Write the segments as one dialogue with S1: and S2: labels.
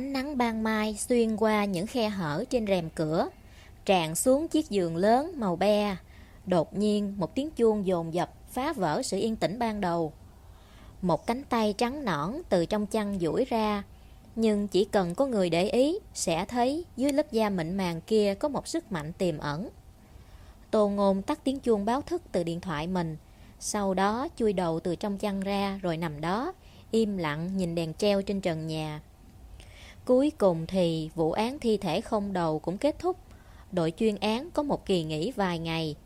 S1: Ánh nắng ban mai xuyên qua những khe hở trên rèm cửa, tràn xuống chiếc giường lớn màu be. Đột nhiên, một tiếng chuông dồn dập phá vỡ sự yên tĩnh ban đầu. Một cánh tay trắng nõn từ trong chăn duỗi ra, nhưng chỉ cần có người để ý sẽ thấy dưới lớp da mịn màng kia có một sức mạnh tiềm ẩn. Tô Ngôn tắt tiếng chuông báo thức từ điện thoại mình, sau đó chui đầu từ trong chăn ra rồi nằm đó, im lặng nhìn đèn treo trên trần nhà. Cuối cùng thì vụ án thi thể không đầu cũng kết thúc. Đội chuyên án có một kỳ nghỉ vài ngày.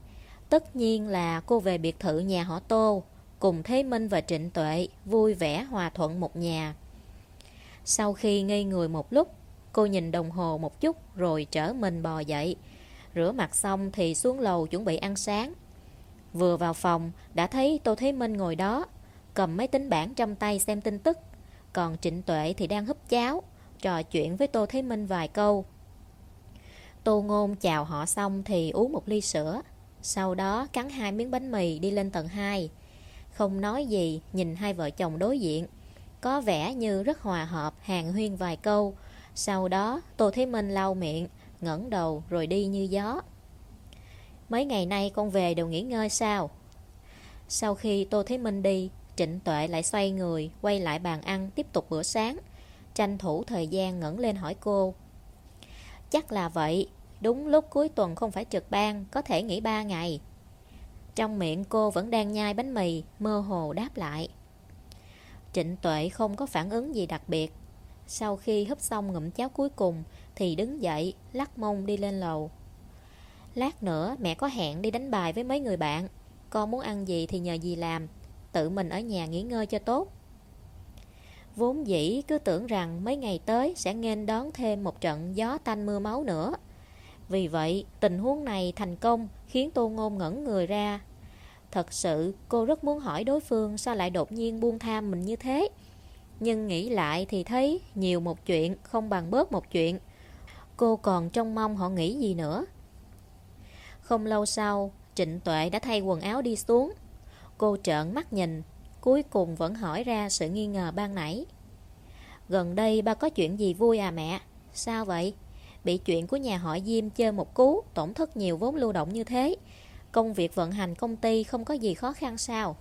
S1: Tất nhiên là cô về biệt thự nhà họ Tô, cùng Thế Minh và Trịnh Tuệ vui vẻ hòa thuận một nhà. Sau khi ngây người một lúc, cô nhìn đồng hồ một chút rồi trở mình bò dậy. Rửa mặt xong thì xuống lầu chuẩn bị ăn sáng. Vừa vào phòng, đã thấy Tô Thế Minh ngồi đó, cầm máy tính bảng trong tay xem tin tức. Còn Trịnh Tuệ thì đang húp cháo, trò chuyện với Tô Thế Minh vài câu. Tô Ngôn chào họ xong thì uống một ly sữa, sau đó cắn hai miếng bánh mì đi lên tầng 2. Không nói gì, nhìn hai vợ chồng đối diện. Có vẻ như rất hòa hợp, hàng huyên vài câu. Sau đó, Tô Thế Minh lau miệng, ngẩng đầu rồi đi như gió. Mấy ngày nay con về đều nghỉ ngơi sao? Sau khi Tô Thế Minh đi, Trịnh Tuệ lại xoay người, quay lại bàn ăn, tiếp tục bữa sáng. Tranh thủ thời gian ngẩng lên hỏi cô. Chắc là vậy, đúng lúc cuối tuần không phải trực ban, có thể nghỉ 3 ngày. Trong miệng cô vẫn đang nhai bánh mì, mơ hồ đáp lại. Trịnh Tuệ không có phản ứng gì đặc biệt. Sau khi húp xong ngụm cháo cuối cùng, thì đứng dậy, lắc mông đi lên lầu. Lát nữa mẹ có hẹn đi đánh bài với mấy người bạn. Con muốn ăn gì thì nhờ gì làm, tự mình ở nhà nghỉ ngơi cho tốt. Vốn dĩ cứ tưởng rằng mấy ngày tới sẽ nghênh đón thêm một trận gió tanh mưa máu nữa. Vì vậy, tình huống này thành công khiến Tô Ngôn ngẩn người ra. Thật sự, cô rất muốn hỏi đối phương sao lại đột nhiên buông tham mình như thế. Nhưng nghĩ lại thì thấy nhiều một chuyện không bằng bớt một chuyện. Cô còn trông mong họ nghĩ gì nữa. Không lâu sau, Trịnh Tuệ đã thay quần áo đi xuống. Cô trợn mắt nhìn, cuối cùng vẫn hỏi ra sự nghi ngờ ban nãy. Gần đây ba có chuyện gì vui à mẹ? Sao vậy? Bị chuyện của nhà họ Diêm chơi một cú, tổn thất nhiều vốn lưu động như thế. Công việc vận hành công ty không có gì khó khăn sao?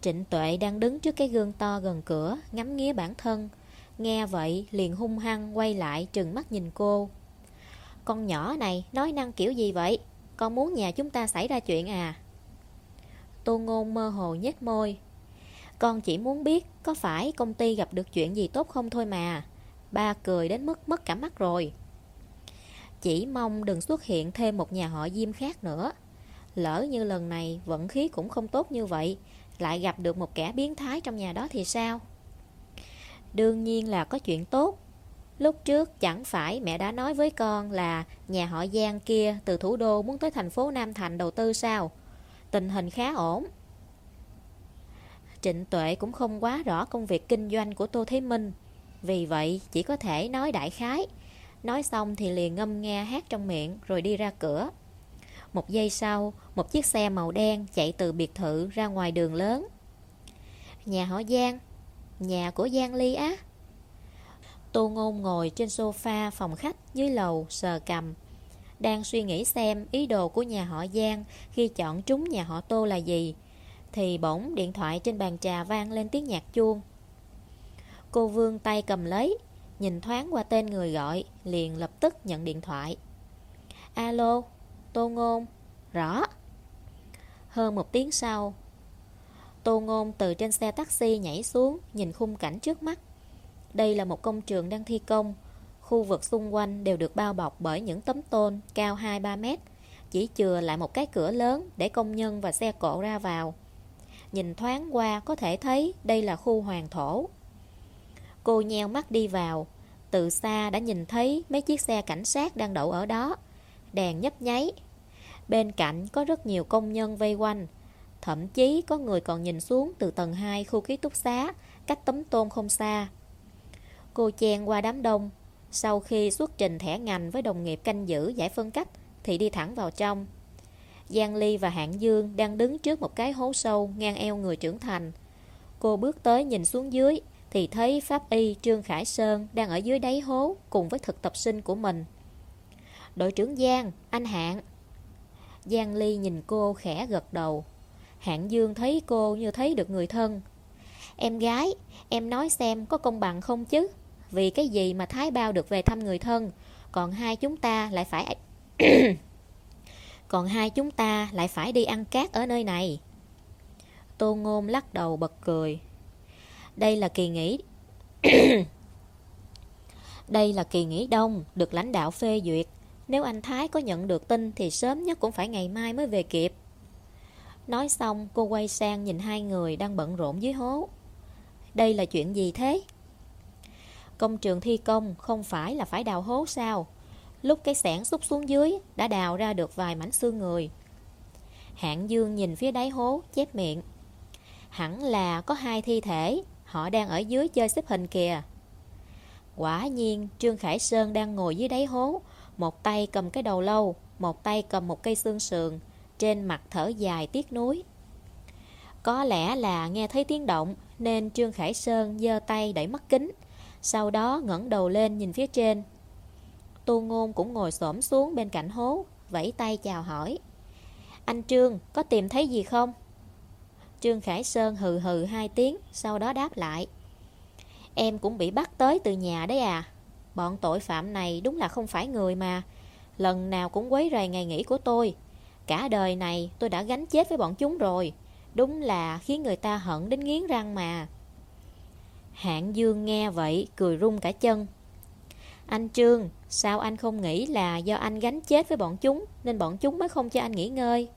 S1: Trịnh Tuệ đang đứng trước cái gương to gần cửa, ngắm nghía bản thân. Nghe vậy, liền hung hăng quay lại trừng mắt nhìn cô. Con nhỏ này nói năng kiểu gì vậy? Con muốn nhà chúng ta xảy ra chuyện à? Tô Ngôn mơ hồ nhếch môi. Con chỉ muốn biết có phải công ty gặp được chuyện gì tốt không thôi mà. Ba cười đến mức mất cả mắt rồi. Chỉ mong đừng xuất hiện thêm một nhà họ Diêm khác nữa. Lỡ như lần này vận khí cũng không tốt như vậy, lại gặp được một kẻ biến thái trong nhà đó thì sao? Đương nhiên là có chuyện tốt. Lúc trước chẳng phải mẹ đã nói với con là nhà họ Giang kia từ thủ đô muốn tới thành phố Nam Thành đầu tư sao? Tình hình khá ổn. Trịnh Tuệ cũng không quá rõ công việc kinh doanh của Tô Thế Minh. Vì vậy chỉ có thể nói đại khái. Nói xong thì liền ngâm nghe hát trong miệng rồi đi ra cửa. Một giây sau, một chiếc xe màu đen chạy từ biệt thự ra ngoài đường lớn. Nhà họ Giang, nhà của Giang Ly á. Tô Ngôn ngồi trên sofa phòng khách dưới lầu sờ cầm. Đang suy nghĩ xem ý đồ của nhà họ Giang khi chọn trúng nhà họ Tô là gì. Thì bỗng điện thoại trên bàn trà vang lên tiếng nhạc chuông. Cô vương tay cầm lấy, nhìn thoáng qua tên người gọi, liền lập tức nhận điện thoại. Alo, Tô Ngôn, rõ. Hơn một tiếng sau, Tô Ngôn từ trên xe taxi nhảy xuống, nhìn khung cảnh trước mắt. Đây là một công trường đang thi công. Khu vực xung quanh đều được bao bọc bởi những tấm tôn cao 2-3 mét. Chỉ chừa lại một cái cửa lớn để công nhân và xe cộ ra vào. Nhìn thoáng qua có thể thấy đây là khu hoàng thổ. Cô nheo mắt đi vào. Từ xa đã nhìn thấy mấy chiếc xe cảnh sát đang đậu ở đó. Đèn nhấp nháy. Bên cạnh có rất nhiều công nhân vây quanh. Thậm chí có người còn nhìn xuống từ tầng 2 khu ký túc xá, cách tấm tôn không xa. Cô chen qua đám đông. Sau khi xuất trình thẻ ngành với đồng nghiệp canh giữ giải phân cách, thì đi thẳng vào trong. Giang Ly và Hạng Dương đang đứng trước một cái hố sâu ngang eo người trưởng thành. Cô bước tới nhìn xuống dưới, thì thấy Pháp Y Trương Khải Sơn đang ở dưới đáy hố cùng với thực tập sinh của mình. Đội trưởng Giang, anh Hạng. Giang Ly nhìn cô khẽ gật đầu. Hạng Dương thấy cô như thấy được người thân. Em gái, em nói xem có công bằng không chứ? Vì cái gì mà Thái Bao được về thăm người thân, còn hai chúng ta lại phải... còn hai chúng ta lại phải đi ăn cát ở nơi này. Tô Ngôn lắc đầu bật cười. Đây là kỳ nghỉ Đây là kỳ nghỉ đông Được lãnh đạo phê duyệt. Nếu anh Thái có nhận được tin Thì sớm nhất cũng phải ngày mai mới về kịp. Nói xong cô quay sang nhìn hai người Đang bận rộn dưới hố. Đây là chuyện gì thế? Công trường thi công Không phải là phải đào hố sao? Lúc cái sẻn xúc xuống dưới, Đã đào ra được vài mảnh xương người. Hạng Dương nhìn phía đáy hố, Chép miệng. Hẳn là có hai thi thể, Họ đang ở dưới chơi xếp hình kìa. Quả nhiên, Trương Khải Sơn đang ngồi dưới đáy hố, Một tay cầm cái đầu lâu, Một tay cầm một cây xương sườn, Trên mặt thở dài tiếc nuối. Có lẽ là nghe thấy tiếng động, Nên Trương Khải Sơn giơ tay đẩy mắt kính sau đó ngẩng đầu lên nhìn phía trên. Tu Ngôn cũng ngồi xổm xuống bên cạnh hố, Vẫy tay chào hỏi. Anh Trương, có tìm thấy gì không? Trương Khải Sơn hừ hừ hai tiếng, Sau đó đáp lại. Em cũng bị bắt tới từ nhà đấy à. Bọn tội phạm này đúng là không phải người mà. Lần nào cũng quấy rầy ngày nghỉ của tôi. Cả đời này tôi đã gánh chết với bọn chúng rồi. Đúng là khiến người ta hận đến nghiến răng mà. Hạng Dương nghe vậy cười rung cả chân. Anh Trương Sao anh không nghĩ là do anh gánh chết với bọn chúng Nên bọn chúng mới không cho anh nghỉ ngơi?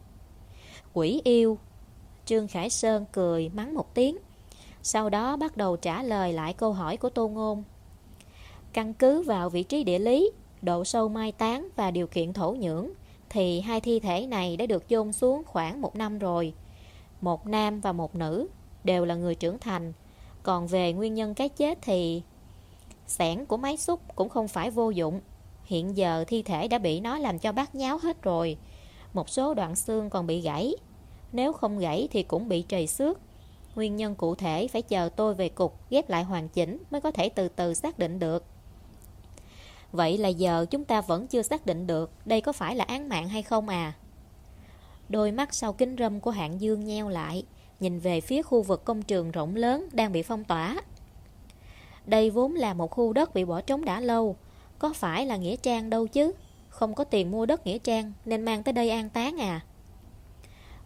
S1: Quỷ yêu. Trương Khải Sơn cười mắng một tiếng Sau đó bắt đầu trả lời lại câu hỏi của Tô Ngôn. Căn cứ vào vị trí địa lý, độ sâu mai táng và điều kiện thổ nhưỡng Thì hai thi thể này đã được chôn xuống khoảng một năm rồi. Một nam và một nữ đều là người trưởng thành còn về nguyên nhân cái chết thì Sẻn của máy xúc cũng không phải vô dụng. Hiện giờ thi thể đã bị nó làm cho bát nháo hết rồi. Một số đoạn xương còn bị gãy. Nếu không gãy thì cũng bị trầy xước. Nguyên nhân cụ thể phải chờ tôi về cục ghép lại hoàn chỉnh mới có thể từ từ xác định được. Vậy là giờ chúng ta vẫn chưa xác định được đây có phải là án mạng hay không à? Đôi mắt sau kính râm của hạng dương nheo lại, nhìn về phía khu vực công trường rộng lớn đang bị phong tỏa. Đây vốn là một khu đất bị bỏ trống đã lâu, có phải là Nghĩa Trang đâu chứ? Không có tiền mua đất Nghĩa Trang nên mang tới đây an táng à?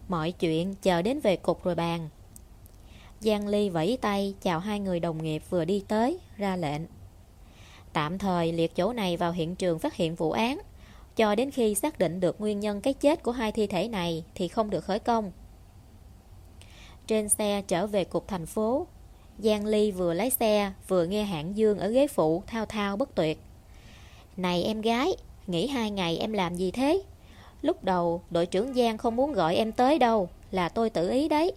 S1: Mọi chuyện chờ đến về cục rồi bàn Giang Ly vẫy tay chào hai người đồng nghiệp vừa đi tới, ra lệnh. Tạm thời liệt chỗ này vào hiện trường phát hiện vụ án, cho đến khi xác định được nguyên nhân cái chết của hai thi thể này thì không được khởi công. Trên xe trở về cục thành phố, Giang Ly vừa lái xe vừa nghe hạng dương ở ghế phụ thao thao bất tuyệt. Này em gái, nghỉ hai ngày em làm gì thế? Lúc đầu đội trưởng Giang không muốn gọi em tới đâu Là tôi tự ý đấy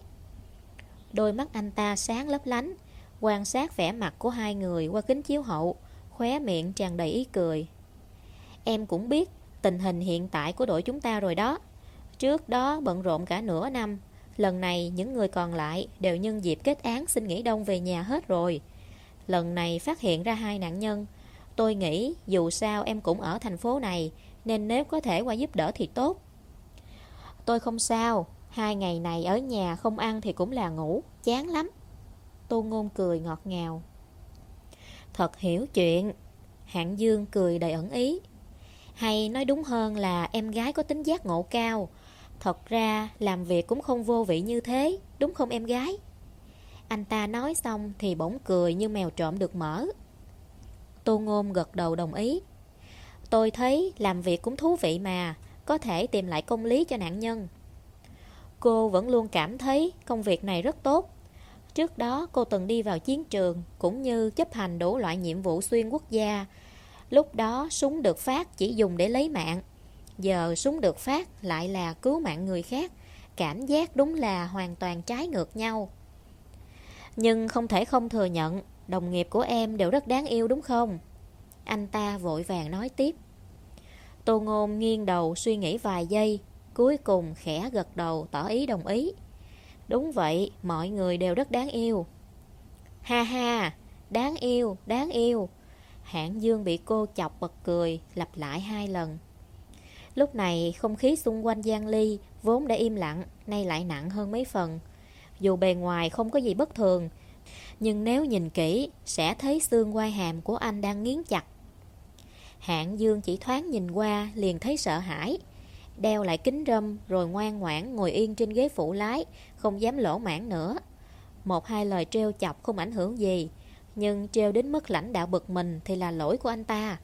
S1: Đôi mắt anh ta sáng lấp lánh Quan sát vẻ mặt của hai người qua kính chiếu hậu Khóe miệng tràn đầy ý cười Em cũng biết tình hình hiện tại của đội chúng ta rồi đó Trước đó bận rộn cả nửa năm Lần này, những người còn lại đều nhân dịp kết án xin nghỉ đông về nhà hết rồi. Lần này phát hiện ra hai nạn nhân. Tôi nghĩ dù sao em cũng ở thành phố này, nên nếu có thể qua giúp đỡ thì tốt. Tôi không sao. Hai ngày này ở nhà không ăn thì cũng là ngủ. Chán lắm. Tô Ngôn cười ngọt ngào. Thật hiểu chuyện. Hạng Dương cười đầy ẩn ý. Hay nói đúng hơn là em gái có tính giác ngộ cao. Thật ra, làm việc cũng không vô vị như thế, Đúng không em gái? Anh ta nói xong thì bỗng cười như mèo trộm được mỡ Tô Ngôn gật đầu đồng ý. Tôi thấy làm việc cũng thú vị mà, Có thể tìm lại công lý cho nạn nhân. Cô vẫn luôn cảm thấy công việc này rất tốt. Trước đó, cô từng đi vào chiến trường, Cũng như chấp hành đủ loại nhiệm vụ xuyên quốc gia. Lúc đó, súng được phát chỉ dùng để lấy mạng. Giờ súng được phát lại là cứu mạng người khác Cảm giác đúng là hoàn toàn trái ngược nhau Nhưng không thể không thừa nhận Đồng nghiệp của em đều rất đáng yêu đúng không? Anh ta vội vàng nói tiếp Tô Ngôn nghiêng đầu suy nghĩ vài giây Cuối cùng khẽ gật đầu tỏ ý đồng ý Đúng vậy Mọi người đều rất đáng yêu Ha ha đáng yêu, đáng yêu. Hạng Dương bị cô chọc bật cười, lặp lại hai lần. Lúc này không khí xung quanh Giang Ly vốn đã im lặng, nay lại nặng hơn mấy phần. Dù bề ngoài không có gì bất thường, nhưng nếu nhìn kỹ sẽ thấy xương quai hàm của anh đang nghiến chặt. Hạng Dương chỉ thoáng nhìn qua liền thấy sợ hãi, đeo lại kính râm rồi ngoan ngoãn ngồi yên trên ghế phụ lái, không dám lỗ mãn nữa. Một hai lời treo chọc không ảnh hưởng gì, nhưng treo đến mức lãnh đạo bực mình thì là lỗi của anh ta.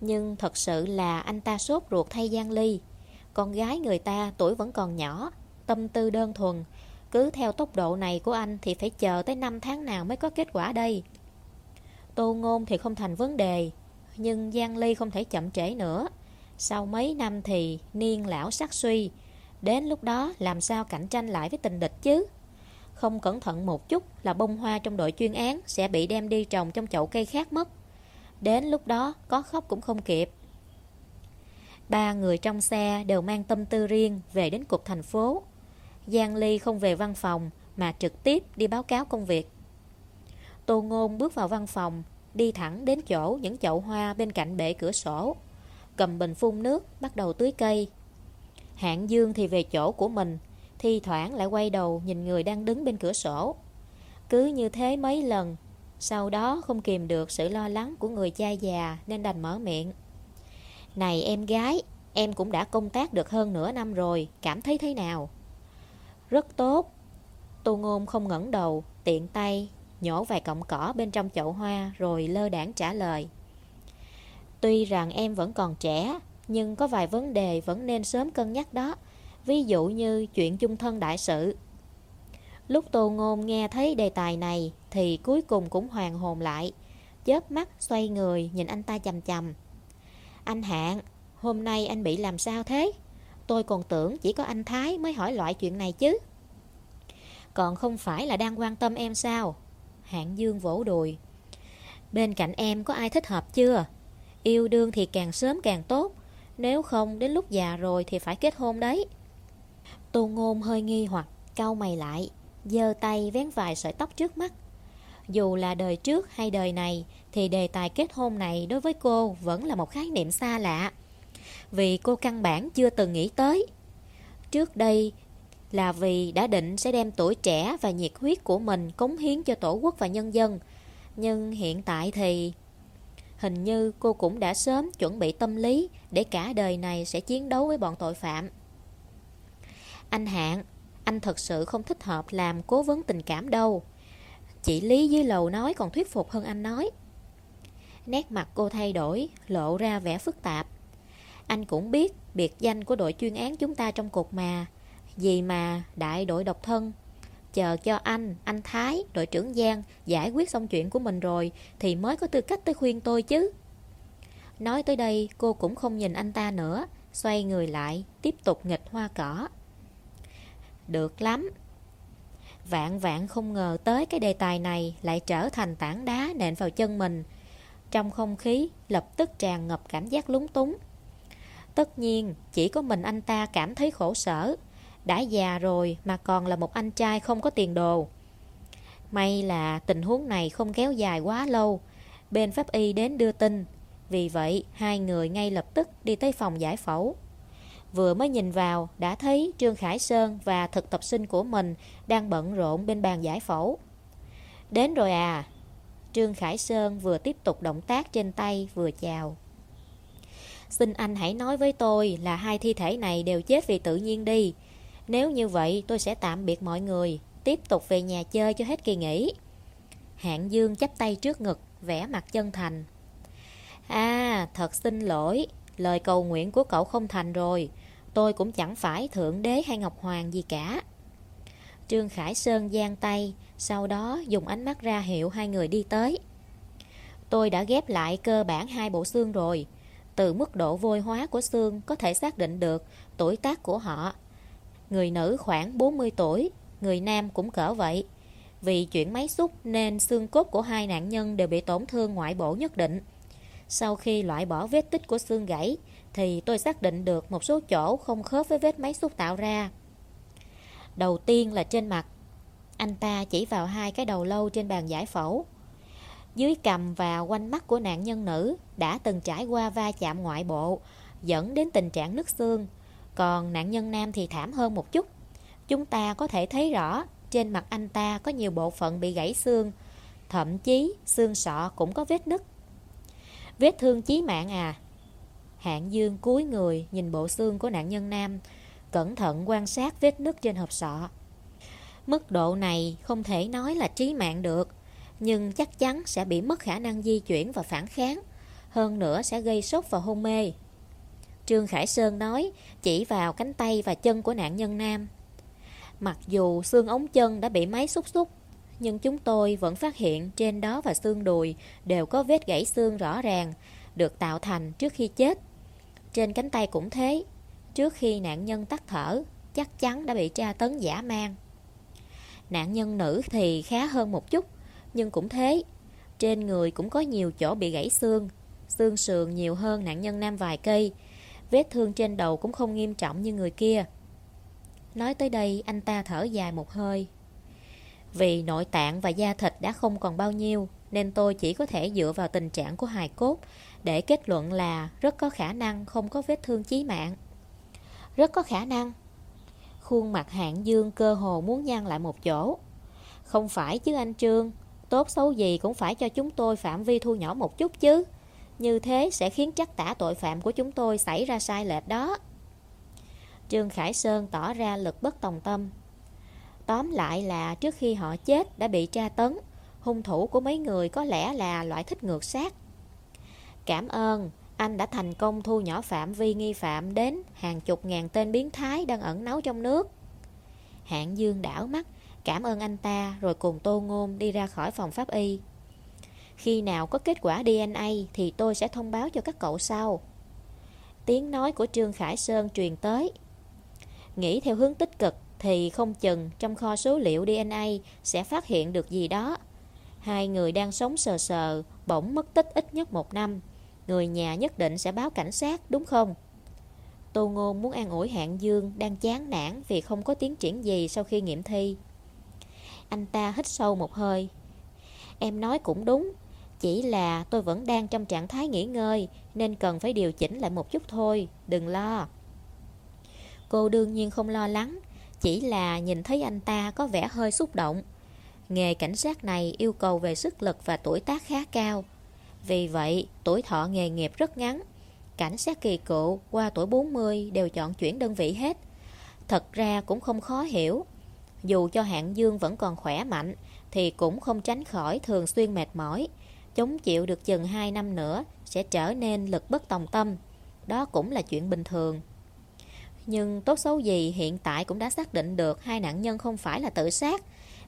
S1: Nhưng thật sự là anh ta sốt ruột thay Giang Ly. Con gái người ta tuổi vẫn còn nhỏ, tâm tư đơn thuần. Cứ theo tốc độ này của anh thì phải chờ tới 5 tháng nào mới có kết quả đây. Tô ngôn thì không thành vấn đề, nhưng Giang Ly không thể chậm trễ nữa. Sau mấy năm thì niên lão sắc suy, đến lúc đó làm sao cạnh tranh lại với tình địch chứ? Không cẩn thận một chút là bông hoa trong đội chuyên án sẽ bị đem đi trồng trong chậu cây khác mất. Đến lúc đó có khóc cũng không kịp. Ba người trong xe đều mang tâm tư riêng về đến cục thành phố. Giang Ly không về văn phòng mà trực tiếp đi báo cáo công việc. Tô Ngôn bước vào văn phòng, đi thẳng đến chỗ những chậu hoa bên cạnh bệ cửa sổ. Cầm bình phun nước, bắt đầu tưới cây. Hạng Dương thì về chỗ của mình, thi thoảng lại quay đầu nhìn người đang đứng bên cửa sổ. Cứ như thế mấy lần, sau đó không kìm được sự lo lắng của người cha già nên đành mở miệng. Này em gái, em cũng đã công tác được hơn nửa năm rồi, cảm thấy thế nào? Rất tốt. Tô Ngôn không ngẩng đầu, tiện tay, nhổ vài cọng cỏ bên trong chậu hoa rồi lơ đảng trả lời. Tuy rằng em vẫn còn trẻ, nhưng có vài vấn đề vẫn nên sớm cân nhắc đó. Ví dụ như chuyện chung thân đại sự. Lúc Tô Ngôn nghe thấy đề tài này thì cuối cùng cũng hoàn hồn lại. Chớp mắt xoay người nhìn anh ta chầm chầm. Anh Hạng, hôm nay anh bị làm sao thế? Tôi còn tưởng chỉ có anh Thái mới hỏi loại chuyện này chứ. Còn không phải là đang quan tâm em sao? Hạng Dương vỗ đùi. Bên cạnh em có ai thích hợp chưa? Yêu đương thì càng sớm càng tốt. Nếu không đến lúc già rồi thì phải kết hôn đấy. Tô Ngôn hơi nghi hoặc cau mày lại, giơ tay vén vài sợi tóc trước mắt. Dù là đời trước hay đời này thì đề tài kết hôn này đối với cô vẫn là một khái niệm xa lạ. Vì cô căn bản chưa từng nghĩ tới. Trước đây là vì đã định sẽ đem tuổi trẻ và nhiệt huyết của mình cống hiến cho tổ quốc và nhân dân. Nhưng hiện tại thì... Hình như cô cũng đã sớm chuẩn bị tâm lý để cả đời này sẽ chiến đấu với bọn tội phạm. Anh Hạng, anh thật sự không thích hợp làm cố vấn tình cảm đâu. Chị Lý dưới lầu nói còn thuyết phục hơn anh nói. Nét mặt cô thay đổi, lộ ra vẻ phức tạp. Anh cũng biết biệt danh của đội chuyên án chúng ta trong cục mà. Gì mà đại đội độc thân. Chờ cho anh, anh Thái, đội trưởng Giang giải quyết xong chuyện của mình rồi thì mới có tư cách tới khuyên tôi chứ. Nói tới đây cô cũng không nhìn anh ta nữa, xoay người lại, tiếp tục nghịch hoa cỏ. Được lắm. Vạn vạn không ngờ tới cái đề tài này lại trở thành tảng đá nện vào chân mình. Trong không khí lập tức tràn ngập cảm giác lúng túng. Tất nhiên, chỉ có mình anh ta cảm thấy khổ sở. Đã già rồi mà còn là một anh trai không có tiền đồ. May là tình huống này không kéo dài quá lâu. Bên pháp y đến đưa tin. Vì vậy, hai người ngay lập tức đi tới phòng giải phẫu. Vừa mới nhìn vào đã thấy Trương Khải Sơn và thực tập sinh của mình đang bận rộn bên bàn giải phẫu. Đến rồi à? Trương Khải Sơn vừa tiếp tục động tác trên tay vừa chào. Xin anh hãy nói với tôi là hai thi thể này đều chết vì tự nhiên đi. Nếu như vậy tôi sẽ tạm biệt mọi người, tiếp tục về nhà chơi cho hết kỳ nghỉ. Hạng Dương chắp tay trước ngực, vẽ mặt chân thành. À, thật xin lỗi, Lời cầu nguyện của cậu không thành rồi. Tôi cũng chẳng phải thượng đế hay ngọc hoàng gì cả. Trương Khải Sơn giang tay, Sau đó dùng ánh mắt ra hiệu hai người đi tới. Tôi đã ghép lại cơ bản hai bộ xương rồi. Từ mức độ vôi hóa của xương Có thể xác định được tuổi tác của họ. Người nữ khoảng 40 tuổi, Người nam cũng cỡ vậy. Vì chuyển máy xúc nên xương cốt của hai nạn nhân đều bị tổn thương ngoại bộ nhất định sau khi loại bỏ vết tích của xương gãy thì tôi xác định được một số chỗ không khớp với vết máy xúc tạo ra. Đầu tiên là trên mặt. Anh ta chỉ vào hai cái đầu lâu trên bàn giải phẫu. Dưới cầm và quanh mắt của nạn nhân nữ đã từng trải qua va chạm ngoại bộ, dẫn đến tình trạng nứt xương. Còn nạn nhân nam thì thảm hơn một chút. Chúng ta có thể thấy rõ trên mặt anh ta có nhiều bộ phận bị gãy xương, thậm chí xương sọ cũng có vết nứt. Vết thương chí mạng à? Hạng Dương cúi người nhìn bộ xương của nạn nhân nam, cẩn thận quan sát vết nứt trên hộp sọ. Mức độ này không thể nói là trí mạng được, nhưng chắc chắn sẽ bị mất khả năng di chuyển và phản kháng, hơn nữa sẽ gây sốt và hôn mê. Trương Khải Sơn nói, chỉ vào cánh tay và chân của nạn nhân nam. Mặc dù xương ống chân đã bị máy xúc xúc, nhưng chúng tôi vẫn phát hiện trên đó và xương đùi đều có vết gãy xương rõ ràng, được tạo thành trước khi chết. Trên cánh tay cũng thế, trước khi nạn nhân tắt thở, chắc chắn đã bị tra tấn giả mang. Nạn nhân nữ thì khá hơn một chút, nhưng cũng thế. Trên người cũng có nhiều chỗ bị gãy xương, xương sườn nhiều hơn nạn nhân nam vài cây. Vết thương trên đầu cũng không nghiêm trọng như người kia. Nói tới đây, anh ta thở dài một hơi. Vì nội tạng và da thịt đã không còn bao nhiêu, nên tôi chỉ có thể dựa vào tình trạng của hài cốt để kết luận là rất có khả năng không có vết thương chí mạng. Rất có khả năng. Khuôn mặt hạng dương cơ hồ muốn nhăn lại một chỗ. Không phải chứ anh Trương, tốt xấu gì cũng phải cho chúng tôi phạm vi thu nhỏ một chút chứ. Như thế sẽ khiến chắc tả tội phạm của chúng tôi xảy ra sai lệch đó. Trương Khải Sơn tỏ ra lực bất tòng tâm. Tóm lại là trước khi họ chết đã bị tra tấn, hung thủ của mấy người có lẽ là loại thích ngược sát. Cảm ơn, anh đã thành công thu nhỏ phạm vi nghi phạm đến hàng chục ngàn tên biến thái đang ẩn náu trong nước. Hạng Dương đảo mắt, cảm ơn anh ta rồi cùng Tô Ngôn đi ra khỏi phòng pháp y. Khi nào có kết quả DNA thì tôi sẽ thông báo cho các cậu sau. Tiếng nói của Trương Khải Sơn truyền tới. Nghĩ theo hướng tích cực thì không chừng trong kho số liệu DNA sẽ phát hiện được gì đó. Hai người đang sống sờ sờ, bỗng mất tích ít nhất một năm. Người nhà nhất định sẽ báo cảnh sát, đúng không? Tô Ngôn muốn an ủi Hạng Dương đang chán nản vì không có tiến triển gì sau khi nghiệm thi. Anh ta hít sâu một hơi. Em nói cũng đúng, chỉ là tôi vẫn đang trong trạng thái nghỉ ngơi nên cần phải điều chỉnh lại một chút thôi, đừng lo. Cô đương nhiên không lo lắng, chỉ là nhìn thấy anh ta có vẻ hơi xúc động. Nghề cảnh sát này yêu cầu về sức lực và tuổi tác khá cao. Vì vậy, tuổi thọ nghề nghiệp rất ngắn. Cảnh sát kỳ cựu qua tuổi 40 đều chọn chuyển đơn vị hết. Thật ra cũng không khó hiểu. Dù cho hạng dương vẫn còn khỏe mạnh, thì cũng không tránh khỏi thường xuyên mệt mỏi. Chống chịu được chừng 2 năm nữa sẽ trở nên lực bất tòng tâm. Đó cũng là chuyện bình thường. Nhưng tốt xấu gì hiện tại cũng đã xác định được hai nạn nhân không phải là tự sát.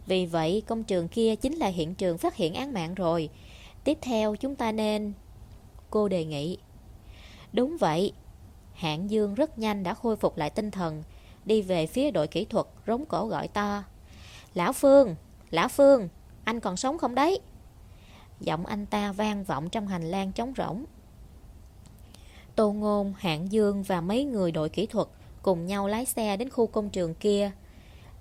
S1: Vì vậy công trường kia chính là hiện trường phát hiện án mạng rồi. Tiếp theo chúng ta nên... Cô đề nghị. Đúng vậy. Hạng Dương rất nhanh đã khôi phục lại tinh thần. Đi về phía đội kỹ thuật rống cổ gọi to. Lão Phương, Lão Phương, anh còn sống không đấy? Giọng anh ta vang vọng trong hành lang trống rỗng. Tô Ngôn, Hạng Dương và mấy người đội kỹ thuật cùng nhau lái xe đến khu công trường kia.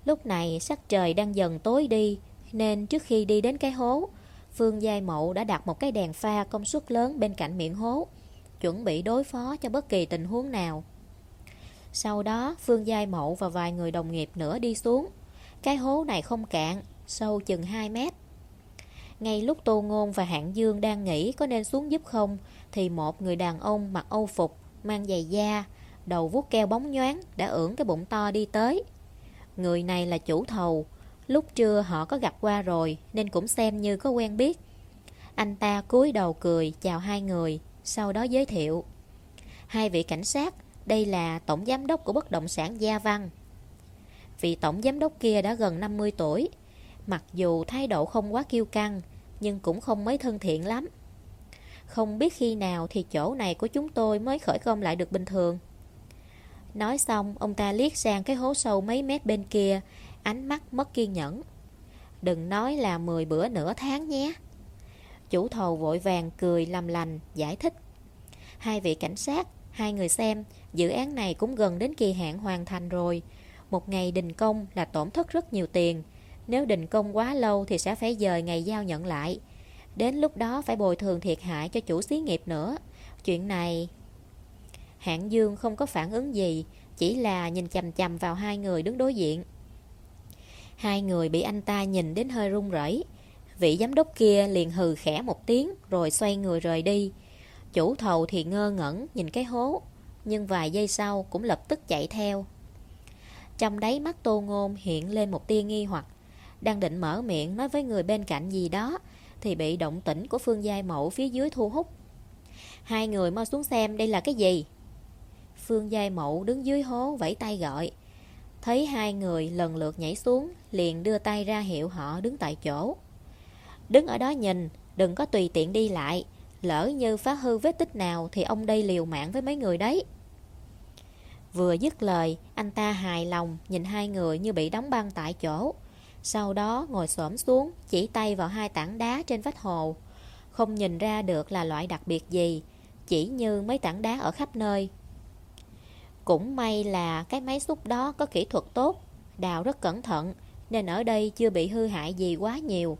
S1: Lúc này sắc trời đang dần tối đi, nên trước khi đi đến cái hố, Phương Giai Mậu đã đặt một cái đèn pha công suất lớn bên cạnh miệng hố, chuẩn bị đối phó cho bất kỳ tình huống nào. Sau đó, Phương Giai Mậu và vài người đồng nghiệp nữa đi xuống. Cái hố này không cạn, sâu chừng 2 mét. Ngay lúc Tô Ngôn và Hạng Dương đang nghĩ có nên xuống giúp không, thì một người đàn ông mặc âu phục, mang giày da, đầu vuốt keo bóng nhoáng đã ưỡn cái bụng to đi tới. Người này là chủ thầu, lúc trưa họ có gặp qua rồi nên cũng xem như có quen biết. Anh ta cúi đầu cười chào hai người, sau đó giới thiệu. Hai vị cảnh sát, đây là tổng giám đốc của bất động sản Gia Văn. Vị tổng giám đốc kia đã gần 50 tuổi, mặc dù thái độ không quá kiêu căng, nhưng cũng không mấy thân thiện lắm. Không biết khi nào thì chỗ này của chúng tôi mới khởi công lại được bình thường. Nói xong, ông ta liếc sang cái hố sâu mấy mét bên kia, ánh mắt mất kiên nhẫn. Đừng nói là 10 bữa nửa tháng nhé. Chủ thầu vội vàng cười làm lành, giải thích. Hai vị cảnh sát, hai người xem, dự án này cũng gần đến kỳ hạn hoàn thành rồi. Một ngày đình công là tổn thất rất nhiều tiền. Nếu đình công quá lâu thì sẽ phải dời ngày giao nhận lại. Đến lúc đó phải bồi thường thiệt hại cho chủ xí nghiệp nữa Chuyện này Hạng Dương không có phản ứng gì, Chỉ là nhìn chầm chầm vào hai người đứng đối diện. Hai người bị anh ta nhìn đến hơi run rẩy. Vị giám đốc kia liền hừ khẽ một tiếng, Rồi xoay người rời đi. Chủ thầu thì ngơ ngẩn nhìn cái hố, Nhưng vài giây sau cũng lập tức chạy theo. Trong đáy mắt tô ngôn hiện lên một tia nghi hoặc. Đang định mở miệng nói với người bên cạnh gì đó, Thì bị động tĩnh của Phương Giai mẫu phía dưới thu hút. Hai người mau xuống xem đây là cái gì. Phương Giai Mậu đứng dưới hố vẫy tay gọi. Thấy hai người lần lượt nhảy xuống, Liền đưa tay ra hiệu họ đứng tại chỗ. Đứng ở đó nhìn, Đừng có tùy tiện đi lại. Lỡ như phá hư vết tích nào Thì ông đây liều mạng với mấy người đấy. Vừa dứt lời, Anh ta hài lòng Nhìn hai người như bị đóng băng tại chỗ. Sau đó ngồi xổm xuống, Chỉ tay vào hai tảng đá trên vách hồ. Không nhìn ra được là loại đặc biệt gì, Chỉ như mấy tảng đá ở khắp nơi cũng may là cái máy xúc đó có kỹ thuật tốt, đào rất cẩn thận, nên ở đây chưa bị hư hại gì quá nhiều.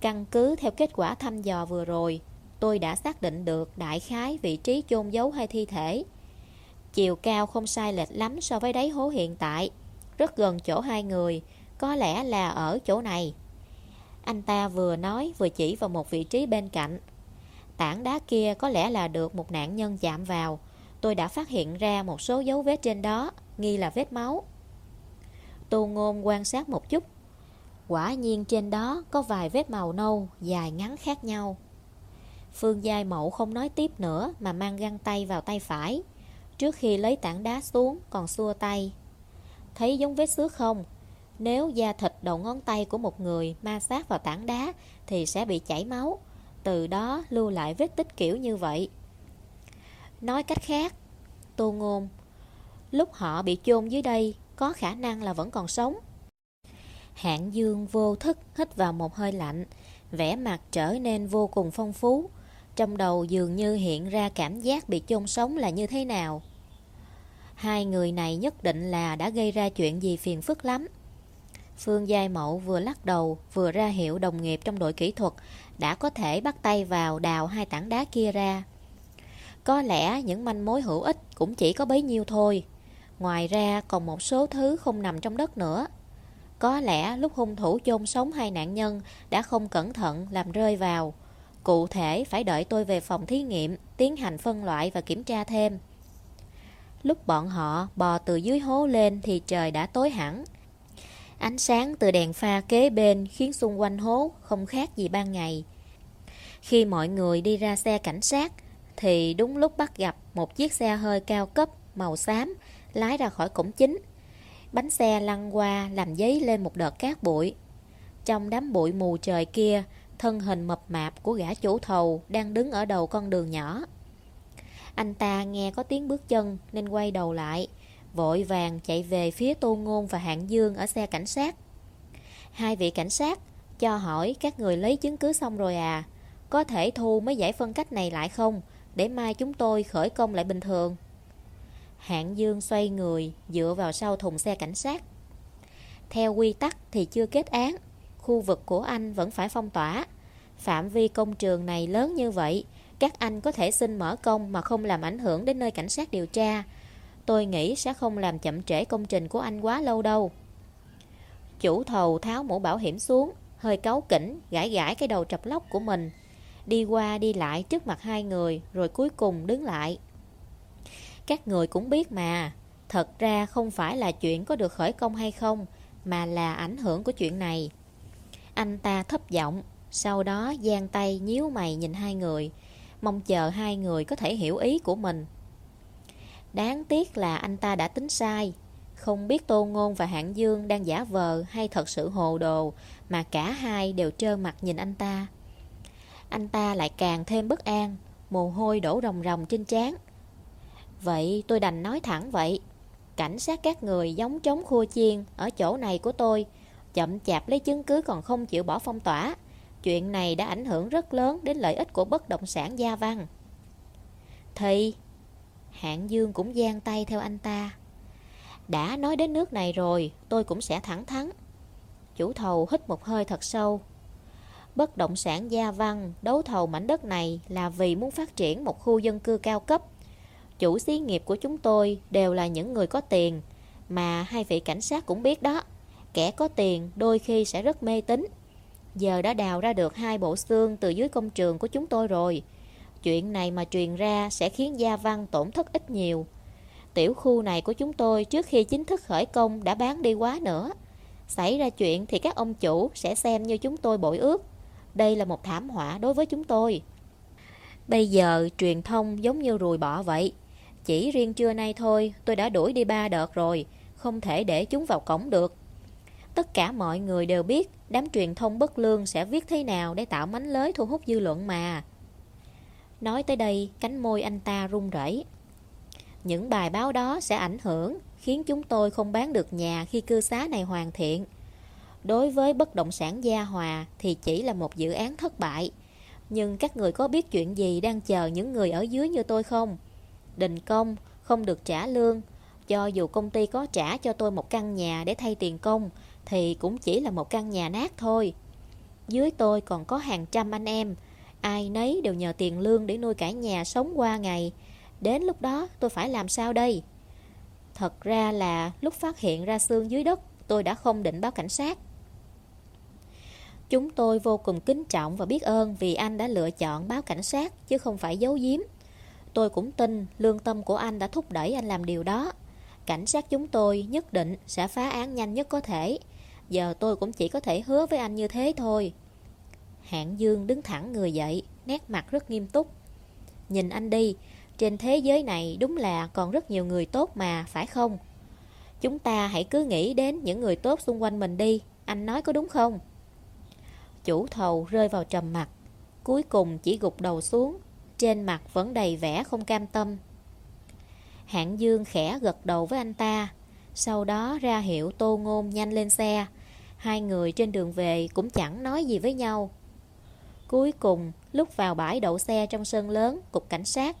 S1: Căn cứ theo kết quả thăm dò vừa rồi, tôi đã xác định được đại khái vị trí chôn giấu hai thi thể. Chiều cao không sai lệch lắm so với đáy hố hiện tại, rất gần chỗ hai người, có lẽ là ở chỗ này. Anh ta vừa nói vừa chỉ vào một vị trí bên cạnh. Tảng đá kia có lẽ là được một nạn nhân chạm vào, tôi đã phát hiện ra một số dấu vết trên đó, nghi là vết máu. Tô Ngôn quan sát một chút. Quả nhiên trên đó có vài vết màu nâu, dài ngắn khác nhau. Phương Giai Mậu không nói tiếp nữa mà mang găng tay vào tay phải. Trước khi lấy tảng đá xuống còn xua tay. Thấy giống vết xước không? Nếu da thịt đầu ngón tay của một người ma sát vào tảng đá thì sẽ bị chảy máu. Từ đó lưu lại vết tích kiểu như vậy. Nói cách khác, Tô Ngôn, lúc họ bị chôn dưới đây, có khả năng là vẫn còn sống. Hạng Dương vô thức hít vào một hơi lạnh, vẻ mặt trở nên vô cùng phong phú. Trong đầu dường như hiện ra cảm giác bị chôn sống là như thế nào. Hai người này nhất định là đã gây ra chuyện gì phiền phức lắm. Phương Giai Mậu vừa lắc đầu vừa ra hiệu đồng nghiệp trong đội kỹ thuật đã có thể bắt tay vào đào hai tảng đá kia ra. Có lẽ những manh mối hữu ích cũng chỉ có bấy nhiêu thôi. Ngoài ra còn một số thứ không nằm trong đất nữa. Có lẽ lúc hung thủ chôn sống hai nạn nhân đã không cẩn thận làm rơi vào. Cụ thể phải đợi tôi về phòng thí nghiệm, tiến hành phân loại và kiểm tra thêm. Lúc bọn họ bò từ dưới hố lên thì trời đã tối hẳn. Ánh sáng từ đèn pha kế bên khiến xung quanh hố không khác gì ban ngày. Khi mọi người đi ra xe cảnh sát, thì đúng lúc bắt gặp một chiếc xe hơi cao cấp màu xám lái ra khỏi cổng chính. Bánh xe lăn qua làm giấy lên một đợt cát bụi. Trong đám bụi mù trời kia, thân hình mập mạp của gã chủ thầu đang đứng ở đầu con đường nhỏ. Anh ta nghe có tiếng bước chân nên quay đầu lại, vội vàng chạy về phía Tô Ngôn và Hạng Dương ở xe cảnh sát. Hai vị cảnh sát cho hỏi các người lấy chứng cứ xong rồi à, có thể thu mấy giải phân cách này lại không? Để mai chúng tôi khởi công lại bình thường. Hạng Dương xoay người, dựa vào sau thùng xe cảnh sát. Theo quy tắc thì chưa kết án, khu vực của anh vẫn phải phong tỏa. Phạm vi công trường này lớn như vậy, các anh có thể xin mở công mà không làm ảnh hưởng đến nơi cảnh sát điều tra. Tôi nghĩ sẽ không làm chậm trễ công trình của anh quá lâu đâu. Chủ thầu tháo mũ bảo hiểm xuống, hơi cáu kỉnh, gãi gãi cái đầu trập lóc của mình đi qua đi lại trước mặt hai người rồi cuối cùng đứng lại. Các người cũng biết mà, thật ra không phải là chuyện có được khởi công hay không, mà là ảnh hưởng của chuyện này. Anh ta thấp giọng, sau đó giang tay nhíu mày nhìn hai người, mong chờ hai người có thể hiểu ý của mình. Đáng tiếc là anh ta đã tính sai, không biết Tô Ngôn và Hạng Dương đang giả vờ hay thật sự hồ đồ, mà cả hai đều trơ mặt nhìn anh ta anh ta lại càng thêm bất an, mồ hôi đổ ròng ròng trên trán. Vậy tôi đành nói thẳng vậy. Cảnh sát các người giống chống khua chiên ở chỗ này của tôi, chậm chạp lấy chứng cứ còn không chịu bỏ phong tỏa. Chuyện này đã ảnh hưởng rất lớn đến lợi ích của bất động sản gia văn. Thì, hạng dương cũng gian tay theo anh ta. Đã nói đến nước này rồi, tôi cũng sẽ thẳng thắn. Chủ thầu hít một hơi thật sâu, Bất động sản Gia Văn đấu thầu mảnh đất này là vì muốn phát triển một khu dân cư cao cấp. Chủ xí nghiệp của chúng tôi đều là những người có tiền, mà hai vị cảnh sát cũng biết đó. Kẻ có tiền đôi khi sẽ rất mê tín. Giờ đã đào ra được hai bộ xương từ dưới công trường của chúng tôi rồi. Chuyện này mà truyền ra sẽ khiến Gia Văn tổn thất ít nhiều. Tiểu khu này của chúng tôi trước khi chính thức khởi công đã bán đi quá nữa. Xảy ra chuyện thì các ông chủ sẽ xem như chúng tôi bội ước. Đây là một thảm họa đối với chúng tôi. Bây giờ truyền thông giống như rùi bỏ vậy. Chỉ riêng trưa nay thôi tôi đã đuổi đi ba đợt rồi. Không thể để chúng vào cổng được. Tất cả mọi người đều biết đám truyền thông bất lương sẽ viết thế nào để tạo mánh lới thu hút dư luận mà. Nói tới đây, cánh môi anh ta run rẩy. Những bài báo đó sẽ ảnh hưởng, khiến chúng tôi không bán được nhà khi cư xá này hoàn thiện. Đối với bất động sản Gia Hòa thì chỉ là một dự án thất bại. Nhưng các người có biết chuyện gì đang chờ những người ở dưới như tôi không? Đình công, không được trả lương. Cho dù công ty có trả cho tôi một căn nhà để thay tiền công, thì cũng chỉ là một căn nhà nát thôi. Dưới tôi còn có hàng trăm anh em, ai nấy đều nhờ tiền lương để nuôi cả nhà sống qua ngày. Đến lúc đó tôi phải làm sao đây? Thật ra là lúc phát hiện ra xương dưới đất, tôi đã không định báo cảnh sát. Chúng tôi vô cùng kính trọng và biết ơn vì anh đã lựa chọn báo cảnh sát chứ không phải giấu giếm. Tôi cũng tin lương tâm của anh đã thúc đẩy anh làm điều đó. Cảnh sát chúng tôi nhất định sẽ phá án nhanh nhất có thể. Giờ tôi cũng chỉ có thể hứa với anh như thế thôi. Hạng Dương đứng thẳng người dậy, nét mặt rất nghiêm túc. Nhìn anh đi, trên thế giới này đúng là còn rất nhiều người tốt mà, phải không? Chúng ta hãy cứ nghĩ đến những người tốt xung quanh mình đi, anh nói có đúng không? Chủ thầu rơi vào trầm mặt, cuối cùng chỉ gục đầu xuống, trên mặt vẫn đầy vẻ không cam tâm. Hạng Dương khẽ gật đầu với anh ta, sau đó ra hiệu tô ngôn nhanh lên xe. Hai người trên đường về cũng chẳng nói gì với nhau. Cuối cùng, lúc vào bãi đậu xe trong sân lớn, cục cảnh sát,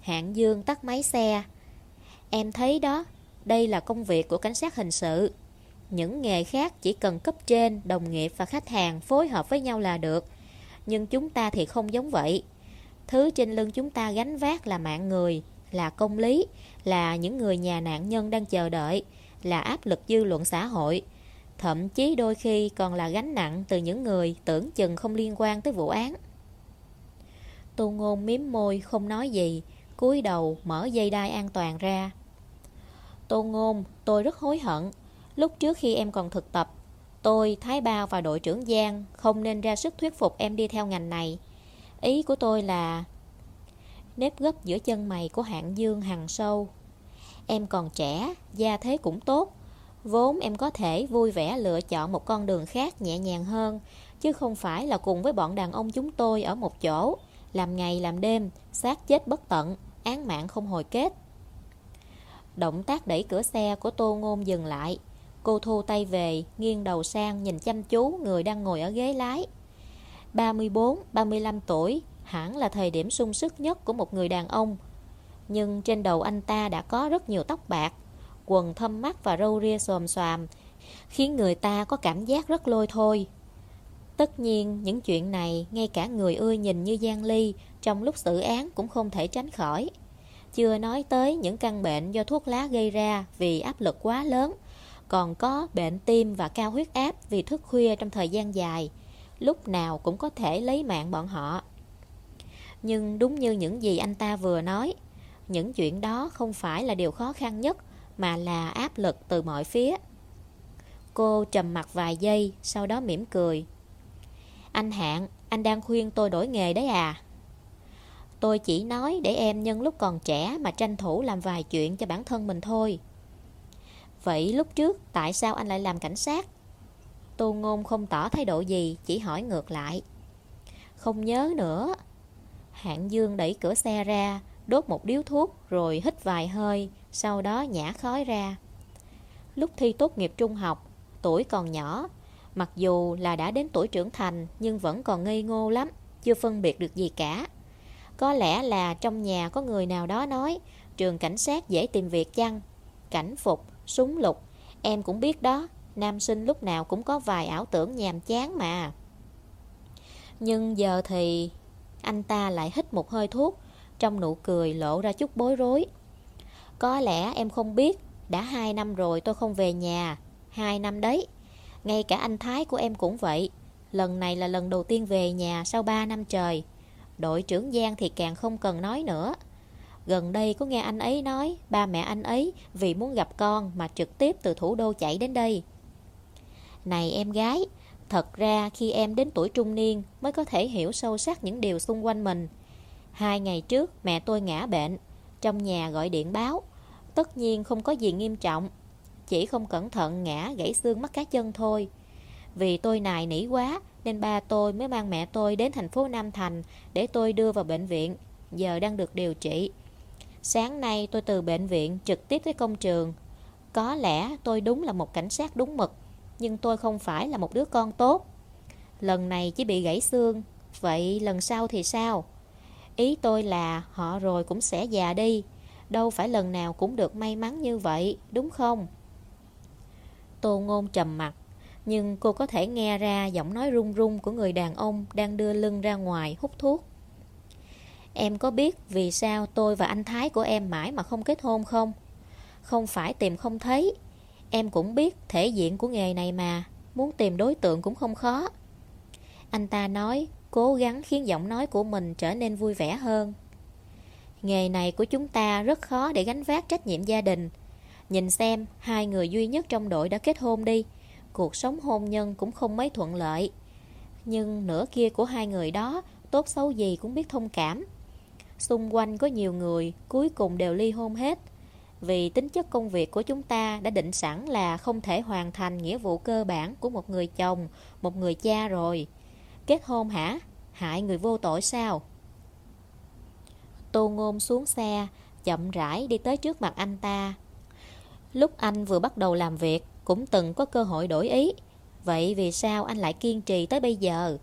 S1: Hạng Dương tắt máy xe. Em thấy đó, đây là công việc của cảnh sát hình sự. Những nghề khác chỉ cần cấp trên, đồng nghiệp và khách hàng phối hợp với nhau là được. Nhưng chúng ta thì không giống vậy. Thứ trên lưng chúng ta gánh vác là mạng người, là công lý, là những người nhà nạn nhân đang chờ đợi, là áp lực dư luận xã hội. Thậm chí đôi khi còn là gánh nặng từ những người tưởng chừng không liên quan tới vụ án. Tô ngôn miếm môi không nói gì, cúi đầu mở dây đai an toàn ra. Tô ngôn, tôi rất hối hận. Lúc trước khi em còn thực tập, tôi, Thái Bao và đội trưởng Giang không nên ra sức thuyết phục em đi theo ngành này. Ý của tôi là... Nếp gấp giữa chân mày của hạng dương hằng sâu. Em còn trẻ, gia thế cũng tốt. Vốn em có thể vui vẻ lựa chọn một con đường khác nhẹ nhàng hơn, chứ không phải là cùng với bọn đàn ông chúng tôi ở một chỗ, làm ngày làm đêm, xác chết bất tận, án mạng không hồi kết. Động tác đẩy cửa xe của Tô Ngôn dừng lại. Cô thu tay về, nghiêng đầu sang nhìn chăm chú người đang ngồi ở ghế lái. 34, 35 tuổi, hẳn là thời điểm sung sức nhất của một người đàn ông. Nhưng trên đầu anh ta đã có rất nhiều tóc bạc, quần thâm mắt và râu ria xòm xòm khiến người ta có cảm giác rất lôi thôi. Tất nhiên, những chuyện này, ngay cả người ưa nhìn như Giang Ly, trong lúc xử án cũng không thể tránh khỏi. Chưa nói tới những căn bệnh do thuốc lá gây ra vì áp lực quá lớn, còn có bệnh tim và cao huyết áp vì thức khuya trong thời gian dài, lúc nào cũng có thể lấy mạng bọn họ. Nhưng đúng như những gì anh ta vừa nói, những chuyện đó không phải là điều khó khăn nhất, mà là áp lực từ mọi phía. Cô trầm mặt vài giây, sau đó mỉm cười. Anh Hạng, anh đang khuyên tôi đổi nghề đấy à? Tôi chỉ nói để em nhân lúc còn trẻ mà tranh thủ làm vài chuyện cho bản thân mình thôi. Vậy lúc trước tại sao anh lại làm cảnh sát? Tô Ngôn không tỏ thái độ gì, chỉ hỏi ngược lại. Không nhớ nữa. Hạng Dương đẩy cửa xe ra, đốt một điếu thuốc rồi hít vài hơi, sau đó nhả khói ra. Lúc thi tốt nghiệp trung học, tuổi còn nhỏ, mặc dù là đã đến tuổi trưởng thành nhưng vẫn còn ngây ngô lắm, chưa phân biệt được gì cả. Có lẽ là trong nhà có người nào đó nói trường cảnh sát dễ tìm việc chăng? Cảnh phục, súng lục, em cũng biết đó, nam sinh lúc nào cũng có vài ảo tưởng nhàm chán mà. Nhưng giờ thì anh ta lại hít một hơi thuốc, trong nụ cười lộ ra chút bối rối. Có lẽ em không biết, đã hai năm rồi tôi không về nhà, hai năm đấy. Ngay cả anh Thái của em cũng vậy, lần này là lần đầu tiên về nhà sau ba năm trời. Đội trưởng Giang thì càng không cần nói nữa. Gần đây có nghe anh ấy nói ba mẹ anh ấy vì muốn gặp con mà trực tiếp từ thủ đô chạy đến đây. Này em gái, thật ra khi em đến tuổi trung niên mới có thể hiểu sâu sắc những điều xung quanh mình. Hai ngày trước mẹ tôi ngã bệnh, trong nhà gọi điện báo. Tất nhiên không có gì nghiêm trọng, chỉ không cẩn thận ngã gãy xương mắt cá chân thôi. Vì tôi nài nỉ quá nên ba tôi mới mang mẹ tôi đến thành phố Nam Thành để tôi đưa vào bệnh viện, giờ đang được điều trị. Sáng nay tôi từ bệnh viện trực tiếp tới công trường. Có lẽ tôi đúng là một cảnh sát đúng mực, nhưng tôi không phải là một đứa con tốt. Lần này chỉ bị gãy xương, vậy lần sau thì sao? Ý tôi là họ rồi cũng sẽ già đi, đâu phải lần nào cũng được may mắn như vậy, đúng không? Tô Ngôn trầm mặt, nhưng cô có thể nghe ra giọng nói run run của người đàn ông đang đưa lưng ra ngoài hút thuốc. Em có biết vì sao tôi và anh Thái của em mãi mà không kết hôn không? Không phải tìm không thấy. Em cũng biết thể diện của nghề này mà, muốn tìm đối tượng cũng không khó. Anh ta nói, cố gắng khiến giọng nói của mình trở nên vui vẻ hơn. Nghề này của chúng ta rất khó để gánh vác trách nhiệm gia đình. Nhìn xem, hai người duy nhất trong đội đã kết hôn đi. Cuộc sống hôn nhân cũng không mấy thuận lợi. Nhưng nửa kia của hai người đó, tốt xấu gì cũng biết thông cảm. Xung quanh có nhiều người cuối cùng đều ly hôn hết Vì tính chất công việc của chúng ta đã định sẵn là không thể hoàn thành nghĩa vụ cơ bản của một người chồng, một người cha rồi Kết hôn hả? Hại người vô tội sao? Tô Ngôn xuống xe, chậm rãi đi tới trước mặt anh ta Lúc anh vừa bắt đầu làm việc cũng từng có cơ hội đổi ý Vậy vì sao anh lại kiên trì tới bây giờ?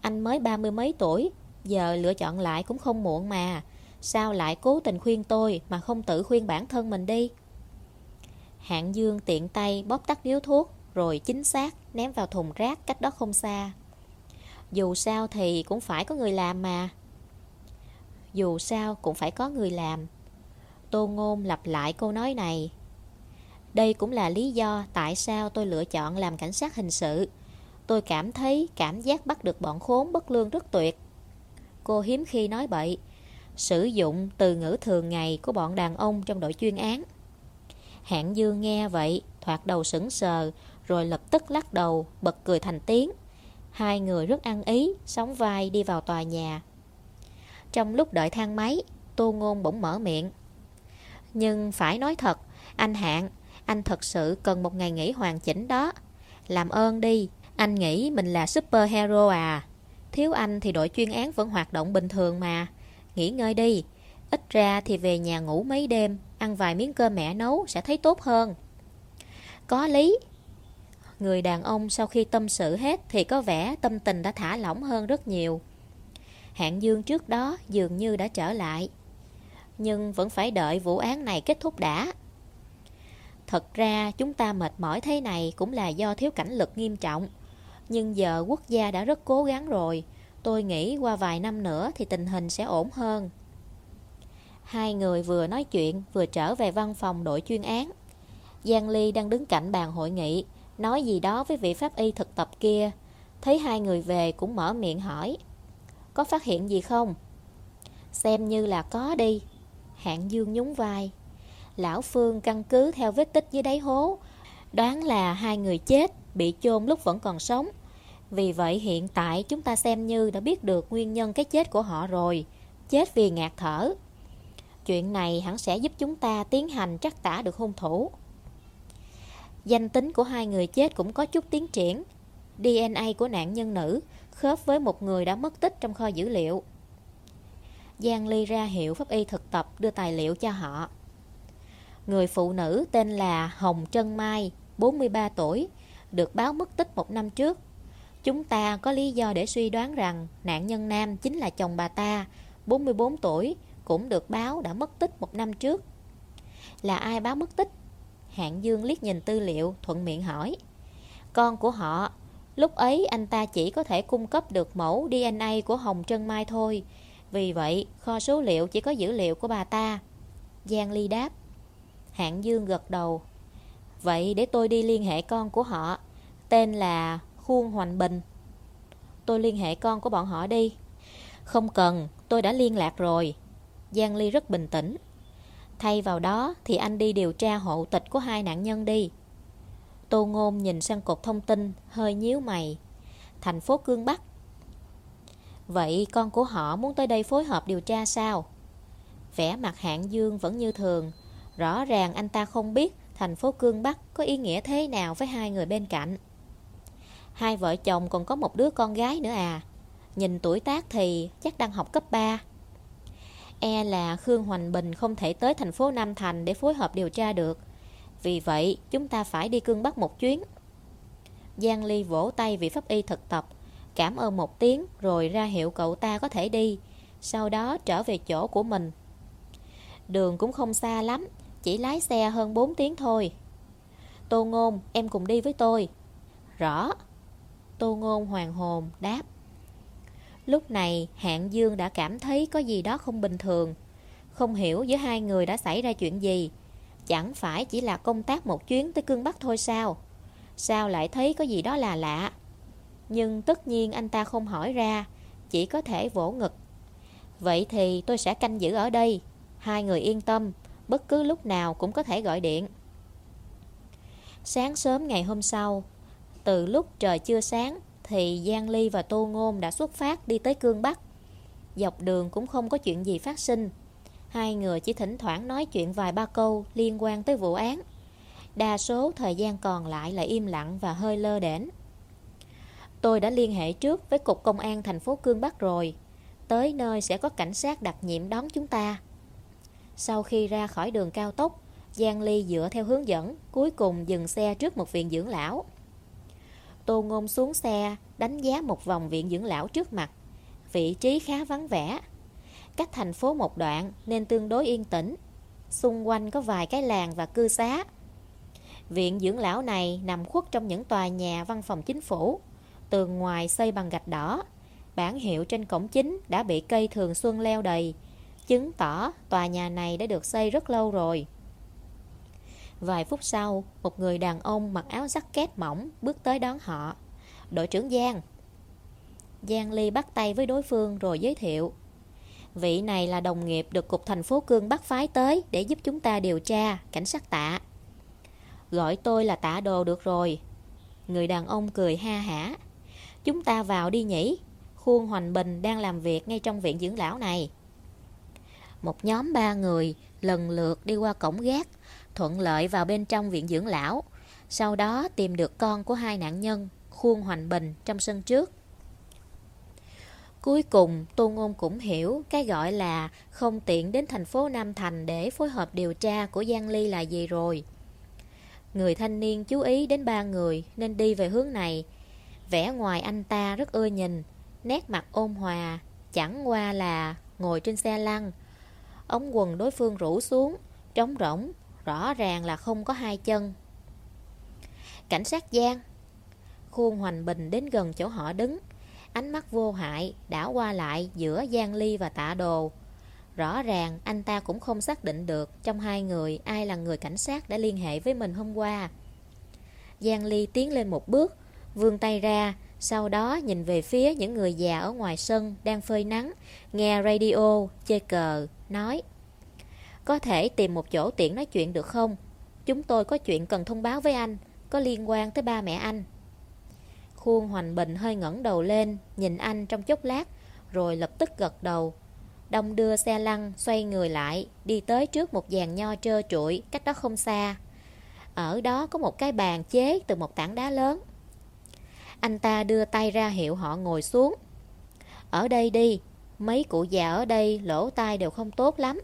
S1: Anh mới ba mươi mấy tuổi Giờ lựa chọn lại cũng không muộn mà. Sao lại cố tình khuyên tôi Mà không tự khuyên bản thân mình đi? Hạng Dương tiện tay bóp tắt điếu thuốc, Rồi chính xác ném vào thùng rác cách đó không xa. Dù sao thì cũng phải có người làm mà. Dù sao cũng phải có người làm. Tô Ngôn lặp lại câu nói này. Đây cũng là lý do tại sao tôi lựa chọn làm cảnh sát hình sự. Tôi cảm thấy cảm giác bắt được bọn khốn bất lương rất tuyệt. Cô hiếm khi nói bậy. Sử dụng từ ngữ thường ngày của bọn đàn ông trong đội chuyên án. Hạng Dương nghe vậy, Thoạt đầu sững sờ, Rồi lập tức lắc đầu, Bật cười thành tiếng. Hai người rất ăn ý, Sóng vai đi vào tòa nhà. Trong lúc đợi thang máy, Tô Ngôn bỗng mở miệng. Nhưng phải nói thật, Anh Hạng, Anh thật sự cần một ngày nghỉ hoàn chỉnh đó. Làm ơn đi, Anh nghĩ mình là super hero à. Thiếu anh thì đội chuyên án vẫn hoạt động bình thường mà. Nghỉ ngơi đi. Ít ra thì về nhà ngủ mấy đêm, Ăn vài miếng cơm mẹ nấu sẽ thấy tốt hơn. Có lý. Người đàn ông sau khi tâm sự hết Thì có vẻ tâm tình đã thả lỏng hơn rất nhiều. Hạng Dương trước đó dường như đã trở lại. Nhưng vẫn phải đợi vụ án này kết thúc đã. Thật ra chúng ta mệt mỏi thế này Cũng là do thiếu cảnh lực nghiêm trọng nhưng giờ quốc gia đã rất cố gắng rồi. Tôi nghĩ qua vài năm nữa thì tình hình sẽ ổn hơn. Hai người vừa nói chuyện, vừa trở về văn phòng đội chuyên án. Giang Ly đang đứng cạnh bàn hội nghị, Nói gì đó với vị pháp y thực tập kia. Thấy hai người về cũng mở miệng hỏi, Có phát hiện gì không? Xem như là có đi. Hạng Dương nhún vai. Lão Phương căn cứ theo vết tích dưới đáy hố, Đoán là hai người chết, Bị chôn lúc vẫn còn sống vì vậy hiện tại chúng ta xem như đã biết được nguyên nhân cái chết của họ rồi. Chết vì ngạt thở. Chuyện này hẳn sẽ giúp chúng ta tiến hành trắc tả được hung thủ. Danh tính của hai người chết cũng có chút tiến triển. DNA của nạn nhân nữ khớp với một người đã mất tích trong kho dữ liệu. Giang Ly ra hiệu pháp y thực tập đưa tài liệu cho họ. Người phụ nữ tên là Hồng Trân Mai, 43 tuổi, được báo mất tích một năm trước. Chúng ta có lý do để suy đoán rằng nạn nhân nam chính là chồng bà ta, 44 tuổi, cũng được báo đã mất tích một năm trước. Là ai báo mất tích? Hạng Dương liếc nhìn tư liệu, thuận miệng hỏi. Con của họ, Lúc ấy anh ta chỉ có thể cung cấp được mẫu DNA của Hồng Trân Mai thôi Vì vậy kho số liệu chỉ có dữ liệu của bà ta Giang Ly đáp Hạng Dương gật đầu Vậy để tôi đi liên hệ con của họ Tên là Khuôn Hoành Bình. Tôi liên hệ con của bọn họ đi. Không cần, tôi đã liên lạc rồi. Giang Ly rất bình tĩnh. Thay vào đó thì anh đi điều tra hộ tịch của hai nạn nhân đi. Tô Ngôn nhìn sang cột thông tin Hơi nhíu mày. Thành phố Cương Bắc. Vậy con của họ muốn tới đây phối hợp điều tra sao? Vẻ mặt hạng dương vẫn như thường. Rõ ràng anh ta không biết thành phố Cương Bắc có ý nghĩa thế nào với hai người bên cạnh. Hai vợ chồng còn có một đứa con gái nữa à. Nhìn tuổi tác thì chắc đang học cấp 3. E là Khương Hoành Bình không thể tới thành phố Nam Thành để phối hợp điều tra được. Vì vậy, chúng ta phải đi Cương Bắc một chuyến. Giang Ly vỗ tay vị pháp y thực tập, cảm ơn một tiếng rồi ra hiệu cậu ta có thể đi, sau đó trở về chỗ của mình. Đường cũng không xa lắm, chỉ lái xe hơn 4 tiếng thôi Tô Ngôn em cùng đi với tôi Rõ Tô Ngôn hoàng hồn đáp. Lúc này Hạng Dương đã cảm thấy có gì đó không bình thường. Không hiểu giữa hai người đã xảy ra chuyện gì. Chẳng phải chỉ là công tác một chuyến tới cương Bắc thôi sao? Sao lại thấy có gì đó là lạ? Nhưng tất nhiên anh ta không hỏi ra Chỉ có thể vỗ ngực. Vậy thì tôi sẽ canh giữ ở đây. Hai người yên tâm bất cứ lúc nào cũng có thể gọi điện. Sáng sớm ngày hôm sau, từ lúc trời chưa sáng thì Giang Ly và Tô Ngôn đã xuất phát đi tới Cương Bắc. Dọc đường cũng không có chuyện gì phát sinh. Hai người chỉ thỉnh thoảng nói chuyện vài ba câu liên quan tới vụ án. Đa số thời gian còn lại là im lặng và hơi lơ đễnh. Tôi đã liên hệ trước với Cục Công an thành phố Cương Bắc rồi. Tới nơi sẽ có cảnh sát đặc nhiệm đón chúng ta. Sau khi ra khỏi đường cao tốc, Giang Ly dựa theo hướng dẫn, cuối cùng dừng xe trước một viện dưỡng lão. Tô Ngôn xuống xe, đánh giá một vòng viện dưỡng lão trước mặt. Vị trí khá vắng vẻ. Cách thành phố một đoạn nên tương đối yên tĩnh. Xung quanh có vài cái làng và cư xá. Viện dưỡng lão này nằm khuất trong những tòa nhà văn phòng chính phủ. Tường ngoài xây bằng gạch đỏ. Bản hiệu trên cổng chính đã bị cây thường xuân leo đầy chứng tỏ tòa nhà này đã được xây rất lâu rồi. Vài phút sau, một người đàn ông mặc áo jacket mỏng bước tới đón họ. Đội trưởng Giang. Giang Ly bắt tay với đối phương rồi giới thiệu. Vị này là đồng nghiệp được Cục Thành phố Cương bắt phái tới để giúp chúng ta điều tra, cảnh sát tạ. Gọi tôi là tạ đồ được rồi. Người đàn ông cười ha hả. Chúng ta vào đi nhỉ. Khuôn Hoành Bình đang làm việc ngay trong viện dưỡng lão này. Một nhóm ba người lần lượt đi qua cổng gác, thuận lợi vào bên trong viện dưỡng lão. Sau đó tìm được con của hai nạn nhân, Khuôn Hoành Bình trong sân trước. Cuối cùng, Tô Ngôn cũng hiểu cái gọi là không tiện đến thành phố Nam Thành để phối hợp điều tra của Giang Ly là gì rồi. Người thanh niên chú ý đến ba người nên đi về hướng này. Vẻ ngoài anh ta rất ưa nhìn, nét mặt ôn hòa, chẳng qua là ngồi trên xe lăn, Ống quần đối phương rủ xuống Trống rỗng Rõ ràng là không có hai chân. Cảnh sát Giang Khuôn Hoành Bình đến gần chỗ họ đứng Ánh mắt vô hại đảo qua lại giữa Giang Ly và Tạ Đồ. Rõ ràng anh ta cũng không xác định được Trong hai người ai là người cảnh sát đã liên hệ với mình hôm qua. Giang Ly tiến lên một bước Vươn tay ra Sau đó nhìn về phía những người già ở ngoài sân Đang phơi nắng Nghe radio, chơi cờ nói có thể tìm một chỗ tiện nói chuyện được không? Chúng tôi có chuyện cần thông báo với anh, Có liên quan tới ba mẹ anh. Khuôn Hoành Bình hơi ngẩng đầu lên, Nhìn anh trong chốc lát, Rồi lập tức gật đầu. Đông đưa xe lăn, xoay người lại, Đi tới trước một dàn nho trơ trụi Cách đó không xa. Ở đó có một cái bàn chế từ một tảng đá lớn. Anh ta đưa tay ra hiệu họ ngồi xuống. Ở đây đi, Mấy cụ già ở đây lỗ tai đều không tốt lắm.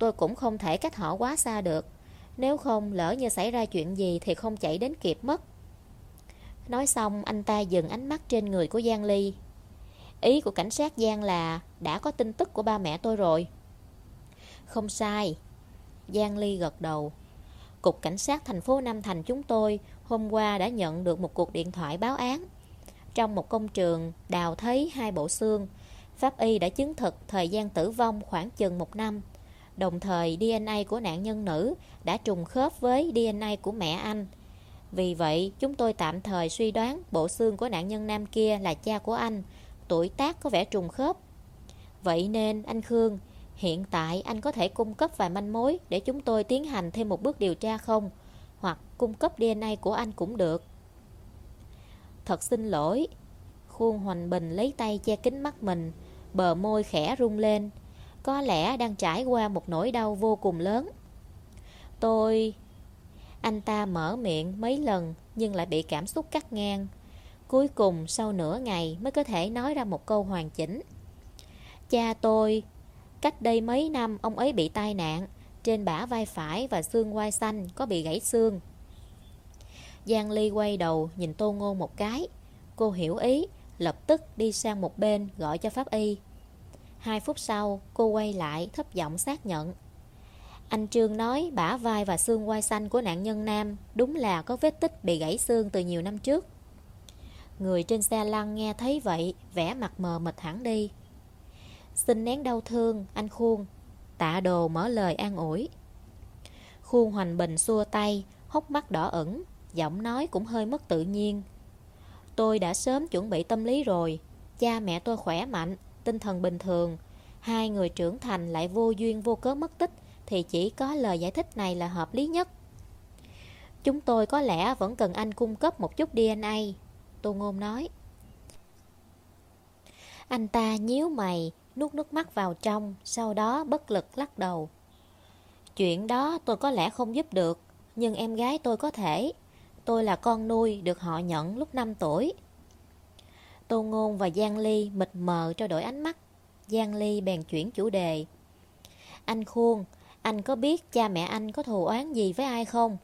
S1: Tôi cũng không thể cách họ quá xa được. Nếu không lỡ như xảy ra chuyện gì Thì không chạy đến kịp mất. Nói xong, anh ta dừng ánh mắt trên người của Giang Ly. Ý của cảnh sát Giang là Đã có tin tức của ba mẹ tôi rồi. Không sai. Giang Ly gật đầu. Cục Cảnh sát thành phố Nam Thành chúng tôi Hôm qua đã nhận được một cuộc điện thoại báo án. Trong một công trường đào thấy hai bộ xương. Pháp y đã chứng thực thời gian tử vong khoảng chừng một năm. Đồng thời DNA của nạn nhân nữ đã trùng khớp với DNA của mẹ anh. Vì vậy, chúng tôi tạm thời suy đoán bộ xương của nạn nhân nam kia là cha của anh, tuổi tác có vẻ trùng khớp. Vậy nên, anh Khương, hiện tại anh có thể cung cấp vài manh mối để chúng tôi tiến hành thêm một bước điều tra không? Hoặc cung cấp DNA của anh cũng được. Thật xin lỗi. Khuôn Hoành Bình lấy tay che kính mắt mình, bờ môi khẽ rung lên. Có lẽ đang trải qua một nỗi đau vô cùng lớn. Tôi... Anh ta mở miệng mấy lần nhưng lại bị cảm xúc cắt ngang. Cuối cùng sau nửa ngày mới có thể nói ra một câu hoàn chỉnh. Cha tôi, cách đây mấy năm ông ấy bị tai nạn, trên bả vai phải và xương quai xanh có bị gãy xương. Giang Ly quay đầu nhìn Tô Ngôn một cái. Cô hiểu ý, lập tức đi sang một bên gọi cho pháp y. Hai phút sau, cô quay lại thấp giọng xác nhận. Anh Trương nói bả vai và xương quai xanh của nạn nhân nam đúng là có vết tích bị gãy xương từ nhiều năm trước. Người trên xe lăn nghe thấy vậy, vẻ mặt mờ mịt hẳn đi. Xin nén đau thương, anh Khuôn. Tạ đồ mở lời an ủi. Khuôn hoành bình xua tay, hốc mắt đỏ ẩn, giọng nói cũng hơi mất tự nhiên. Tôi đã sớm chuẩn bị tâm lý rồi. Cha mẹ tôi khỏe mạnh, tinh thần bình thường. Hai người trưởng thành lại vô duyên vô cớ mất tích thì chỉ có lời giải thích này là hợp lý nhất. Chúng tôi có lẽ vẫn cần anh cung cấp một chút DNA, Tô Ngôn nói. Anh ta nhíu mày, nuốt nước mắt vào trong, sau đó bất lực lắc đầu. Chuyện đó tôi có lẽ không giúp được, nhưng em gái tôi có thể. Tôi là con nuôi được họ nhận lúc 5 tuổi. Tô Ngôn và Giang Ly mịt mờ trao đổi ánh mắt. Giang Ly bèn chuyển chủ đề. Anh Khuôn, anh có biết cha mẹ anh có thù oán gì với ai không?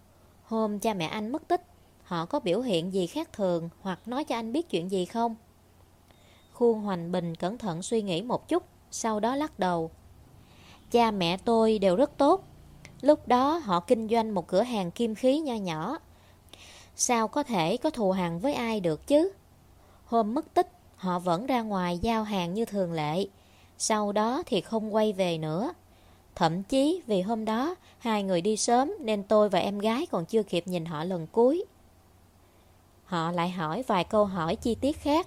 S1: Hôm cha mẹ anh mất tích, họ có biểu hiện gì khác thường hoặc nói cho anh biết chuyện gì không? Khuôn Hoành Bình cẩn thận suy nghĩ một chút, sau đó lắc đầu. Cha mẹ tôi đều rất tốt. Lúc đó họ kinh doanh một cửa hàng kim khí nho nhỏ. Sao có thể có thù hằn với ai được chứ? Hôm mất tích, họ vẫn ra ngoài giao hàng như thường lệ. Sau đó thì không quay về nữa. Thậm chí vì hôm đó hai người đi sớm nên tôi và em gái còn chưa kịp nhìn họ lần cuối. Họ lại hỏi vài câu hỏi chi tiết khác.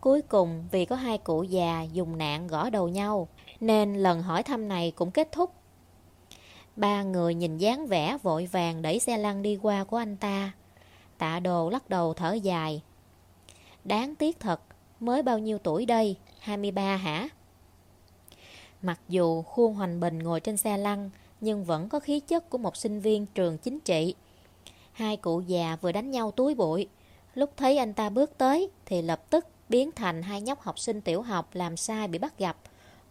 S1: Cuối cùng vì có hai cụ già dùng nạn gõ đầu nhau nên lần hỏi thăm này cũng kết thúc. Ba người nhìn dáng vẻ vội vàng đẩy xe lăn đi qua của anh ta. Tạ đồ lắc đầu thở dài. Đáng tiếc thật, mới bao nhiêu tuổi đây? 23 hả? Mặc dù Khuôn Hoành Bình ngồi trên xe lăn, nhưng vẫn có khí chất của một sinh viên trường chính trị. Hai cụ già vừa đánh nhau túi bụi. Lúc thấy anh ta bước tới, thì lập tức biến thành hai nhóc học sinh tiểu học làm sai bị bắt gặp.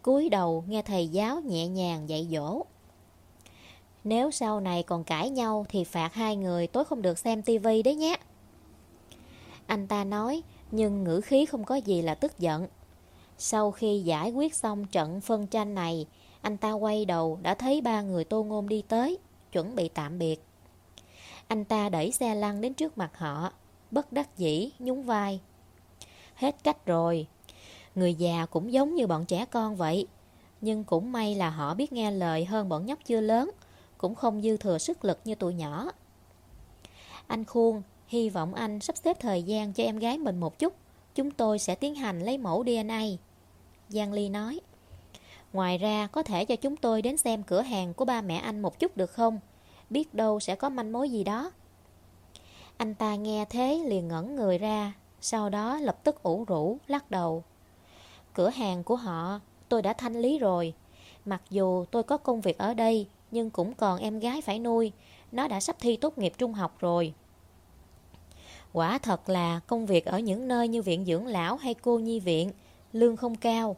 S1: cúi đầu nghe thầy giáo nhẹ nhàng dạy dỗ. Nếu sau này còn cãi nhau thì phạt hai người tối không được xem tivi đấy nhé. Anh ta nói, nhưng ngữ khí không có gì là tức giận. Sau khi giải quyết xong trận phân tranh này, anh ta quay đầu đã thấy ba người tô ngôn đi tới, chuẩn bị tạm biệt. Anh ta đẩy xe lăn đến trước mặt họ, bất đắc dĩ, nhún vai. Hết cách rồi. Người già cũng giống như bọn trẻ con vậy. Nhưng cũng may là họ biết nghe lời hơn bọn nhóc chưa lớn, cũng không dư thừa sức lực như tụi nhỏ. Anh Khuôn, hy vọng anh sắp xếp thời gian cho em gái mình một chút. Chúng tôi sẽ tiến hành lấy mẫu DNA. Giang Ly nói. Ngoài ra, có thể cho chúng tôi đến xem cửa hàng của ba mẹ anh một chút được không? Biết đâu sẽ có manh mối gì đó. Anh ta nghe thế liền ngẩn người ra, sau đó lập tức ủ rũ, lắc đầu. Cửa hàng của họ, tôi đã thanh lý rồi. Mặc dù tôi có công việc ở đây, nhưng cũng còn em gái phải nuôi. Nó đã sắp thi tốt nghiệp trung học rồi. Quả thật là công việc ở những nơi như viện dưỡng lão hay cô nhi viện, lương không cao.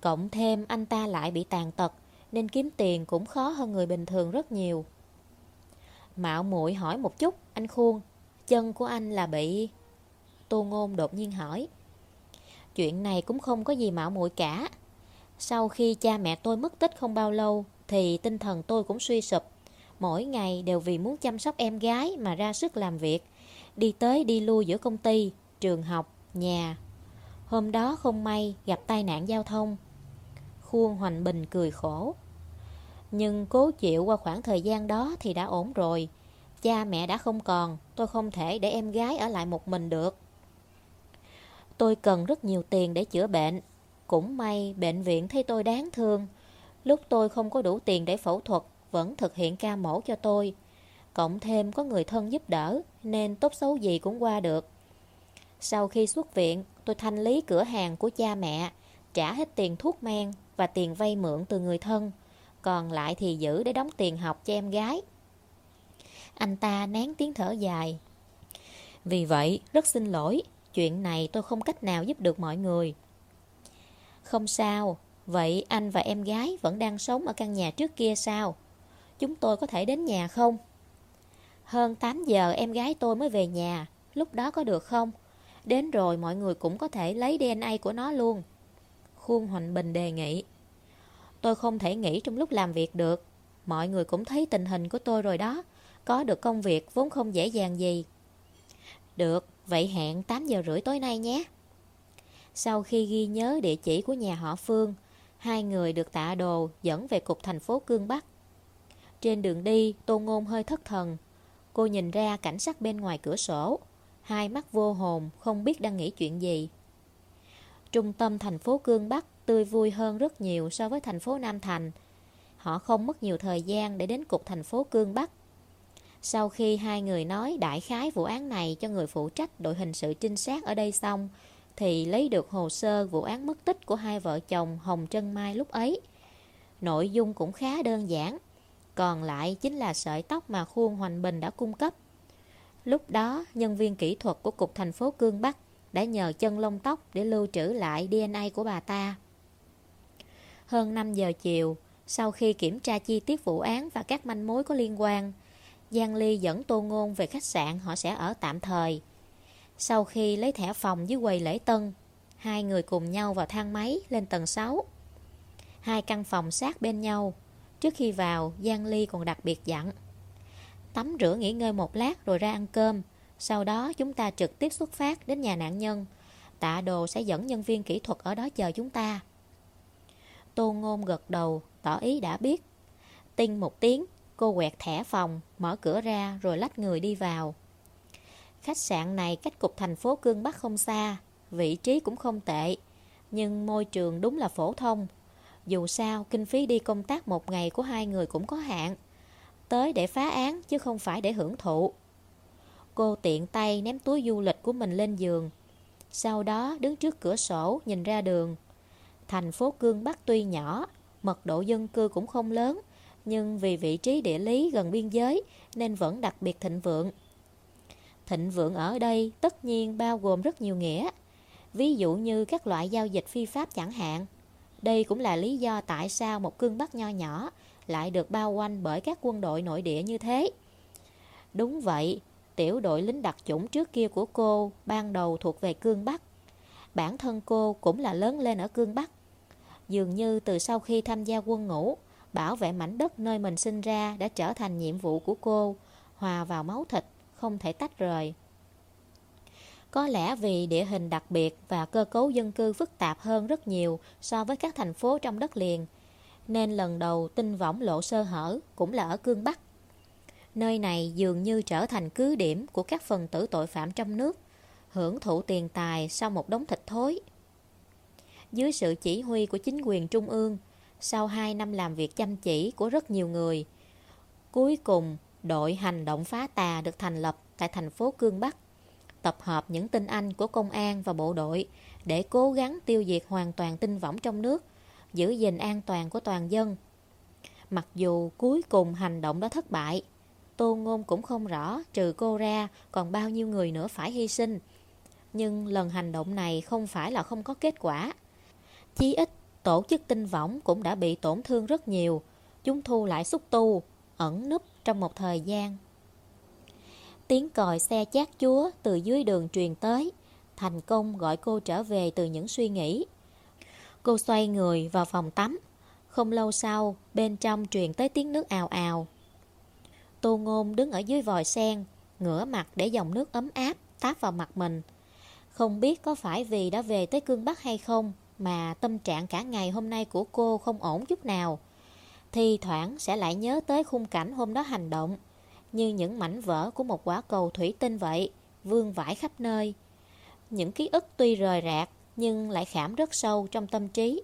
S1: Cộng thêm anh ta lại bị tàn tật, nên kiếm tiền cũng khó hơn người bình thường rất nhiều. Mạo muội hỏi một chút, anh Khuôn, chân của anh là bị... Tô Ngôn đột nhiên hỏi. Chuyện này cũng không có gì mạo muội cả. Sau khi cha mẹ tôi mất tích không bao lâu, thì tinh thần tôi cũng suy sụp. Mỗi ngày đều vì muốn chăm sóc em gái mà ra sức làm việc. Đi tới đi lui giữa công ty, trường học, Nhà. Hôm đó không may gặp tai nạn giao thông. Khuôn Hoành Bình cười khổ. Nhưng cố chịu qua khoảng thời gian đó thì đã ổn rồi. Cha mẹ đã không còn Tôi không thể để em gái ở lại một mình được. Tôi cần rất nhiều tiền để chữa bệnh. Cũng may bệnh viện thấy tôi đáng thương. Lúc tôi không có đủ tiền để phẫu thuật Vẫn thực hiện ca mổ cho tôi. Cộng thêm có người thân giúp đỡ. Nên tốt xấu gì cũng qua được Sau khi xuất viện, Tôi thanh lý cửa hàng của cha mẹ, Trả hết tiền thuốc men Và tiền vay mượn từ người thân, Còn lại thì giữ để đóng tiền học cho em gái Anh ta nén tiếng thở dài Vì vậy, rất xin lỗi, Chuyện này tôi không cách nào giúp được mọi người Không sao, Vậy anh và em gái vẫn đang sống ở căn nhà trước kia sao? Chúng tôi có thể đến nhà không? Hơn 8 giờ em gái tôi mới về nhà. Lúc đó có được không? Đến rồi mọi người cũng có thể lấy DNA của nó luôn. Khuôn Hoành Bình đề nghị. Tôi không thể nghỉ trong lúc làm việc được. Mọi người cũng thấy tình hình của tôi rồi đó. Có được công việc vốn không dễ dàng gì. Được, vậy hẹn 8 giờ rưỡi tối nay nhé. Sau khi ghi nhớ địa chỉ của nhà họ Phương Hai người được tạ đồ dẫn về cục thành phố Cương Bắc. Trên đường đi, Tô Ngôn hơi thất thần. Cô nhìn ra cảnh sắc bên ngoài cửa sổ. Hai mắt vô hồn, Không biết đang nghĩ chuyện gì. Trung tâm thành phố Cương Bắc Tươi vui hơn rất nhiều so với thành phố Nam Thành. Họ không mất nhiều thời gian Để đến cục thành phố Cương Bắc. Sau khi hai người nói đại khái vụ án này Cho người phụ trách đội hình sự trinh sát ở đây xong, Thì lấy được hồ sơ vụ án mất tích Của hai vợ chồng Hồng Trân Mai lúc ấy. Nội dung cũng khá đơn giản còn lại chính là sợi tóc mà Khuôn Hoành Bình đã cung cấp. Lúc đó, nhân viên kỹ thuật của Cục thành phố Cương Bắc đã nhờ chân lông tóc để lưu trữ lại DNA của bà ta. Hơn 5 giờ chiều, sau khi kiểm tra chi tiết vụ án và các manh mối có liên quan, Giang Ly dẫn Tô Ngôn về khách sạn họ sẽ ở tạm thời. Sau khi lấy thẻ phòng dưới quầy lễ tân, hai người cùng nhau vào thang máy lên tầng 6. Hai căn phòng sát bên nhau, Trước khi vào, Giang Ly còn đặc biệt dặn. Tắm rửa nghỉ ngơi một lát rồi ra ăn cơm. Sau đó chúng ta trực tiếp xuất phát đến nhà nạn nhân. Tạ đồ sẽ dẫn nhân viên kỹ thuật ở đó chờ chúng ta. Tô Ngôn gật đầu, tỏ ý đã biết. Tinh một tiếng, cô quẹt thẻ phòng, mở cửa ra rồi lách người đi vào. Khách sạn này cách cục thành phố Cương Bắc không xa Vị trí cũng không tệ Nhưng môi trường đúng là phổ thông dù sao, kinh phí đi công tác một ngày của hai người cũng có hạn. Tới để phá án chứ không phải để hưởng thụ. Cô tiện tay ném túi du lịch của mình lên giường. Sau đó đứng trước cửa sổ nhìn ra đường. Thành phố Cương Bắc tuy nhỏ, mật độ dân cư cũng không lớn, nhưng vì vị trí địa lý gần biên giới nên vẫn đặc biệt thịnh vượng. Thịnh vượng ở đây tất nhiên bao gồm rất nhiều nghĩa, ví dụ như các loại giao dịch phi pháp chẳng hạn. Đây cũng là lý do tại sao một cương bắc nho nhỏ lại được bao quanh bởi các quân đội nội địa như thế. Đúng vậy, tiểu đội lính đặc chủng trước kia của cô ban đầu thuộc về cương bắc. Bản thân cô cũng là lớn lên ở cương bắc. Dường như từ sau khi tham gia quân ngũ, bảo vệ mảnh đất nơi mình sinh ra đã trở thành nhiệm vụ của cô, hòa vào máu thịt, không thể tách rời. Có lẽ vì địa hình đặc biệt và cơ cấu dân cư phức tạp hơn rất nhiều so với các thành phố trong đất liền, nên lần đầu tinh võng lộ sơ hở cũng là ở Cương Bắc. Nơi này dường như trở thành cứ điểm của các phần tử tội phạm trong nước, hưởng thụ tiền tài sau một đống thịt thối. Dưới sự chỉ huy của chính quyền trung ương, sau 2 năm làm việc chăm chỉ của rất nhiều người, cuối cùng đội hành động phá tà được thành lập tại thành phố Cương Bắc tập hợp những tinh anh của công an và bộ đội để cố gắng tiêu diệt hoàn toàn tinh võng trong nước, giữ gìn an toàn của toàn dân. Mặc dù cuối cùng hành động đó thất bại, Tô Ngôn cũng không rõ trừ cô ra còn bao nhiêu người nữa phải hy sinh. Nhưng lần hành động này không phải là không có kết quả. Chí ít, tổ chức tinh võng cũng đã bị tổn thương rất nhiều. Chúng thu lại xúc tu, ẩn núp trong một thời gian Tiếng còi xe chát chúa từ dưới đường truyền tới, thành công gọi cô trở về từ những suy nghĩ. Cô xoay người vào phòng tắm. Không lâu sau, bên trong truyền tới tiếng nước ào ào. Tô Ngôn đứng ở dưới vòi sen, ngửa mặt để dòng nước ấm áp táp vào mặt mình. Không biết có phải vì đã về tới cương Bắc hay không mà tâm trạng cả ngày hôm nay của cô không ổn chút nào. Thì thoảng sẽ lại nhớ tới khung cảnh hôm đó hành động, như những mảnh vỡ của một quả cầu thủy tinh vậy, vương vãi khắp nơi. Những ký ức tuy rời rạc nhưng lại khảm rất sâu trong tâm trí.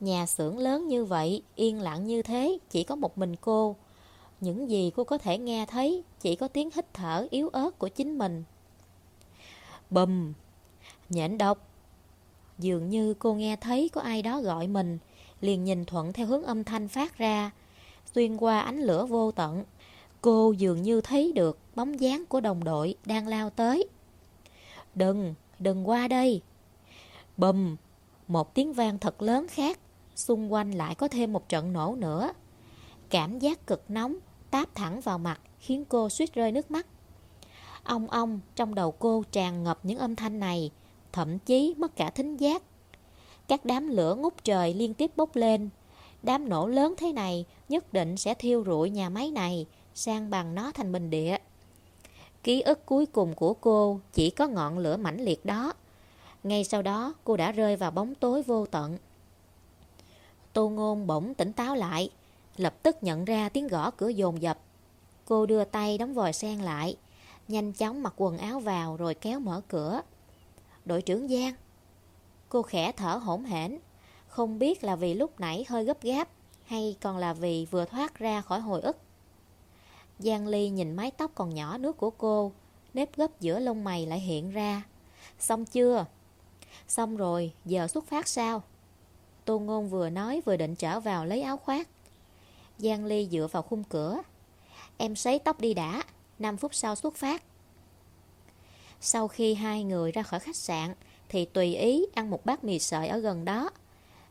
S1: Nhà xưởng lớn như vậy, yên lặng như thế, chỉ có một mình cô. Những gì cô có thể nghe thấy chỉ có tiếng hít thở yếu ớt của chính mình. Bùm! Nhện độc! Dường như cô nghe thấy có ai đó gọi mình, liền nhìn thuận theo hướng âm thanh phát ra. Xuyên qua ánh lửa vô tận, cô dường như thấy được bóng dáng của đồng đội đang lao tới. Đừng, đừng qua đây! Bùm! Một tiếng vang thật lớn khác, xung quanh lại có thêm một trận nổ nữa. Cảm giác cực nóng táp thẳng vào mặt khiến cô suýt rơi nước mắt. Ông ông trong đầu cô tràn ngập những âm thanh này, thậm chí mất cả thính giác. Các đám lửa ngút trời liên tiếp bốc lên. Đám nổ lớn thế này nhất định sẽ thiêu rụi nhà máy này, sang bằng nó thành bình địa. Ký ức cuối cùng của cô chỉ có ngọn lửa mãnh liệt đó. Ngay sau đó cô đã rơi vào bóng tối vô tận. Tô Ngôn bỗng tỉnh táo lại, lập tức nhận ra tiếng gõ cửa dồn dập. Cô đưa tay đóng vòi sen lại, nhanh chóng mặc quần áo vào rồi kéo mở cửa. Đội trưởng Giang. Cô khẽ thở hổn hển, không biết là vì lúc nãy hơi gấp gáp hay còn là vì vừa thoát ra khỏi hồi ức. Giang Ly nhìn mái tóc còn nhỏ nước của cô, nếp gấp giữa lông mày lại hiện ra. Xong chưa? Xong rồi, giờ xuất phát sao? Tô Ngôn vừa nói vừa định trở vào lấy áo khoác. Giang Ly dựa vào khung cửa. Em sấy tóc đi đã, 5 phút sau xuất phát. Sau khi hai người ra khỏi khách sạn, thì tùy ý ăn một bát mì sợi ở gần đó.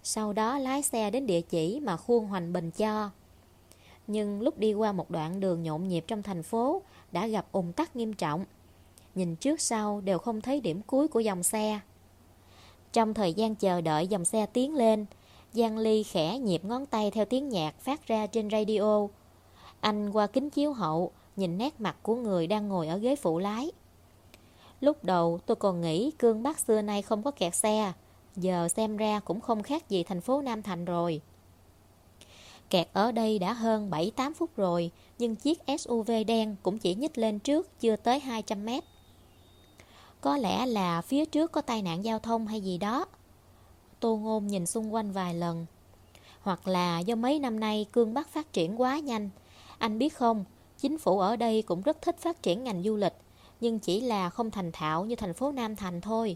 S1: Sau đó lái xe đến địa chỉ mà Khuôn Hoành Bình cho. Nhưng lúc đi qua một đoạn đường nhộn nhịp trong thành phố, đã gặp ủng tắc nghiêm trọng. Nhìn trước sau đều không thấy điểm cuối của dòng xe. Trong thời gian chờ đợi dòng xe tiến lên, Giang Ly khẽ nhịp ngón tay theo tiếng nhạc phát ra trên radio. Anh qua kính chiếu hậu, nhìn nét mặt của người đang ngồi ở ghế phụ lái. Lúc đầu tôi còn nghĩ cương Bắc xưa nay không có kẹt xe, giờ xem ra cũng không khác gì thành phố Nam Thành rồi. Kẹt ở đây đã hơn 7-8 phút rồi, nhưng chiếc SUV đen cũng chỉ nhích lên trước chưa tới 200 mét. Có lẽ là phía trước có tai nạn giao thông hay gì đó. Tô Ngôn nhìn xung quanh vài lần. Hoặc là do mấy năm nay cương Bắc phát triển quá nhanh. Anh biết không, chính phủ ở đây cũng rất thích phát triển ngành du lịch, nhưng chỉ là không thành thạo như thành phố Nam Thành thôi.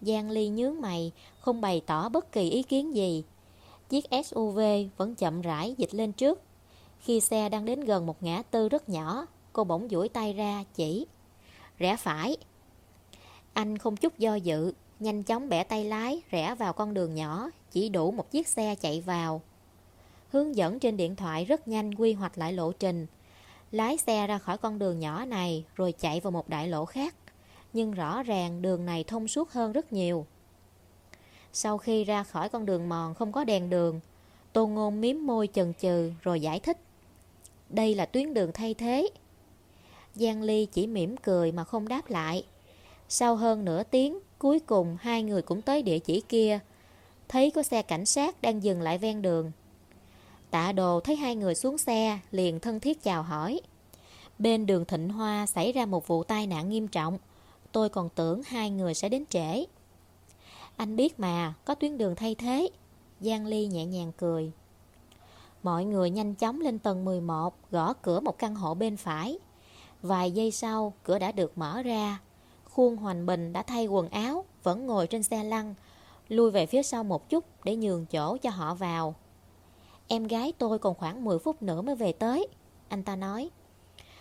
S1: Giang Ly nhướng mày, không bày tỏ bất kỳ ý kiến gì. Chiếc SUV vẫn chậm rãi dịch lên trước. Khi xe đang đến gần một ngã tư rất nhỏ, cô bỗng duỗi tay ra chỉ. Rẽ phải. Anh không chút do dự, nhanh chóng bẻ tay lái, rẽ vào con đường nhỏ, chỉ đủ một chiếc xe chạy vào. Hướng dẫn trên điện thoại rất nhanh quy hoạch lại lộ trình. Lái xe ra khỏi con đường nhỏ này rồi chạy vào một đại lộ khác. Nhưng rõ ràng đường này thông suốt hơn rất nhiều. Sau khi ra khỏi con đường mòn không có đèn đường, Tô Ngôn miếm môi chần chừ rồi giải thích. Đây là tuyến đường thay thế. Giang Ly chỉ mỉm cười mà không đáp lại. Sau hơn nửa tiếng, cuối cùng hai người cũng tới địa chỉ kia. Thấy có xe cảnh sát đang dừng lại ven đường. Tạ đồ thấy hai người xuống xe, liền thân thiết chào hỏi. Bên đường Thịnh Hoa xảy ra một vụ tai nạn nghiêm trọng. Tôi còn tưởng hai người sẽ đến trễ. Anh biết mà, có tuyến đường thay thế. Giang Ly nhẹ nhàng cười. Mọi người nhanh chóng lên tầng 11, gõ cửa một căn hộ bên phải. Vài giây sau, cửa đã được mở ra. Khuôn Hoành Bình đã thay quần áo, vẫn ngồi trên xe lăn, lui về phía sau một chút để nhường chỗ cho họ vào. Em gái tôi còn khoảng 10 phút nữa mới về tới, anh ta nói.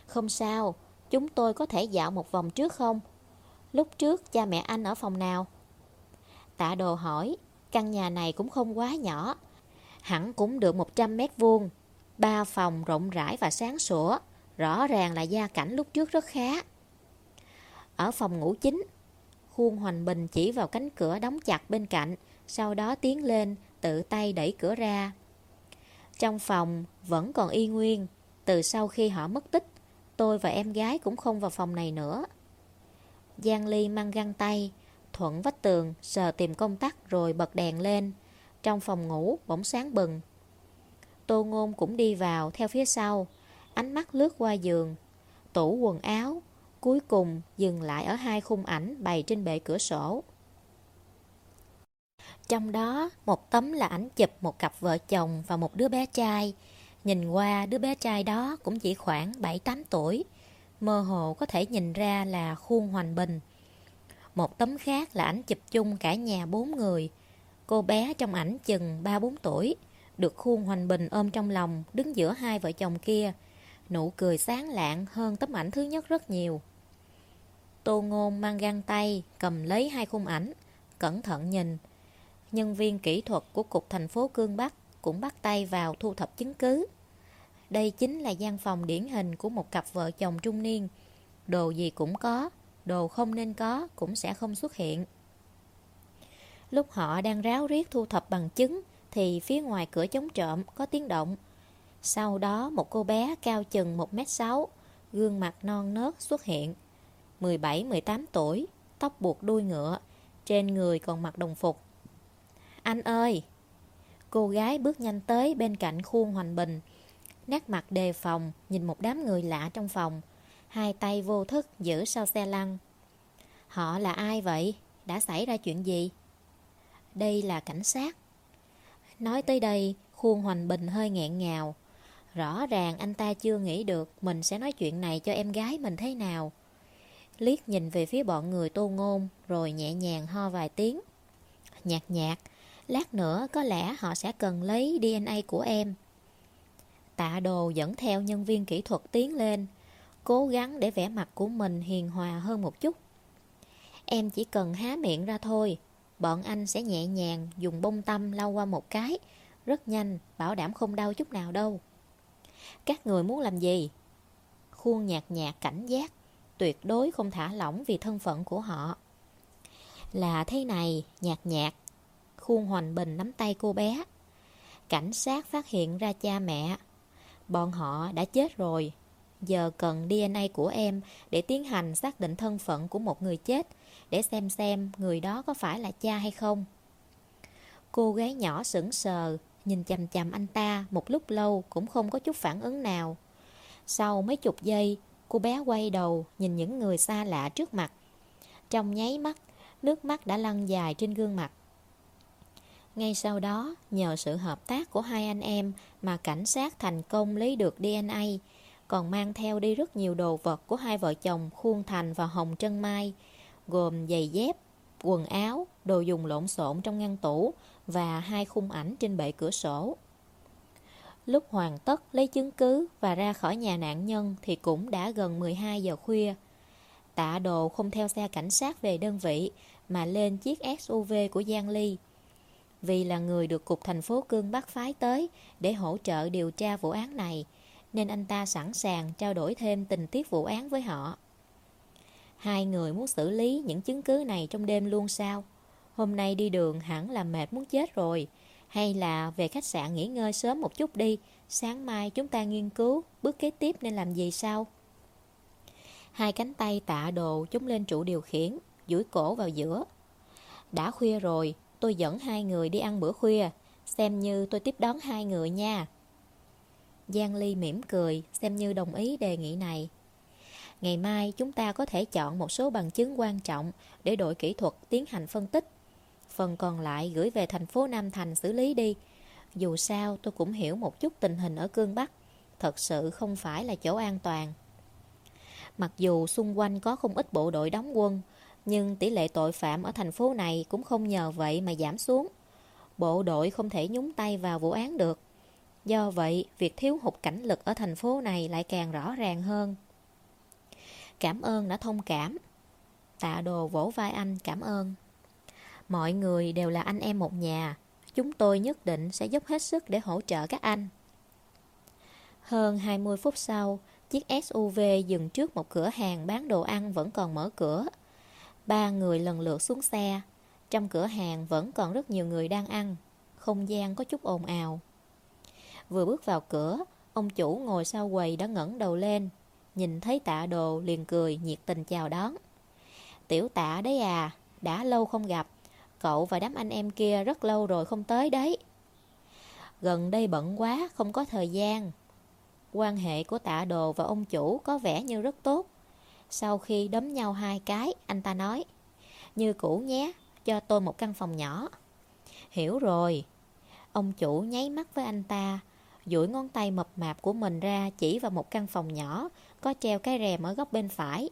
S1: Không sao, chúng tôi có thể dạo một vòng trước không? Lúc trước cha mẹ anh ở phòng nào? Tạ đồ hỏi, căn nhà này cũng không quá nhỏ, hẳn cũng được 100 mét vuông, ba phòng rộng rãi và sáng sủa, rõ ràng là gia cảnh lúc trước rất khá. Ở phòng ngủ chính, Khuôn Hoành Bình chỉ vào cánh cửa đóng chặt bên cạnh, sau đó tiến lên, tự tay đẩy cửa ra. Trong phòng vẫn còn y nguyên, từ sau khi họ mất tích, tôi và em gái cũng không vào phòng này nữa. Giang Ly mang găng tay, thuận vách tường, sờ tìm công tắc rồi bật đèn lên. Trong phòng ngủ bỗng sáng bừng. Tô Ngôn cũng đi vào theo phía sau, ánh mắt lướt qua giường, tủ quần áo, cuối cùng dừng lại ở hai khung ảnh bày trên bệ cửa sổ. Trong đó, một tấm là ảnh chụp một cặp vợ chồng và một đứa bé trai. Nhìn qua, đứa bé trai đó cũng chỉ khoảng 7-8 tuổi. Mơ hồ có thể nhìn ra là khuôn hoành bình. Một tấm khác là ảnh chụp chung cả nhà bốn người. Cô bé trong ảnh chừng 3-4 tuổi, được khuôn hoành bình ôm trong lòng, đứng giữa hai vợ chồng kia. Nụ cười sáng lạng hơn tấm ảnh thứ nhất rất nhiều. Tô Ngôn mang găng tay, cầm lấy hai khung ảnh, cẩn thận nhìn. Nhân viên kỹ thuật của Cục thành phố Cương Bắc cũng bắt tay vào thu thập chứng cứ. Đây chính là gian phòng điển hình của một cặp vợ chồng trung niên. Đồ gì cũng có, đồ không nên có cũng sẽ không xuất hiện. Lúc họ đang ráo riết thu thập bằng chứng thì phía ngoài cửa chống trộm có tiếng động. Sau đó một cô bé cao chừng 1m6, gương mặt non nớt xuất hiện. 17-18 tuổi, tóc buộc đuôi ngựa, trên người còn mặc đồng phục. Anh ơi! Cô gái bước nhanh tới bên cạnh khuôn hoành bình, nét mặt đề phòng, nhìn một đám người lạ trong phòng, hai tay vô thức giữ sau xe lăn. Họ là ai vậy? Đã xảy ra chuyện gì? Đây là cảnh sát. Nói tới đây, khuôn hoành bình hơi nghẹn ngào. Rõ ràng anh ta chưa nghĩ được mình sẽ nói chuyện này cho em gái mình thế nào. Liếc nhìn về phía bọn người tô ngôn Rồi nhẹ nhàng ho vài tiếng Nhạt nhạt Lát nữa có lẽ họ sẽ cần lấy DNA của em Tạ đồ dẫn theo nhân viên kỹ thuật tiến lên Cố gắng để vẻ mặt của mình hiền hòa hơn một chút Em chỉ cần há miệng ra thôi Bọn anh sẽ nhẹ nhàng dùng bông tâm lau qua một cái Rất nhanh, bảo đảm không đau chút nào đâu Các người muốn làm gì? Khuôn nhạt nhạt cảnh giác tuyệt đối không thả lỏng vì thân phận của họ. Là thế này, nhạt nhạt. Khuôn hoành bình nắm tay cô bé. Cảnh sát phát hiện ra cha mẹ. Bọn họ đã chết rồi. Giờ cần DNA của em để tiến hành xác định thân phận của một người chết để xem xem người đó có phải là cha hay không. Cô gái nhỏ sững sờ, nhìn chầm chầm anh ta một lúc lâu cũng không có chút phản ứng nào. Sau mấy chục giây, Cô bé quay đầu nhìn những người xa lạ trước mặt. Trong nháy mắt, nước mắt đã lăn dài trên gương mặt. Ngay sau đó, nhờ sự hợp tác của hai anh em mà cảnh sát thành công lấy được DNA, còn mang theo đi rất nhiều đồ vật của hai vợ chồng Khuôn Thành và Hồng Trân Mai, gồm giày dép, quần áo, đồ dùng lộn xộn trong ngăn tủ và hai khung ảnh trên bệ cửa sổ. Lúc hoàn tất lấy chứng cứ và ra khỏi nhà nạn nhân thì cũng đã gần 12 giờ khuya. Tạ đồ không theo xe cảnh sát về đơn vị mà lên chiếc SUV của Giang Ly. Vì là người được Cục thành phố Cương Bắc phái tới để hỗ trợ điều tra vụ án này, nên anh ta sẵn sàng trao đổi thêm tình tiết vụ án với họ. Hai người muốn xử lý những chứng cứ này trong đêm luôn sao? Hôm nay đi đường hẳn là mệt muốn chết rồi. Hay là về khách sạn nghỉ ngơi sớm một chút đi, Sáng mai chúng ta nghiên cứu Bước kế tiếp nên làm gì sau Hai cánh tay tạ đồ chúng lên trụ điều khiển, duỗi cổ vào giữa Đã khuya rồi, Tôi dẫn hai người đi ăn bữa khuya, Xem như tôi tiếp đón hai người nha Giang Ly mỉm cười, Xem như đồng ý đề nghị này. Ngày mai chúng ta có thể chọn một số bằng chứng quan trọng Để đội kỹ thuật tiến hành phân tích. Phần còn lại gửi về thành phố Nam Thành xử lý đi. Dù sao, tôi cũng hiểu một chút tình hình ở Cương Bắc. Thật sự không phải là chỗ an toàn. Mặc dù xung quanh có không ít bộ đội đóng quân, Nhưng tỷ lệ tội phạm ở thành phố này cũng không nhờ vậy mà giảm xuống. Bộ đội không thể nhúng tay vào vụ án được. Do vậy, việc thiếu hụt cảnh lực ở thành phố này lại càng rõ ràng hơn. Cảm ơn đã thông cảm. Tạ đồ vỗ vai anh cảm ơn. Mọi người đều là anh em một nhà Chúng tôi nhất định sẽ dốc hết sức để hỗ trợ các anh Hơn 20 phút sau Chiếc SUV dừng trước một cửa hàng bán đồ ăn vẫn còn mở cửa Ba người lần lượt xuống xe Trong cửa hàng vẫn còn rất nhiều người đang ăn Không gian có chút ồn ào Vừa bước vào cửa Ông chủ ngồi sau quầy đã ngẩng đầu lên Nhìn thấy tạ đồ liền cười nhiệt tình chào đón Tiểu tạ đấy à, đã lâu không gặp. Cậu và đám anh em kia rất lâu rồi không tới đấy. Gần đây bận quá, không có thời gian. Quan hệ của tạ đồ và ông chủ có vẻ như rất tốt. Sau khi đấm nhau hai cái, anh ta nói, như cũ nhé, cho tôi một căn phòng nhỏ. Hiểu rồi. Ông chủ nháy mắt với anh ta, duỗi ngón tay mập mạp của mình ra chỉ vào một căn phòng nhỏ, có treo cái rèm ở góc bên phải.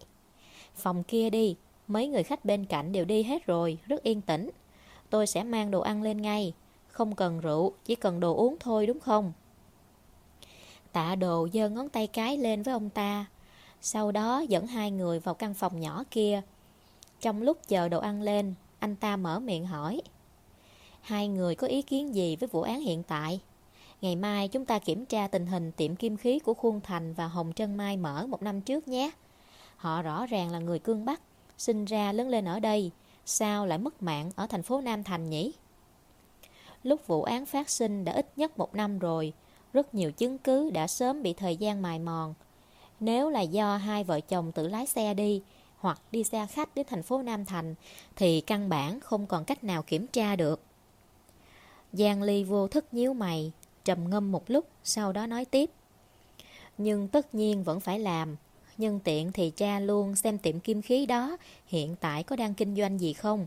S1: Phòng kia đi, mấy người khách bên cạnh đều đi hết rồi, rất yên tĩnh. Tôi sẽ mang đồ ăn lên ngay, không cần rượu, chỉ cần đồ uống thôi đúng không? Tạ đồ giơ ngón tay cái lên với ông ta, sau đó dẫn hai người vào căn phòng nhỏ kia. Trong lúc chờ đồ ăn lên, anh ta mở miệng hỏi. Hai người có ý kiến gì với vụ án hiện tại? Ngày mai chúng ta kiểm tra tình hình tiệm kim khí của Khuôn Thành và Hồng Trân Mai mở một năm trước nhé. Họ rõ ràng là người cương Bắc, sinh ra lớn lên ở đây, sao lại mất mạng ở thành phố Nam Thành nhỉ? Lúc vụ án phát sinh đã ít nhất một năm rồi, rất nhiều chứng cứ đã sớm bị thời gian mài mòn. Nếu là do hai vợ chồng tự lái xe đi, hoặc đi xe khách đến thành phố Nam Thành, thì căn bản không còn cách nào kiểm tra được. Giang Ly vô thức nhíu mày, trầm ngâm một lúc, sau đó nói tiếp. Nhưng tất nhiên vẫn phải làm. Nhân tiện thì cha luôn xem tiệm kim khí đó hiện tại có đang kinh doanh gì không.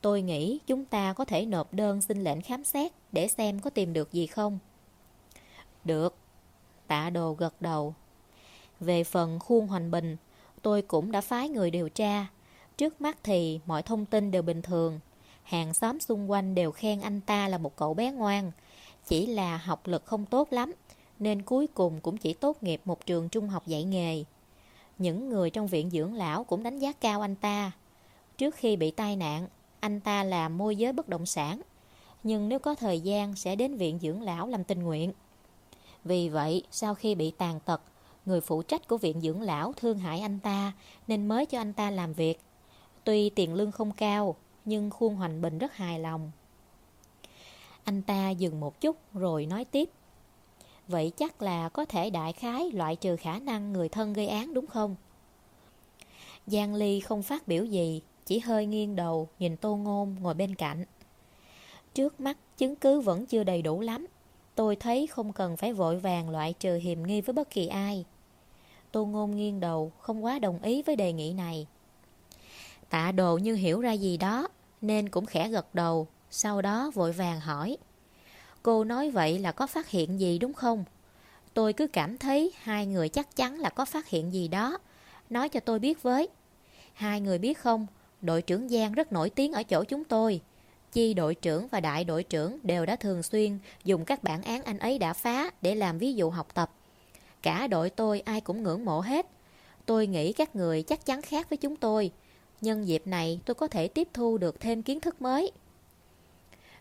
S1: Tôi nghĩ chúng ta có thể nộp đơn xin lệnh khám xét để xem có tìm được gì không. Được. Tạ đồ gật đầu. Về phần khuôn hoành bình, tôi cũng đã phái người điều tra. Trước mắt thì mọi thông tin đều bình thường. Hàng xóm xung quanh đều khen anh ta là một cậu bé ngoan. Chỉ là học lực không tốt lắm, nên cuối cùng cũng chỉ tốt nghiệp một trường trung học dạy nghề. Những người trong viện dưỡng lão cũng đánh giá cao anh ta. Trước khi bị tai nạn, anh ta làm môi giới bất động sản. Nhưng nếu có thời gian sẽ đến viện dưỡng lão làm tình nguyện. Vì vậy, sau khi bị tàn tật, người phụ trách của viện dưỡng lão thương hại anh ta nên mới cho anh ta làm việc. Tuy tiền lương không cao, nhưng Khuôn Hoành Bình rất hài lòng. Anh ta dừng một chút rồi nói tiếp. Vậy chắc là có thể đại khái loại trừ khả năng người thân gây án đúng không? Giang Ly không phát biểu gì, chỉ hơi nghiêng đầu nhìn Tô Ngôn ngồi bên cạnh. Trước mắt chứng cứ vẫn chưa đầy đủ lắm. Tôi thấy không cần phải vội vàng loại trừ hiềm nghi với bất kỳ ai. Tô Ngôn nghiêng đầu, không quá đồng ý với đề nghị này. Tạ đồ như hiểu ra gì đó, nên cũng khẽ gật đầu, sau đó vội vàng hỏi. Cô nói vậy là có phát hiện gì đúng không? Tôi cứ cảm thấy hai người chắc chắn là có phát hiện gì đó. Nói cho tôi biết với. Hai người biết không, đội trưởng Giang rất nổi tiếng ở chỗ chúng tôi. Chi đội trưởng và đại đội trưởng đều đã thường xuyên dùng các bản án anh ấy đã phá để làm ví dụ học tập. Cả đội tôi ai cũng ngưỡng mộ hết. Tôi nghĩ các người chắc chắn khác với chúng tôi. Nhân dịp này tôi có thể tiếp thu được thêm kiến thức mới.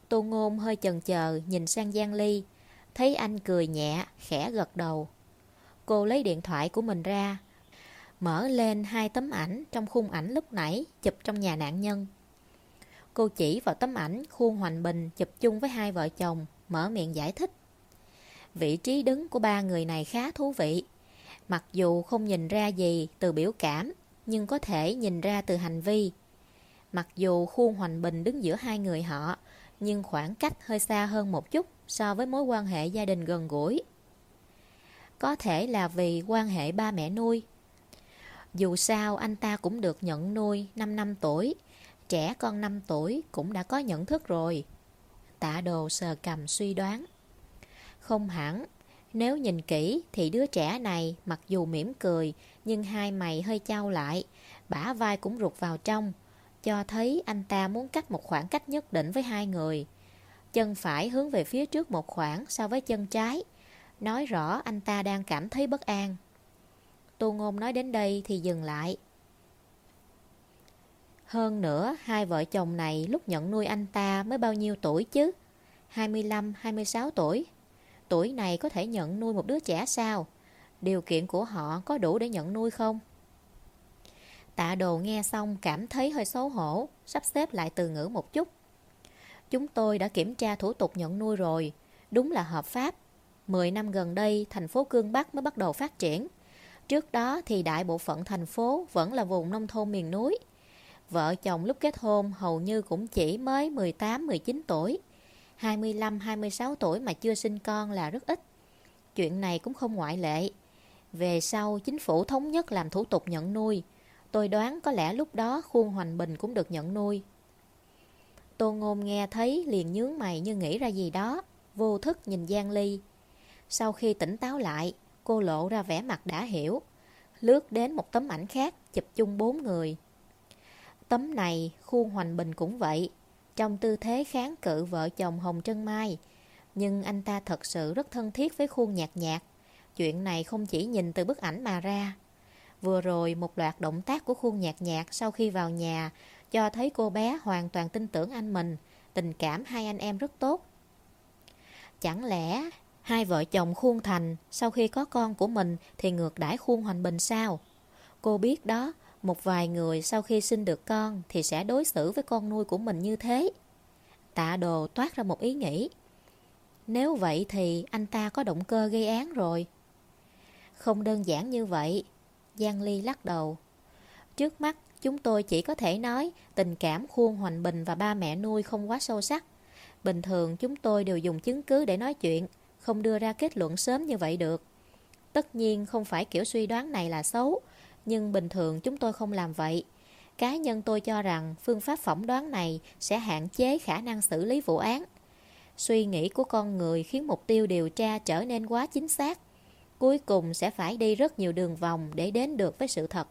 S1: Tô Ngôn hơi chần chờ nhìn sang Giang Ly. Thấy anh cười nhẹ, khẽ gật đầu. Cô lấy điện thoại của mình ra. Mở lên hai tấm ảnh trong khung ảnh lúc nãy chụp trong nhà nạn nhân. Cô chỉ vào tấm ảnh khuôn hoành bình chụp chung với hai vợ chồng, mở miệng giải thích. Vị trí đứng của ba người này khá thú vị. Mặc dù không nhìn ra gì từ biểu cảm, nhưng có thể nhìn ra từ hành vi. Mặc dù khuôn hoành bình đứng giữa hai người họ, nhưng khoảng cách hơi xa hơn một chút so với mối quan hệ gia đình gần gũi. Có thể là vì quan hệ ba mẹ nuôi. Dù sao anh ta cũng được nhận nuôi 5 năm tuổi, trẻ con 5 tuổi cũng đã có nhận thức rồi. Tạ đồ sờ cầm suy đoán. Không hẳn, nếu nhìn kỹ thì đứa trẻ này mặc dù mỉm cười nhưng hai mày hơi trao lại, bả vai cũng rụt vào trong, cho thấy anh ta muốn cách một khoảng cách nhất định với hai người. Chân phải hướng về phía trước một khoảng so với chân trái, nói rõ anh ta đang cảm thấy bất an. Tô Ngôn nói đến đây thì dừng lại. Hơn nữa, hai vợ chồng này lúc nhận nuôi anh ta mới bao nhiêu tuổi chứ? 25, 26 tuổi. Tuổi này có thể nhận nuôi một đứa trẻ sao? Điều kiện của họ có đủ để nhận nuôi không? Tạ đồ nghe xong cảm thấy hơi xấu hổ, sắp xếp lại từ ngữ một chút. Chúng tôi đã kiểm tra thủ tục nhận nuôi rồi, đúng là hợp pháp. Mười năm gần đây, thành phố Cương Bắc mới bắt đầu phát triển. Trước đó thì đại bộ phận thành phố vẫn là vùng nông thôn miền núi. Vợ chồng lúc kết hôn hầu như cũng chỉ mới 18-19 tuổi 25-26 tuổi mà chưa sinh con là rất ít Chuyện này cũng không ngoại lệ Về sau chính phủ thống nhất làm thủ tục nhận nuôi Tôi đoán có lẽ lúc đó khuôn Hoành Bình cũng được nhận nuôi. Tô Ngôn nghe thấy liền nhướng mày như nghĩ ra gì đó, Vô thức nhìn Giang Ly. Sau khi tỉnh táo lại, Cô lộ ra vẻ mặt đã hiểu, Lướt đến một tấm ảnh khác Chụp chung bốn người. Tấm này khuôn Hoành Bình cũng vậy, Trong tư thế kháng cự vợ chồng Hồng Trân Mai, Nhưng anh ta thật sự rất thân thiết với khuôn nhạt nhạt. Chuyện này không chỉ nhìn từ bức ảnh mà ra. Vừa rồi một loạt động tác của khuôn nhạt nhạt sau khi vào nhà cho thấy cô bé hoàn toàn tin tưởng anh mình, tình cảm hai anh em rất tốt. Chẳng lẽ hai vợ chồng khuôn thành sau khi có con của mình thì ngược đãi khuôn hoành bình sao? Cô biết đó, một vài người sau khi sinh được con thì sẽ đối xử với con nuôi của mình như thế. Tạ đồ toát ra một ý nghĩ. Nếu vậy thì anh ta có động cơ gây án rồi. Không đơn giản như vậy. Giang Ly lắc đầu. Trước mắt Chúng tôi chỉ có thể nói tình cảm Khuôn Hoành Bình và ba mẹ nuôi không quá sâu sắc. Bình thường chúng tôi đều dùng chứng cứ để nói chuyện, không đưa ra kết luận sớm như vậy được. Tất nhiên không phải kiểu suy đoán này là xấu, nhưng bình thường chúng tôi không làm vậy. Cá nhân tôi cho rằng phương pháp phỏng đoán này sẽ hạn chế khả năng xử lý vụ án. Suy nghĩ của con người khiến mục tiêu điều tra trở nên quá chính xác. Cuối cùng sẽ phải đi rất nhiều đường vòng để đến được với sự thật.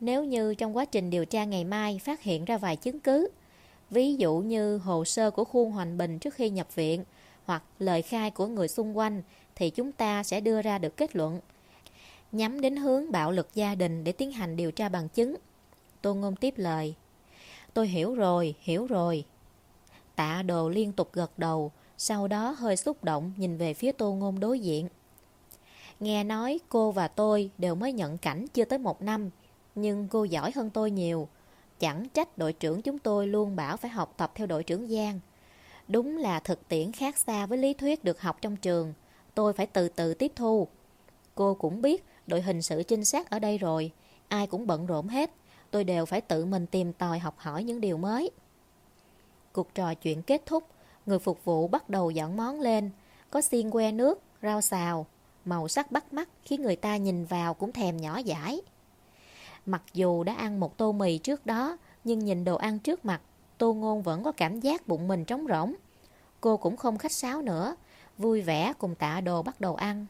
S1: Nếu như trong quá trình điều tra ngày mai phát hiện ra vài chứng cứ, ví dụ như hồ sơ của Khuôn Hoành Bình trước khi nhập viện hoặc lời khai của người xung quanh thì chúng ta sẽ đưa ra được kết luận nhắm đến hướng bạo lực gia đình để tiến hành điều tra bằng chứng. Tô Ngôn tiếp lời. Tôi hiểu rồi, hiểu rồi. Tạ đồ liên tục gật đầu, sau đó hơi xúc động nhìn về phía Tô Ngôn đối diện. Nghe nói cô và tôi đều mới nhận cảnh chưa tới một năm, nhưng cô giỏi hơn tôi nhiều. Chẳng trách đội trưởng chúng tôi luôn bảo phải học tập theo đội trưởng Giang. Đúng là thực tiễn khác xa với lý thuyết được học trong trường. Tôi phải từ từ tiếp thu. Cô cũng biết đội hình sự trinh sát ở đây rồi. Ai cũng bận rộn hết. Tôi đều phải tự mình tìm tòi học hỏi những điều mới. Cuộc trò chuyện kết thúc. Người phục vụ bắt đầu dọn món lên. Có xiên que nước, rau xào. Màu sắc bắt mắt khiến người ta nhìn vào cũng thèm nhỏ dãi. Mặc dù đã ăn một tô mì trước đó, nhưng nhìn đồ ăn trước mặt, Tô Ngôn vẫn có cảm giác bụng mình trống rỗng. Cô cũng không khách sáo nữa, vui vẻ cùng tạ đồ bắt đầu ăn.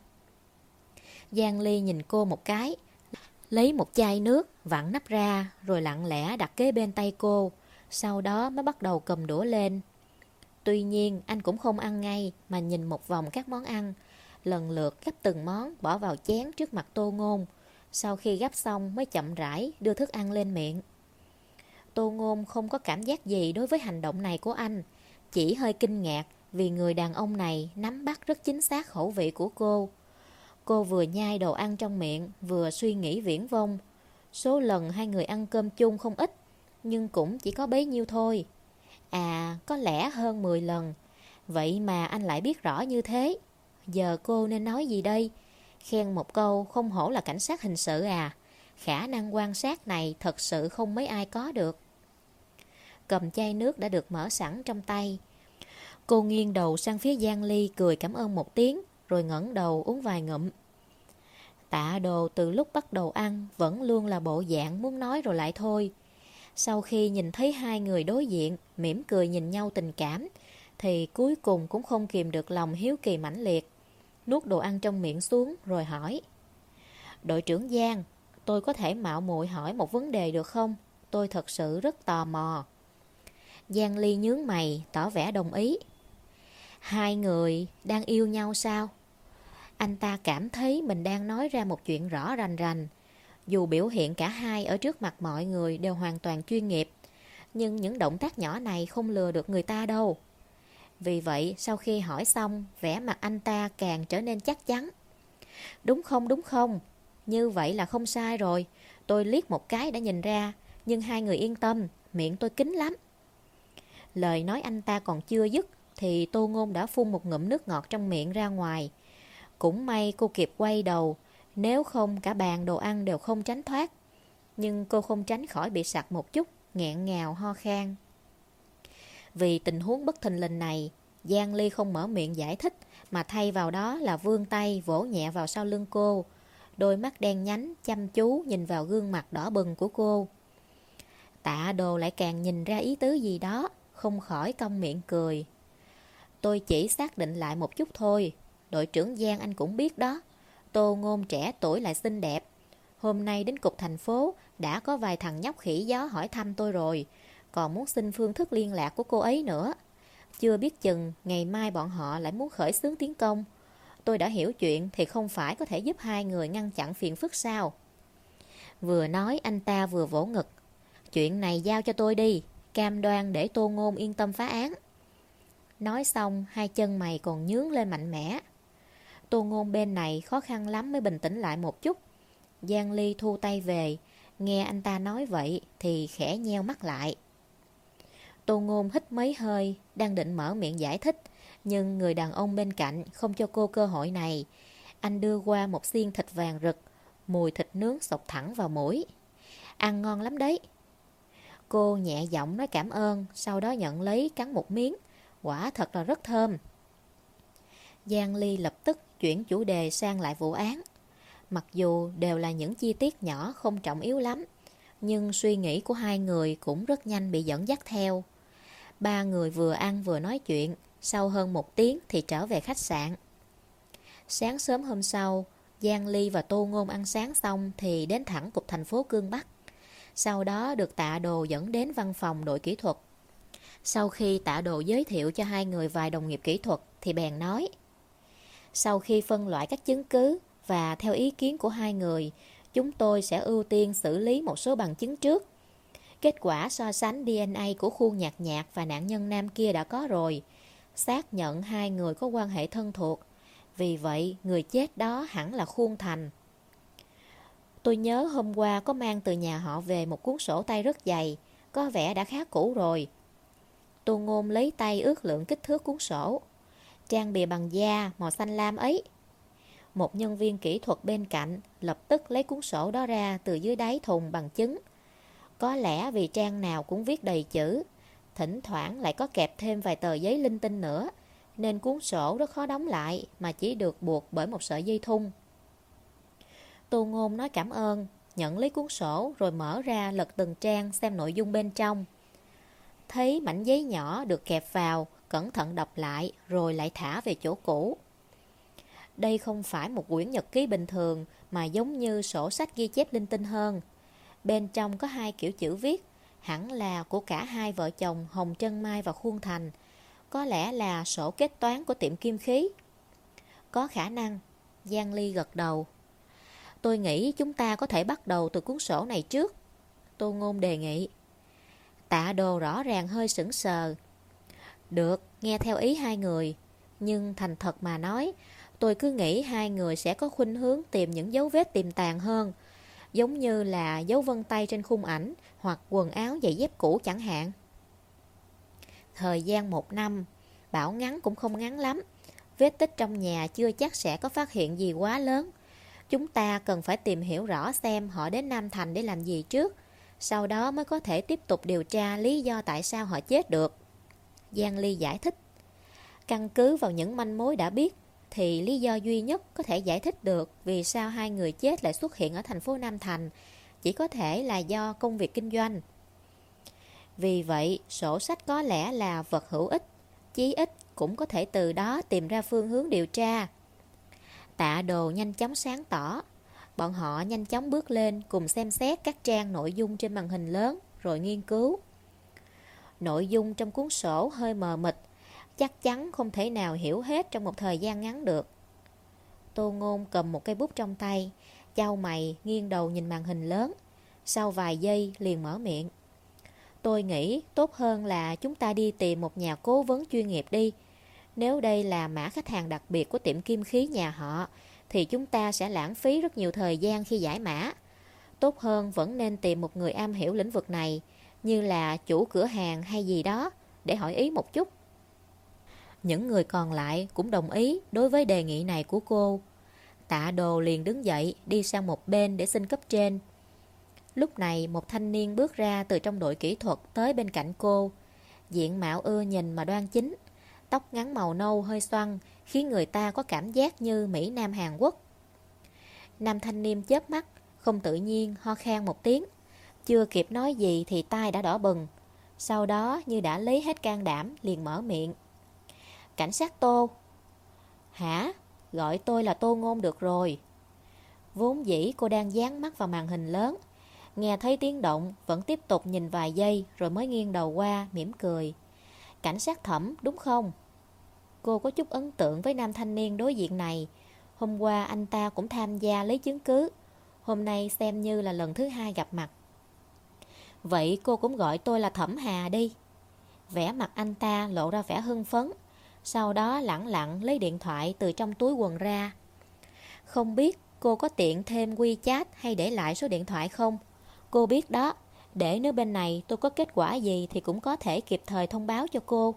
S1: Giang Ly nhìn cô một cái, lấy một chai nước, vặn nắp ra, rồi lặng lẽ đặt kế bên tay cô, sau đó mới bắt đầu cầm đũa lên. Tuy nhiên, anh cũng không ăn ngay, mà nhìn một vòng các món ăn, lần lượt gấp từng món bỏ vào chén trước mặt Tô Ngôn, sau khi gấp xong mới chậm rãi đưa thức ăn lên miệng. Tô Ngôn không có cảm giác gì đối với hành động này của anh, chỉ hơi kinh ngạc vì người đàn ông này nắm bắt rất chính xác khẩu vị của cô. Cô vừa nhai đồ ăn trong miệng, vừa suy nghĩ viễn vông. Số lần hai người ăn cơm chung không ít, nhưng cũng chỉ có bấy nhiêu thôi. À, có lẽ hơn 10 lần. Vậy mà anh lại biết rõ như thế. Giờ cô nên nói gì đây? Khen một câu không hổ là cảnh sát hình sự à. Khả năng quan sát này thật sự không mấy ai có được. Cầm chai nước đã được mở sẵn trong tay. Cô nghiêng đầu sang phía Giang Ly cười cảm ơn một tiếng, Rồi ngẩng đầu uống vài ngụm. Tạ đồ từ lúc bắt đầu ăn Vẫn luôn là bộ dạng muốn nói rồi lại thôi. Sau khi nhìn thấy hai người đối diện, mỉm cười nhìn nhau tình cảm, Thì cuối cùng cũng không kìm được lòng hiếu kỳ mãnh liệt nuốt đồ ăn trong miệng xuống rồi hỏi. Đội trưởng Giang, tôi có thể mạo muội hỏi một vấn đề được không? Tôi thật sự rất tò mò. Giang Ly nhướng mày, tỏ vẻ đồng ý. Hai người đang yêu nhau sao? Anh ta cảm thấy mình đang nói ra một chuyện rõ rành rành. Dù biểu hiện cả hai ở trước mặt mọi người đều hoàn toàn chuyên nghiệp, nhưng những động tác nhỏ này không lừa được người ta đâu. Vì vậy, sau khi hỏi xong, vẻ mặt anh ta càng trở nên chắc chắn. Đúng không, đúng không? Như vậy là không sai rồi. Tôi liếc một cái đã nhìn ra, nhưng hai người yên tâm, miệng tôi kín lắm. Lời nói anh ta còn chưa dứt, thì Tô Ngôn đã phun một ngụm nước ngọt trong miệng ra ngoài. Cũng may cô kịp quay đầu, nếu không cả bàn đồ ăn đều không tránh thoát. Nhưng cô không tránh khỏi bị sặc một chút, nghẹn ngào ho khan. Vì tình huống bất thình lình này, Giang Ly không mở miệng giải thích, mà thay vào đó là vươn tay vỗ nhẹ vào sau lưng cô. Đôi mắt đen nhánh, chăm chú nhìn vào gương mặt đỏ bừng của cô. Tạ đồ lại càng nhìn ra ý tứ gì đó, không khỏi cong miệng cười. Tôi chỉ xác định lại một chút thôi, đội trưởng Giang anh cũng biết đó. Tô ngôn trẻ tuổi lại xinh đẹp. Hôm nay đến cục thành phố, đã có vài thằng nhóc khỉ gió hỏi thăm tôi rồi, còn muốn xin phương thức liên lạc của cô ấy nữa. Chưa biết chừng ngày mai bọn họ lại muốn khởi xướng tiến công. Tôi đã hiểu chuyện thì không phải có thể giúp hai người ngăn chặn phiền phức sao. Vừa nói anh ta vừa vỗ ngực. Chuyện này giao cho tôi đi, cam đoan để tô ngôn yên tâm phá án. Nói xong, hai chân mày còn nhướng lên mạnh mẽ. Tô ngôn bên này khó khăn lắm mới bình tĩnh lại một chút. Giang Ly thu tay về, nghe anh ta nói vậy thì khẽ nheo mắt lại. Tô Ngôn hít mấy hơi, đang định mở miệng giải thích, nhưng người đàn ông bên cạnh không cho cô cơ hội này. Anh đưa qua một xiên thịt vàng rực, mùi thịt nướng sộc thẳng vào mũi. Ăn ngon lắm đấy. Cô nhẹ giọng nói cảm ơn, sau đó nhận lấy cắn một miếng. Quả thật là rất thơm. Giang Ly lập tức chuyển chủ đề sang lại vụ án. Mặc dù đều là những chi tiết nhỏ không trọng yếu lắm, nhưng suy nghĩ của hai người cũng rất nhanh bị dẫn dắt theo. Ba người vừa ăn vừa nói chuyện, sau hơn một tiếng thì trở về khách sạn. Sáng sớm hôm sau, Giang Ly và Tô Ngôn ăn sáng xong thì đến thẳng cục thành phố Cương Bắc. Sau đó được tạ đồ dẫn đến văn phòng đội kỹ thuật. Sau khi tạ đồ giới thiệu cho hai người vài đồng nghiệp kỹ thuật thì bèn nói Sau khi phân loại các chứng cứ và theo ý kiến của hai người, chúng tôi sẽ ưu tiên xử lý một số bằng chứng trước Kết quả so sánh DNA của khuôn nhạt nhạt và nạn nhân nam kia đã có rồi. Xác nhận hai người có quan hệ thân thuộc. Vì vậy, người chết đó hẳn là khuôn thành. Tôi nhớ hôm qua có mang từ nhà họ về một cuốn sổ tay rất dày, có vẻ đã khá cũ rồi. Tô Ngôn lấy tay ước lượng kích thước cuốn sổ. Trang bìa bằng da, màu xanh lam ấy. Một nhân viên kỹ thuật bên cạnh lập tức lấy cuốn sổ đó ra từ dưới đáy thùng bằng chứng có lẽ vì trang nào cũng viết đầy chữ, thỉnh thoảng lại có kẹp thêm vài tờ giấy linh tinh nữa, nên cuốn sổ rất khó đóng lại mà chỉ được buộc bởi một sợi dây thun. Tô Ngôn nói cảm ơn, nhận lấy cuốn sổ rồi mở ra lật từng trang xem nội dung bên trong. Thấy mảnh giấy nhỏ được kẹp vào, cẩn thận đọc lại rồi lại thả về chỗ cũ. Đây không phải một quyển nhật ký bình thường mà giống như sổ sách ghi chép linh tinh hơn. Bên trong có hai kiểu chữ viết, hẳn là của cả hai vợ chồng Hồng Trân Mai và Khuôn Thành. Có lẽ là sổ kết toán của tiệm kim khí. Có khả năng, Giang Ly gật đầu. Tôi nghĩ chúng ta có thể bắt đầu từ cuốn sổ này trước. Tô Ngôn đề nghị. Tạ đồ rõ ràng hơi sững sờ. Được, nghe theo ý hai người. Nhưng thành thật mà nói, tôi cứ nghĩ hai người sẽ có khuynh hướng tìm những dấu vết tiềm tàng hơn giống như là dấu vân tay trên khung ảnh hoặc quần áo giày dép cũ chẳng hạn. Thời gian một năm, bảo ngắn cũng không ngắn lắm. Vết tích trong nhà chưa chắc sẽ có phát hiện gì quá lớn. Chúng ta cần phải tìm hiểu rõ xem họ đến Nam Thành để làm gì trước. Sau đó mới có thể tiếp tục điều tra lý do tại sao họ chết được. Giang Ly giải thích. Căn cứ vào những manh mối đã biết, thì lý do duy nhất có thể giải thích được vì sao hai người chết lại xuất hiện ở thành phố Nam Thành chỉ có thể là do công việc kinh doanh. Vì vậy, sổ sách có lẽ là vật hữu ích, chí ít cũng có thể từ đó tìm ra phương hướng điều tra. Tạ đồ nhanh chóng sáng tỏ, bọn họ nhanh chóng bước lên cùng xem xét các trang nội dung trên màn hình lớn rồi nghiên cứu. Nội dung trong cuốn sổ hơi mờ mịt chắc chắn không thể nào hiểu hết trong một thời gian ngắn được. Tô Ngôn cầm một cây bút trong tay, trao mày nghiêng đầu nhìn màn hình lớn. Sau vài giây liền mở miệng. Tôi nghĩ tốt hơn là chúng ta đi tìm một nhà cố vấn chuyên nghiệp đi. Nếu đây là mã khách hàng đặc biệt của tiệm kim khí nhà họ, thì chúng ta sẽ lãng phí rất nhiều thời gian khi giải mã. Tốt hơn vẫn nên tìm một người am hiểu lĩnh vực này, như là chủ cửa hàng hay gì đó, để hỏi ý một chút. Những người còn lại cũng đồng ý đối với đề nghị này của cô. Tạ đồ liền đứng dậy đi sang một bên để xin cấp trên. Lúc này một thanh niên bước ra từ trong đội kỹ thuật tới bên cạnh cô. Diện mạo ưa nhìn mà đoan chính. Tóc ngắn màu nâu hơi xoăn khiến người ta có cảm giác như Mỹ Nam Hàn Quốc. Nam thanh niên chớp mắt, không tự nhiên ho khan một tiếng. Chưa kịp nói gì thì tai đã đỏ bừng. Sau đó như đã lấy hết can đảm liền mở miệng. Cảnh sát Tô. Hả? Gọi tôi là Tô Ngôn được rồi. Vốn dĩ cô đang dán mắt vào màn hình lớn. Nghe thấy tiếng động, vẫn tiếp tục nhìn vài giây rồi mới nghiêng đầu qua, mỉm cười. Cảnh sát thẩm, đúng không? Cô có chút ấn tượng với nam thanh niên đối diện này. Hôm qua anh ta cũng tham gia lấy chứng cứ. Hôm nay xem như là lần thứ hai gặp mặt. Vậy cô cũng gọi tôi là Thẩm Hà đi. Vẻ mặt anh ta lộ ra vẻ hưng phấn. Sau đó lẳng lặng lấy điện thoại từ trong túi quần ra. Không biết cô có tiện thêm WeChat hay để lại số điện thoại không? Cô biết đó, để nếu bên này tôi có kết quả gì thì cũng có thể kịp thời thông báo cho cô.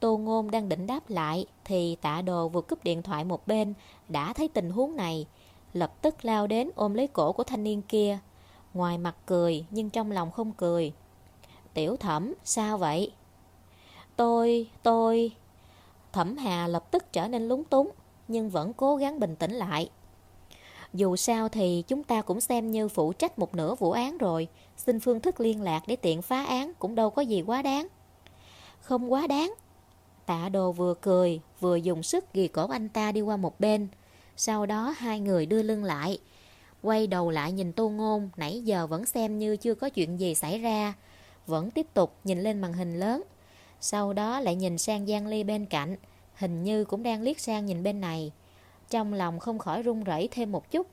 S1: Tô Ngôn đang định đáp lại thì tạ đồ vừa cúp điện thoại một bên đã thấy tình huống này. Lập tức lao đến ôm lấy cổ của thanh niên kia. Ngoài mặt cười nhưng trong lòng không cười. Tiểu thẩm, sao vậy? Tôi, tôi... Thẩm Hà lập tức trở nên lúng túng nhưng vẫn cố gắng bình tĩnh lại. Dù sao thì chúng ta cũng xem như phụ trách một nửa vụ án rồi, xin phương thức liên lạc để tiện phá án cũng đâu có gì quá đáng. Không quá đáng. Tạ đồ vừa cười, vừa dùng sức ghi cổ anh ta đi qua một bên. Sau đó hai người đưa lưng lại, quay đầu lại nhìn tô ngôn, nãy giờ vẫn xem như chưa có chuyện gì xảy ra. Vẫn tiếp tục nhìn lên màn hình lớn. Sau đó lại nhìn sang Giang Ly bên cạnh, hình như cũng đang liếc sang nhìn bên này. Trong lòng không khỏi run rẩy thêm một chút.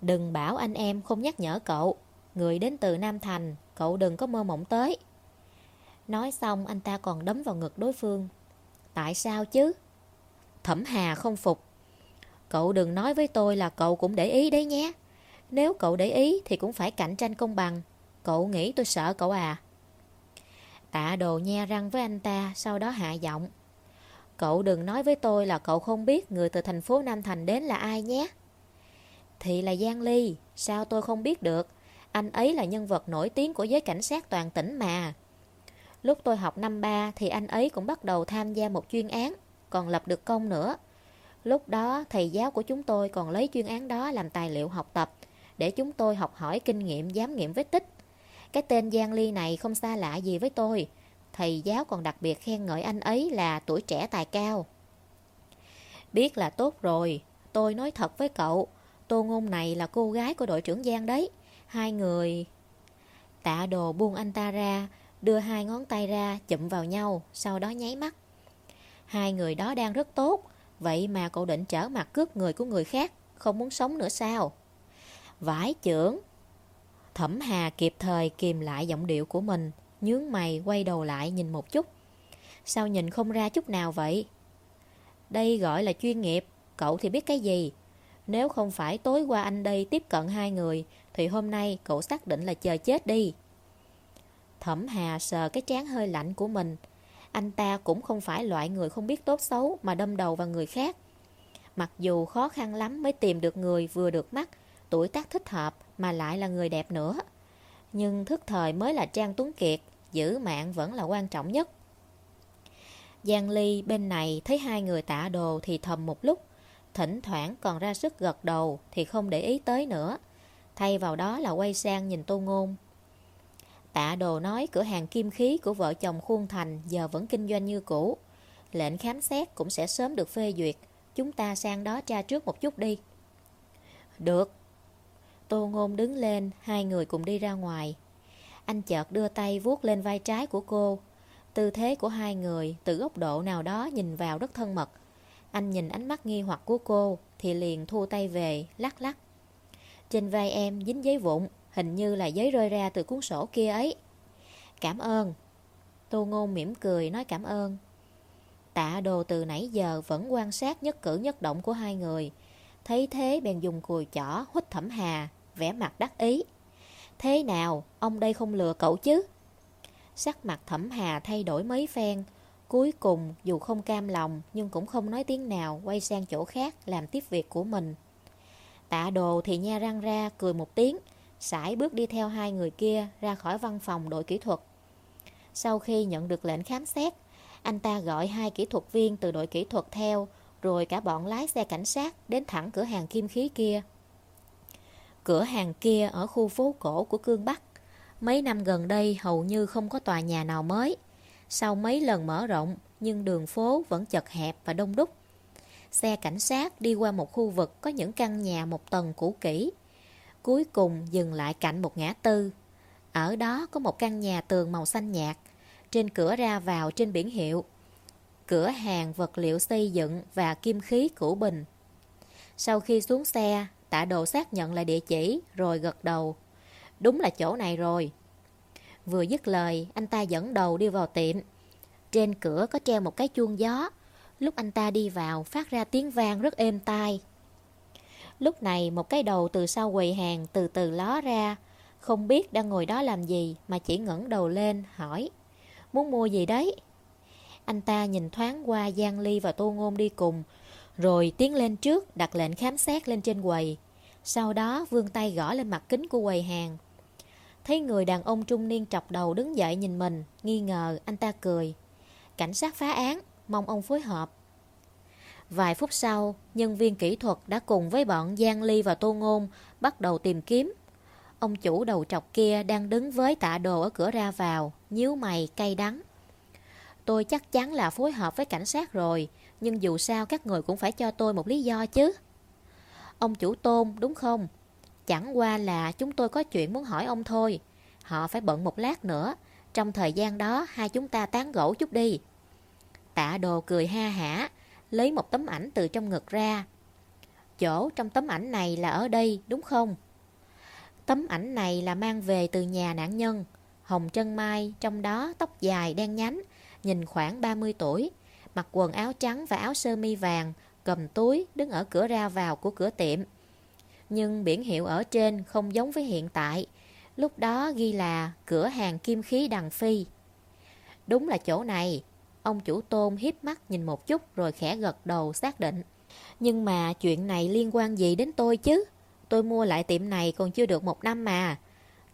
S1: Đừng bảo anh em không nhắc nhở cậu. Người đến từ Nam Thành, cậu đừng có mơ mộng tới. Nói xong anh ta còn đấm vào ngực đối phương. Tại sao chứ? Thẩm Hà không phục. Cậu đừng nói với tôi là cậu cũng để ý đấy nhé. Nếu cậu để ý thì cũng phải cạnh tranh công bằng. Cậu nghĩ tôi sợ cậu à? Tạ đồ nhe răng với anh ta, sau đó hạ giọng. Cậu đừng nói với tôi là cậu không biết người từ thành phố Nam Thành đến là ai nhé. Thì là Giang Ly, sao tôi không biết được? Anh ấy là nhân vật nổi tiếng của giới cảnh sát toàn tỉnh mà. Lúc tôi học năm ba thì anh ấy cũng bắt đầu tham gia một chuyên án, còn lập được công nữa. Lúc đó thầy giáo của chúng tôi còn lấy chuyên án đó làm tài liệu học tập để chúng tôi học hỏi kinh nghiệm giám nghiệm vết tích. Cái tên Giang Ly này không xa lạ gì với tôi, thầy giáo còn đặc biệt khen ngợi anh ấy là tuổi trẻ tài cao. Biết là tốt rồi, tôi nói thật với cậu, tô ngôn này là cô gái của đội trưởng Giang đấy. Hai người... Tạ đồ buông anh ta ra, đưa hai ngón tay ra chụm vào nhau, sau đó nháy mắt. Hai người đó đang rất tốt, vậy mà cậu định trở mặt cướp người của người khác, không muốn sống nữa sao? Vải trưởng! Thẩm Hà kịp thời kìm lại giọng điệu của mình, nhướng mày quay đầu lại nhìn một chút. Sao nhìn không ra chút nào vậy? Đây gọi là chuyên nghiệp, cậu thì biết cái gì? Nếu không phải tối qua anh đây tiếp cận hai người, thì hôm nay cậu xác định là chờ chết đi. Thẩm Hà sờ cái trán hơi lạnh của mình. Anh ta cũng không phải loại người không biết tốt xấu mà đâm đầu vào người khác. Mặc dù khó khăn lắm mới tìm được người vừa được mắt, tuổi tác thích hợp mà lại là người đẹp nữa. Nhưng thức thời mới là Trang Tuấn Kiệt, giữ mạng vẫn là quan trọng nhất. Giang Ly bên này thấy hai người tạ đồ thì thầm một lúc, thỉnh thoảng còn ra sức gật đầu thì không để ý tới nữa. Thay vào đó là quay sang nhìn Tô Ngôn. Tạ đồ nói cửa hàng kim khí của vợ chồng Khuôn Thành giờ vẫn kinh doanh như cũ. Lệnh khám xét cũng sẽ sớm được phê duyệt. Chúng ta sang đó tra trước một chút đi. Được, Tô Ngôn đứng lên, hai người cùng đi ra ngoài. Anh chợt đưa tay vuốt lên vai trái của cô. Tư thế của hai người từ góc độ nào đó nhìn vào rất thân mật. Anh nhìn ánh mắt nghi hoặc của cô thì liền thu tay về, lắc lắc. Trên vai em dính giấy vụn, hình như là giấy rơi ra từ cuốn sổ kia ấy. Cảm ơn. Tô Ngôn mỉm cười nói cảm ơn. Tạ đồ từ nãy giờ vẫn quan sát nhất cử nhất động của hai người. Thấy thế bèn dùng cùi chỏ hút thẩm hà vẻ mặt đắc ý. Thế nào, ông đây không lừa cậu chứ? Sắc mặt thẩm hà thay đổi mấy phen. Cuối cùng, dù không cam lòng, nhưng cũng không nói tiếng nào, quay sang chỗ khác, làm tiếp việc của mình. Tạ đồ thì nha răng ra, cười một tiếng, sải bước đi theo hai người kia ra khỏi văn phòng đội kỹ thuật. Sau khi nhận được lệnh khám xét, anh ta gọi hai kỹ thuật viên từ đội kỹ thuật theo, rồi cả bọn lái xe cảnh sát đến thẳng cửa hàng kim khí kia. Cửa hàng kia ở khu phố cổ của Cương Bắc. Mấy năm gần đây hầu như không có tòa nhà nào mới. Sau mấy lần mở rộng, nhưng đường phố vẫn chật hẹp và đông đúc. Xe cảnh sát đi qua một khu vực có những căn nhà một tầng cũ kỹ. Cuối cùng dừng lại cạnh một ngã tư. Ở đó có một căn nhà tường màu xanh nhạt. Trên cửa ra vào trên biển hiệu. Cửa hàng vật liệu xây dựng và kim khí cũ bình. Sau khi xuống xe, tạ đồ xác nhận lại địa chỉ rồi gật đầu. Đúng là chỗ này rồi. Vừa dứt lời, anh ta dẫn đầu đi vào tiệm. Trên cửa có treo một cái chuông gió. Lúc anh ta đi vào, phát ra tiếng vang rất êm tai. Lúc này, một cái đầu từ sau quầy hàng từ từ ló ra. Không biết đang ngồi đó làm gì, mà chỉ ngẩng đầu lên, hỏi. Muốn mua gì đấy? Anh ta nhìn thoáng qua Giang Ly và Tô Ngôn đi cùng, rồi tiến lên trước đặt lệnh khám xét lên trên quầy. Sau đó vươn tay gõ lên mặt kính của quầy hàng. Thấy người đàn ông trung niên trọc đầu đứng dậy nhìn mình, nghi ngờ, anh ta cười. Cảnh sát phá án, mong ông phối hợp. Vài phút sau, nhân viên kỹ thuật đã cùng với bọn Giang Ly và Tô Ngôn bắt đầu tìm kiếm. Ông chủ đầu trọc kia đang đứng với tạ đồ ở cửa ra vào, nhíu mày cay đắng. Tôi chắc chắn là phối hợp với cảnh sát rồi, nhưng dù sao các người cũng phải cho tôi một lý do chứ. Ông chủ tôn đúng không? Chẳng qua là chúng tôi có chuyện muốn hỏi ông thôi. Họ phải bận một lát nữa. Trong thời gian đó hai chúng ta tán gỗ chút đi. Tạ đồ cười ha hả, lấy một tấm ảnh từ trong ngực ra. Chỗ trong tấm ảnh này là ở đây, đúng không? Tấm ảnh này là mang về từ nhà nạn nhân. Hồng chân mai, trong đó tóc dài đen nhánh, nhìn khoảng 30 tuổi, mặc quần áo trắng và áo sơ mi vàng, cầm túi, đứng ở cửa ra vào của cửa tiệm. Nhưng biển hiệu ở trên không giống với hiện tại, lúc đó ghi là cửa hàng kim khí đằng phi. Đúng là chỗ này, ông chủ tôn hiếp mắt nhìn một chút rồi khẽ gật đầu xác định. Nhưng mà chuyện này liên quan gì đến tôi chứ? Tôi mua lại tiệm này còn chưa được một năm mà.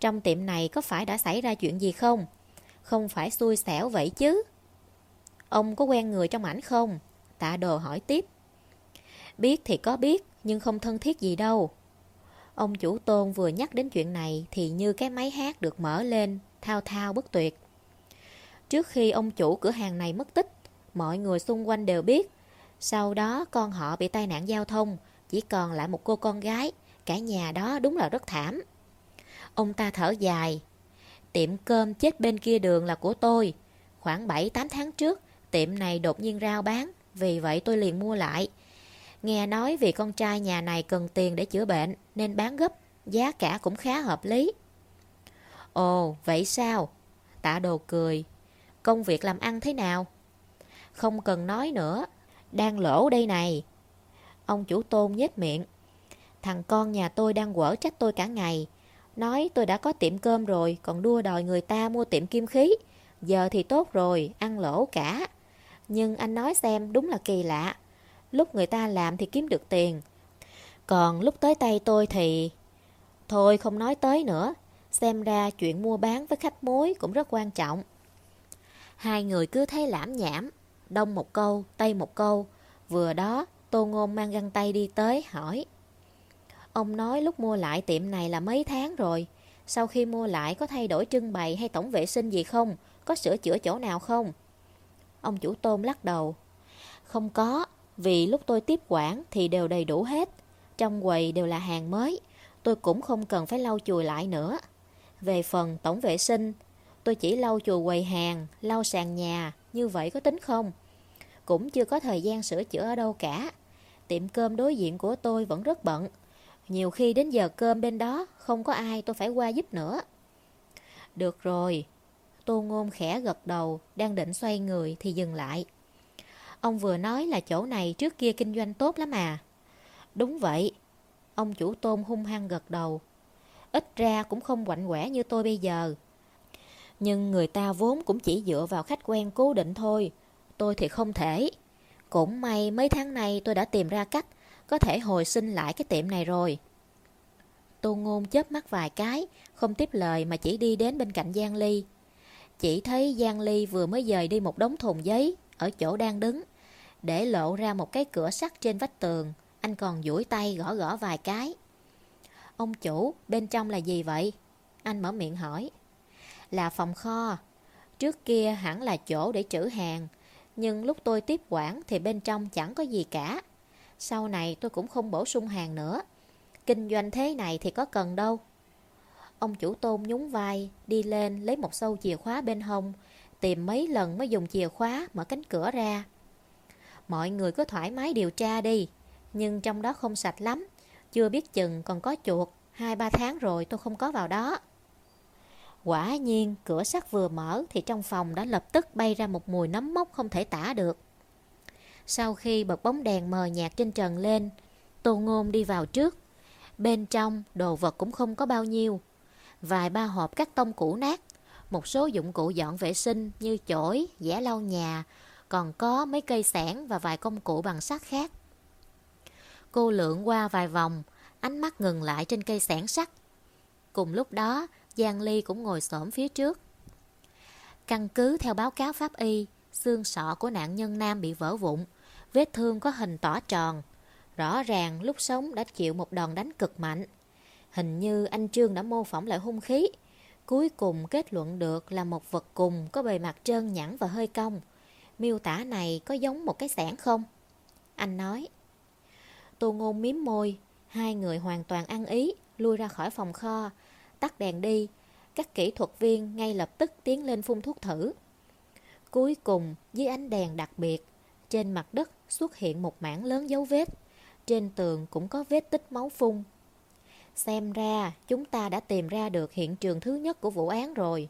S1: Trong tiệm này có phải đã xảy ra chuyện gì không? Không phải xui xẻo vậy chứ? Ông có quen người trong ảnh không? Tạ đồ hỏi tiếp. Biết thì có biết, nhưng không thân thiết gì đâu. Ông chủ tôn vừa nhắc đến chuyện này thì như cái máy hát được mở lên, thao thao bất tuyệt. Trước khi ông chủ cửa hàng này mất tích, mọi người xung quanh đều biết. Sau đó con họ bị tai nạn giao thông, chỉ còn lại một cô con gái. Cả nhà đó đúng là rất thảm. Ông ta thở dài. Tiệm cơm chết bên kia đường là của tôi. Khoảng 7-8 tháng trước, tiệm này đột nhiên rao bán. Vì vậy tôi liền mua lại. Nghe nói vì con trai nhà này cần tiền để chữa bệnh nên bán gấp, giá cả cũng khá hợp lý. Ồ, vậy sao? Tạ đồ cười. Công việc làm ăn thế nào? Không cần nói nữa, đang lỗ đây này. Ông chủ tôn nhếch miệng. Thằng con nhà tôi đang quở trách tôi cả ngày. Nói tôi đã có tiệm cơm rồi, còn đua đòi người ta mua tiệm kim khí. Giờ thì tốt rồi, ăn lỗ cả. Nhưng anh nói xem đúng là kỳ lạ. Lúc người ta làm thì kiếm được tiền. Còn lúc tới tay tôi thì Thôi không nói tới nữa. Xem ra chuyện mua bán với khách mối cũng rất quan trọng. Hai người cứ thấy lãm nhảm. Đông một câu, tây một câu. Vừa đó Tô Ngôn mang găng tay đi tới hỏi. Ông nói lúc mua lại tiệm này là mấy tháng rồi? Sau khi mua lại có thay đổi trưng bày hay tổng vệ sinh gì không? Có sửa chữa chỗ nào không? Ông chủ tôm lắc đầu. Không có vì lúc tôi tiếp quản thì đều đầy đủ hết. Trong quầy đều là hàng mới. Tôi cũng không cần phải lau chùi lại nữa. Về phần tổng vệ sinh, tôi chỉ lau chùi quầy hàng, lau sàn nhà. Như vậy có tính không? Cũng chưa có thời gian sửa chữa ở đâu cả. Tiệm cơm đối diện của tôi vẫn rất bận. Nhiều khi đến giờ cơm bên đó không có ai tôi phải qua giúp nữa. Được rồi. Tô Ngôn khẽ gật đầu, đang định xoay người thì dừng lại. Ông vừa nói là chỗ này trước kia kinh doanh tốt lắm à. Đúng vậy. Ông chủ tôm hung hăng gật đầu. Ít ra cũng không quạnh quẻ như tôi bây giờ. Nhưng người ta vốn cũng chỉ dựa vào khách quen cố định thôi. Tôi thì không thể. Cũng may mấy tháng nay tôi đã tìm ra cách có thể hồi sinh lại cái tiệm này rồi. Tô Ngôn chớp mắt vài cái, không tiếp lời mà chỉ đi đến bên cạnh Giang Ly. Chỉ thấy Giang Ly vừa mới dời đi một đống thùng giấy ở chỗ đang đứng, để lộ ra một cái cửa sắt trên vách tường. Anh còn duỗi tay gõ gõ vài cái. Ông chủ, bên trong là gì vậy? Anh mở miệng hỏi. Là phòng kho. Trước kia hẳn là chỗ để trữ hàng, nhưng lúc tôi tiếp quản thì bên trong chẳng có gì cả. Sau này tôi cũng không bổ sung hàng nữa. Kinh doanh thế này thì có cần đâu. Ông chủ tôn nhún vai, đi lên lấy một sâu chìa khóa bên hông, tìm mấy lần mới dùng chìa khóa mở cánh cửa ra. Mọi người cứ thoải mái điều tra đi, nhưng trong đó không sạch lắm. Chưa biết chừng còn có chuột, hai ba tháng rồi tôi không có vào đó. Quả nhiên, cửa sắt vừa mở thì trong phòng đã lập tức bay ra một mùi nấm mốc không thể tả được. Sau khi bật bóng đèn mờ nhạt trên trần lên, Tô Ngôn đi vào trước. Bên trong, đồ vật cũng không có bao nhiêu. Vài ba hộp các tông cũ nát, một số dụng cụ dọn vệ sinh như chổi, dẻ lau nhà, còn có mấy cây sẻn và vài công cụ bằng sắt khác. Cô lượn qua vài vòng, ánh mắt ngừng lại trên cây sẻn sắt. Cùng lúc đó, Giang Ly cũng ngồi xổm phía trước. Căn cứ theo báo cáo pháp y, xương sọ của nạn nhân nam bị vỡ vụn, vết thương có hình tỏ tròn. Rõ ràng lúc sống đã chịu một đòn đánh cực mạnh. Hình như anh Trương đã mô phỏng lại hung khí. Cuối cùng kết luận được là một vật cùng có bề mặt trơn nhẵn và hơi cong. Miêu tả này có giống một cái sẻn không? Anh nói. Tô ngôn miếm môi, hai người hoàn toàn ăn ý, lui ra khỏi phòng kho, tắt đèn đi. Các kỹ thuật viên ngay lập tức tiến lên phun thuốc thử. Cuối cùng, dưới ánh đèn đặc biệt, trên mặt đất xuất hiện một mảng lớn dấu vết. Trên tường cũng có vết tích máu phun. Xem ra, chúng ta đã tìm ra được hiện trường thứ nhất của vụ án rồi.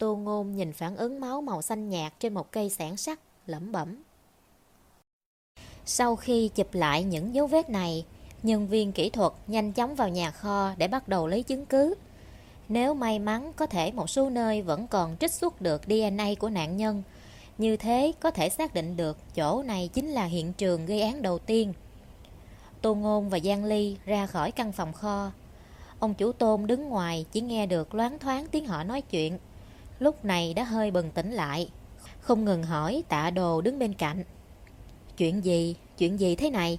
S1: Tô Ngôn nhìn phản ứng máu màu xanh nhạt trên một cây sản sắt, lẩm bẩm. Sau khi chụp lại những dấu vết này, nhân viên kỹ thuật nhanh chóng vào nhà kho để bắt đầu lấy chứng cứ. Nếu may mắn có thể một số nơi vẫn còn trích xuất được DNA của nạn nhân, như thế có thể xác định được chỗ này chính là hiện trường gây án đầu tiên. Tô Ngôn và Giang Ly ra khỏi căn phòng kho. Ông chủ Tôn đứng ngoài chỉ nghe được loáng thoáng tiếng họ nói chuyện. Lúc này đã hơi bừng tỉnh lại, không ngừng hỏi tạ đồ đứng bên cạnh. Chuyện gì? Chuyện gì thế này?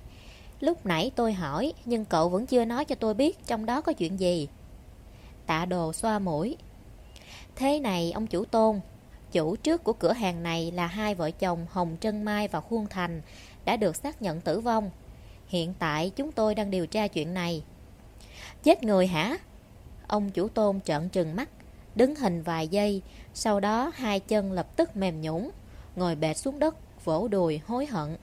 S1: Lúc nãy tôi hỏi, nhưng cậu vẫn chưa nói cho tôi biết trong đó có chuyện gì. Tạ đồ xoa mũi. Thế này ông chủ tôn, chủ trước của cửa hàng này là hai vợ chồng Hồng Trân Mai và Khuôn Thành đã được xác nhận tử vong. Hiện tại chúng tôi đang điều tra chuyện này. Chết người hả? Ông chủ tôn trợn trừng mắt, đứng hình vài giây, sau đó hai chân lập tức mềm nhũn, ngồi bệt xuống đất, vỗ đùi hối hận.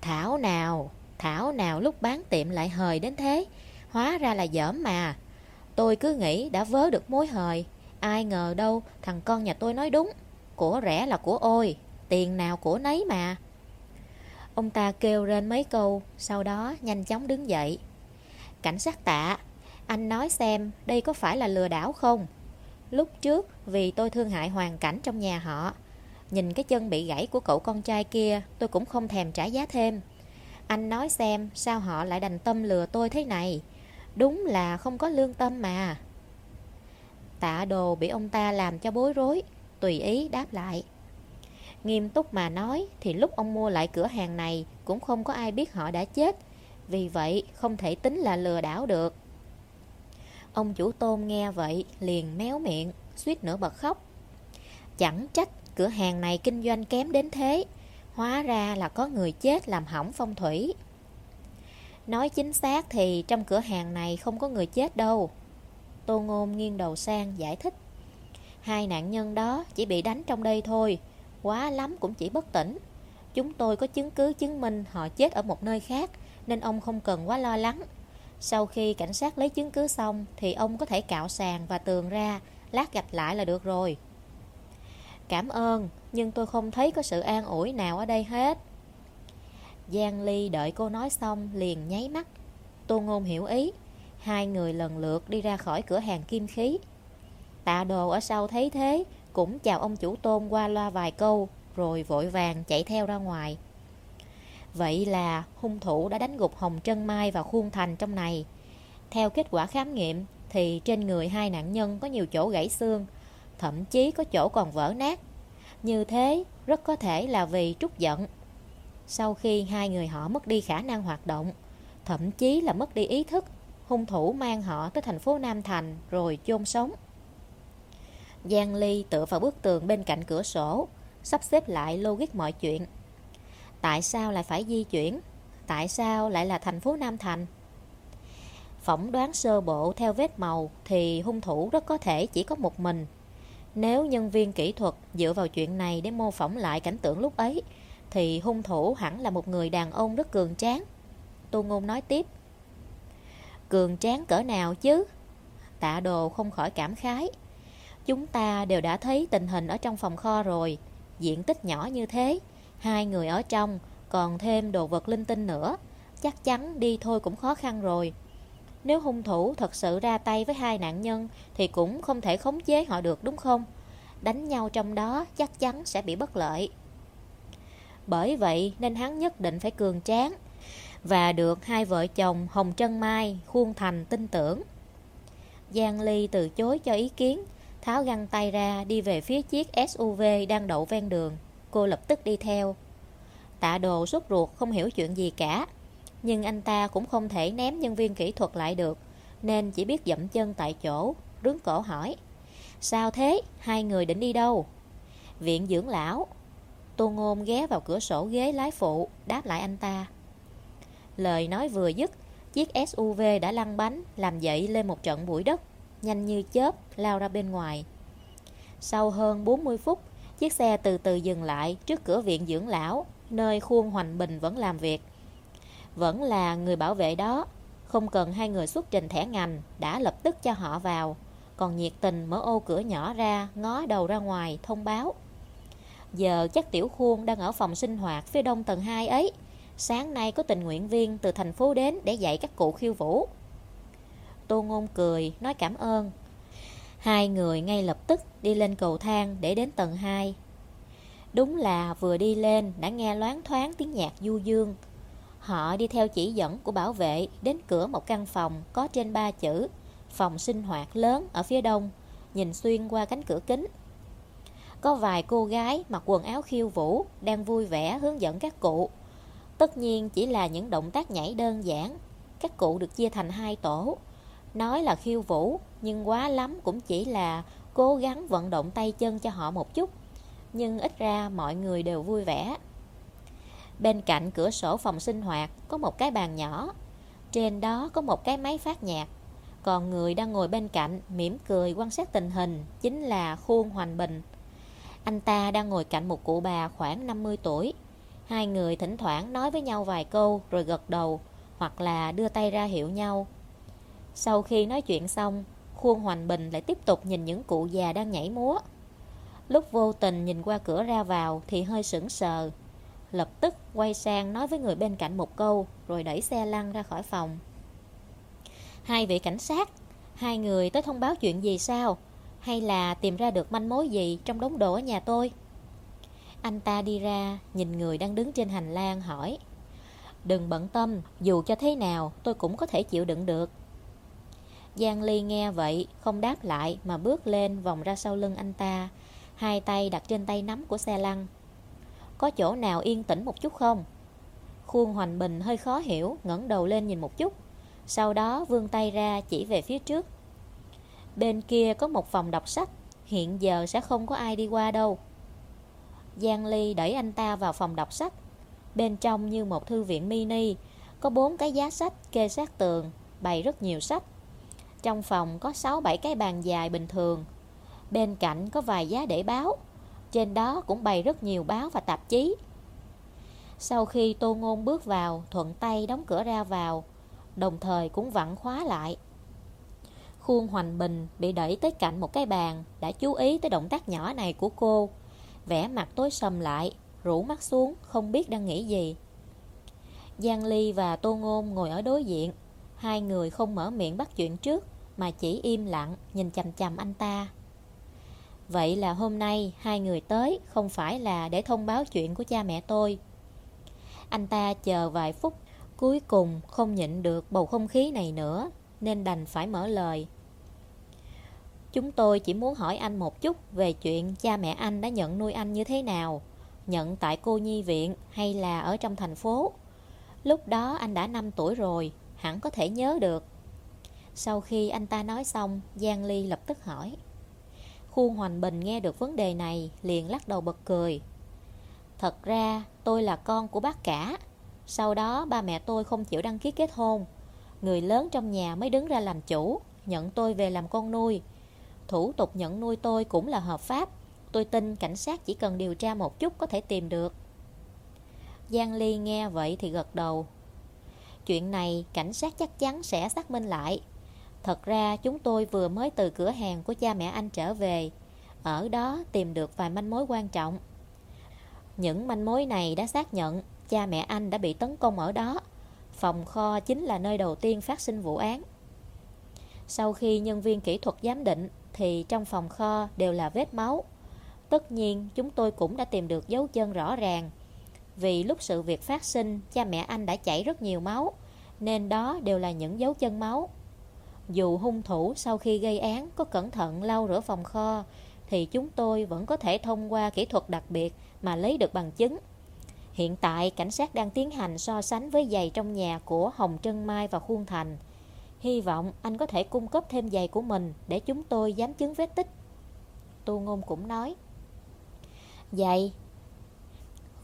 S1: Thảo nào, Thảo nào lúc bán tiệm lại hời đến thế, hóa ra là dởm mà. Tôi cứ nghĩ đã vớ được mối hời, ai ngờ đâu thằng con nhà tôi nói đúng, của rẻ là của ôi, tiền nào của nấy mà. Ông ta kêu lên mấy câu, sau đó nhanh chóng đứng dậy. Cảnh sát tạ, anh nói xem đây có phải là lừa đảo không? Lúc trước vì tôi thương hại hoàn cảnh trong nhà họ, nhìn cái chân bị gãy của cậu con trai kia tôi cũng không thèm trả giá thêm. Anh nói xem sao họ lại đành tâm lừa tôi thế này. Đúng là không có lương tâm mà. Tạ đồ bị ông ta làm cho bối rối Tùy ý đáp lại. Nghiêm túc mà nói Thì lúc ông mua lại cửa hàng này Cũng không có ai biết họ đã chết. Vì vậy không thể tính là lừa đảo được. Ông chủ tôn nghe vậy Liền méo miệng, suýt nữa bật khóc. Chẳng trách cửa hàng này kinh doanh kém đến thế, Hóa ra là có người chết làm hỏng phong thủy. Nói chính xác thì trong cửa hàng này không có người chết đâu. Tô Ngôn nghiêng đầu sang giải thích. Hai nạn nhân đó chỉ bị đánh trong đây thôi, Quá lắm cũng chỉ bất tỉnh. Chúng tôi có chứng cứ chứng minh họ chết ở một nơi khác, Nên ông không cần quá lo lắng. Sau khi cảnh sát lấy chứng cứ xong Thì ông có thể cạo sàn và tường ra, Lát gạch lại là được rồi. Cảm ơn, Nhưng tôi không thấy có sự an ủi nào ở đây hết. Giang Ly đợi cô nói xong liền nháy mắt. Tô Ngôn hiểu ý, Hai người lần lượt đi ra khỏi cửa hàng kim khí. Tạ đồ ở sau thấy thế, Cũng chào ông chủ tôn qua loa vài câu, Rồi vội vàng chạy theo ra ngoài. Vậy là hung thủ đã đánh gục Hồng Trân Mai và Khuôn Thành trong này theo kết quả khám nghiệm thì trên người hai nạn nhân có nhiều chỗ gãy xương, thậm chí có chỗ còn vỡ nát. Như thế rất có thể là vì trút giận. Sau khi hai người họ mất đi khả năng hoạt động, thậm chí là mất đi ý thức, hung thủ mang họ tới thành phố Nam Thành rồi chôn sống. Giang Ly tựa vào bức tường bên cạnh cửa sổ, sắp xếp lại logic mọi chuyện. Tại sao lại phải di chuyển? Tại sao lại là thành phố Nam Thành? Phỏng đoán sơ bộ theo vết màu thì hung thủ rất có thể chỉ có một mình. Nếu nhân viên kỹ thuật dựa vào chuyện này để mô phỏng lại cảnh tượng lúc ấy, thì hung thủ hẳn là một người đàn ông rất cường tráng. Tô Ngôn nói tiếp. Cường tráng cỡ nào chứ? Tạ đồ không khỏi cảm khái. Chúng ta đều đã thấy tình hình ở trong phòng kho rồi. Diện tích nhỏ như thế, hai người ở trong, còn thêm đồ vật linh tinh nữa. Chắc chắn đi thôi cũng khó khăn rồi. Nếu hung thủ thật sự ra tay với hai nạn nhân thì cũng không thể khống chế họ được đúng không? Đánh nhau trong đó chắc chắn sẽ bị bất lợi. Bởi vậy nên hắn nhất định phải cường tráng và được hai vợ chồng Hồng Trân Mai khuôn thành tin tưởng. Giang Ly từ chối cho ý kiến, tháo găng tay ra đi về phía chiếc SUV đang đậu ven đường. Cô lập tức đi theo. Tạ đồ sốt ruột không hiểu chuyện gì cả, nhưng anh ta cũng không thể ném nhân viên kỹ thuật lại được, nên chỉ biết dậm chân tại chỗ, rướng cổ hỏi. Sao thế? Hai người định đi đâu? Viện dưỡng lão. Tô Ngôn ghé vào cửa sổ ghế lái phụ, đáp lại anh ta. Lời nói vừa dứt, chiếc SUV đã lăn bánh, làm dậy lên một trận bụi đất, nhanh như chớp, lao ra bên ngoài. Sau hơn 40 phút, chiếc xe từ từ dừng lại trước cửa viện dưỡng lão, nơi khuôn Hoành Bình vẫn làm việc. Vẫn là người bảo vệ đó, không cần hai người xuất trình thẻ ngành, đã lập tức cho họ vào, còn nhiệt tình mở ô cửa nhỏ ra, ngó đầu ra ngoài, thông báo. Giờ chắc tiểu khuôn đang ở phòng sinh hoạt phía đông tầng 2 ấy. Sáng nay có tình nguyện viên từ thành phố đến để dạy các cụ khiêu vũ. Tô Ngôn cười, nói cảm ơn. Hai người ngay lập tức đi lên cầu thang để đến tầng 2. Đúng là vừa đi lên đã nghe loáng thoáng tiếng nhạc du dương. Họ đi theo chỉ dẫn của bảo vệ đến cửa một căn phòng có trên ba chữ phòng sinh hoạt lớn ở phía đông, nhìn xuyên qua cánh cửa kính. Có vài cô gái mặc quần áo khiêu vũ đang vui vẻ hướng dẫn các cụ. Tất nhiên chỉ là những động tác nhảy đơn giản. Các cụ được chia thành hai tổ. Nói là khiêu vũ, nhưng quá lắm cũng chỉ là cố gắng vận động tay chân cho họ một chút. Nhưng ít ra mọi người đều vui vẻ. Bên cạnh cửa sổ phòng sinh hoạt có một cái bàn nhỏ. Trên đó có một cái máy phát nhạc. Còn người đang ngồi bên cạnh mỉm cười quan sát tình hình chính là Khuôn Hoành Bình. Anh ta đang ngồi cạnh một cụ bà khoảng 50 tuổi. Hai người thỉnh thoảng nói với nhau vài câu rồi gật đầu hoặc là đưa tay ra hiệu nhau. Sau khi nói chuyện xong, Khuôn Hoành Bình lại tiếp tục nhìn những cụ già đang nhảy múa. Lúc vô tình nhìn qua cửa ra vào thì hơi sững sờ. Lập tức quay sang nói với người bên cạnh một câu rồi đẩy xe lăn ra khỏi phòng. Hai vị cảnh sát, hai người tới thông báo chuyện gì sao? Hay là tìm ra được manh mối gì trong đống đồ ở nhà tôi? Anh ta đi ra, nhìn người đang đứng trên hành lang hỏi. Đừng bận tâm, dù cho thế nào tôi cũng có thể chịu đựng được. Giang Ly nghe vậy, không đáp lại mà bước lên vòng ra sau lưng anh ta, hai tay đặt trên tay nắm của xe lăn. Có chỗ nào yên tĩnh một chút không? Khuôn Hoành Bình hơi khó hiểu, ngẩng đầu lên nhìn một chút. Sau đó vươn tay ra chỉ về phía trước. Bên kia có một phòng đọc sách, hiện giờ sẽ không có ai đi qua đâu. Giang Ly đẩy anh ta vào phòng đọc sách. Bên trong như một thư viện mini, có bốn cái giá sách kê sát tường, bày rất nhiều sách. Trong phòng có 6-7 cái bàn dài bình thường. Bên cạnh có vài giá để báo. Trên đó cũng bày rất nhiều báo và tạp chí. Sau khi Tô Ngôn bước vào, thuận tay đóng cửa ra vào, đồng thời cũng vặn khóa lại. Khuôn Hoành Bình bị đẩy tới cạnh một cái bàn, đã chú ý tới động tác nhỏ này của cô. Vẻ mặt tối sầm lại, rủ mắt xuống, không biết đang nghĩ gì. Giang Ly và Tô Ngôn ngồi ở đối diện, hai người không mở miệng bắt chuyện trước, mà chỉ im lặng nhìn chầm chầm anh ta. Vậy là hôm nay hai người tới không phải là để thông báo chuyện của cha mẹ tôi. Anh ta chờ vài phút, cuối cùng không nhịn được bầu không khí này nữa, nên đành phải mở lời. Chúng tôi chỉ muốn hỏi anh một chút về chuyện cha mẹ anh đã nhận nuôi anh như thế nào. Nhận tại cô nhi viện hay là ở trong thành phố. Lúc đó anh đã 5 tuổi rồi, hẳn có thể nhớ được. Sau khi anh ta nói xong, Giang Ly lập tức hỏi. Khu Hoành Bình nghe được vấn đề này, liền lắc đầu bật cười. Thật ra, tôi là con của bác cả. Sau đó, ba mẹ tôi không chịu đăng ký kết hôn. Người lớn trong nhà mới đứng ra làm chủ, nhận tôi về làm con nuôi. Thủ tục nhận nuôi tôi cũng là hợp pháp. Tôi tin cảnh sát chỉ cần điều tra một chút có thể tìm được. Giang Ly nghe vậy thì gật đầu. Chuyện này cảnh sát chắc chắn sẽ xác minh lại. Thật ra chúng tôi vừa mới từ cửa hàng của cha mẹ anh trở về. Ở đó tìm được vài manh mối quan trọng. Những manh mối này đã xác nhận cha mẹ anh đã bị tấn công ở đó. Phòng kho chính là nơi đầu tiên phát sinh vụ án. Sau khi nhân viên kỹ thuật giám định thì trong phòng kho đều là vết máu. Tất nhiên chúng tôi cũng đã tìm được dấu chân rõ ràng. Vì lúc sự việc phát sinh, cha mẹ anh đã chảy rất nhiều máu, nên đó đều là những dấu chân máu. Dù hung thủ sau khi gây án có cẩn thận lau rửa phòng kho, thì chúng tôi vẫn có thể thông qua kỹ thuật đặc biệt mà lấy được bằng chứng. Hiện tại, cảnh sát đang tiến hành so sánh với giày trong nhà của Hồng Trân Mai và Khuôn Thành. Hy vọng anh có thể cung cấp thêm giày của mình để chúng tôi giám chứng vết tích. Tu Ngôn cũng nói. Giày.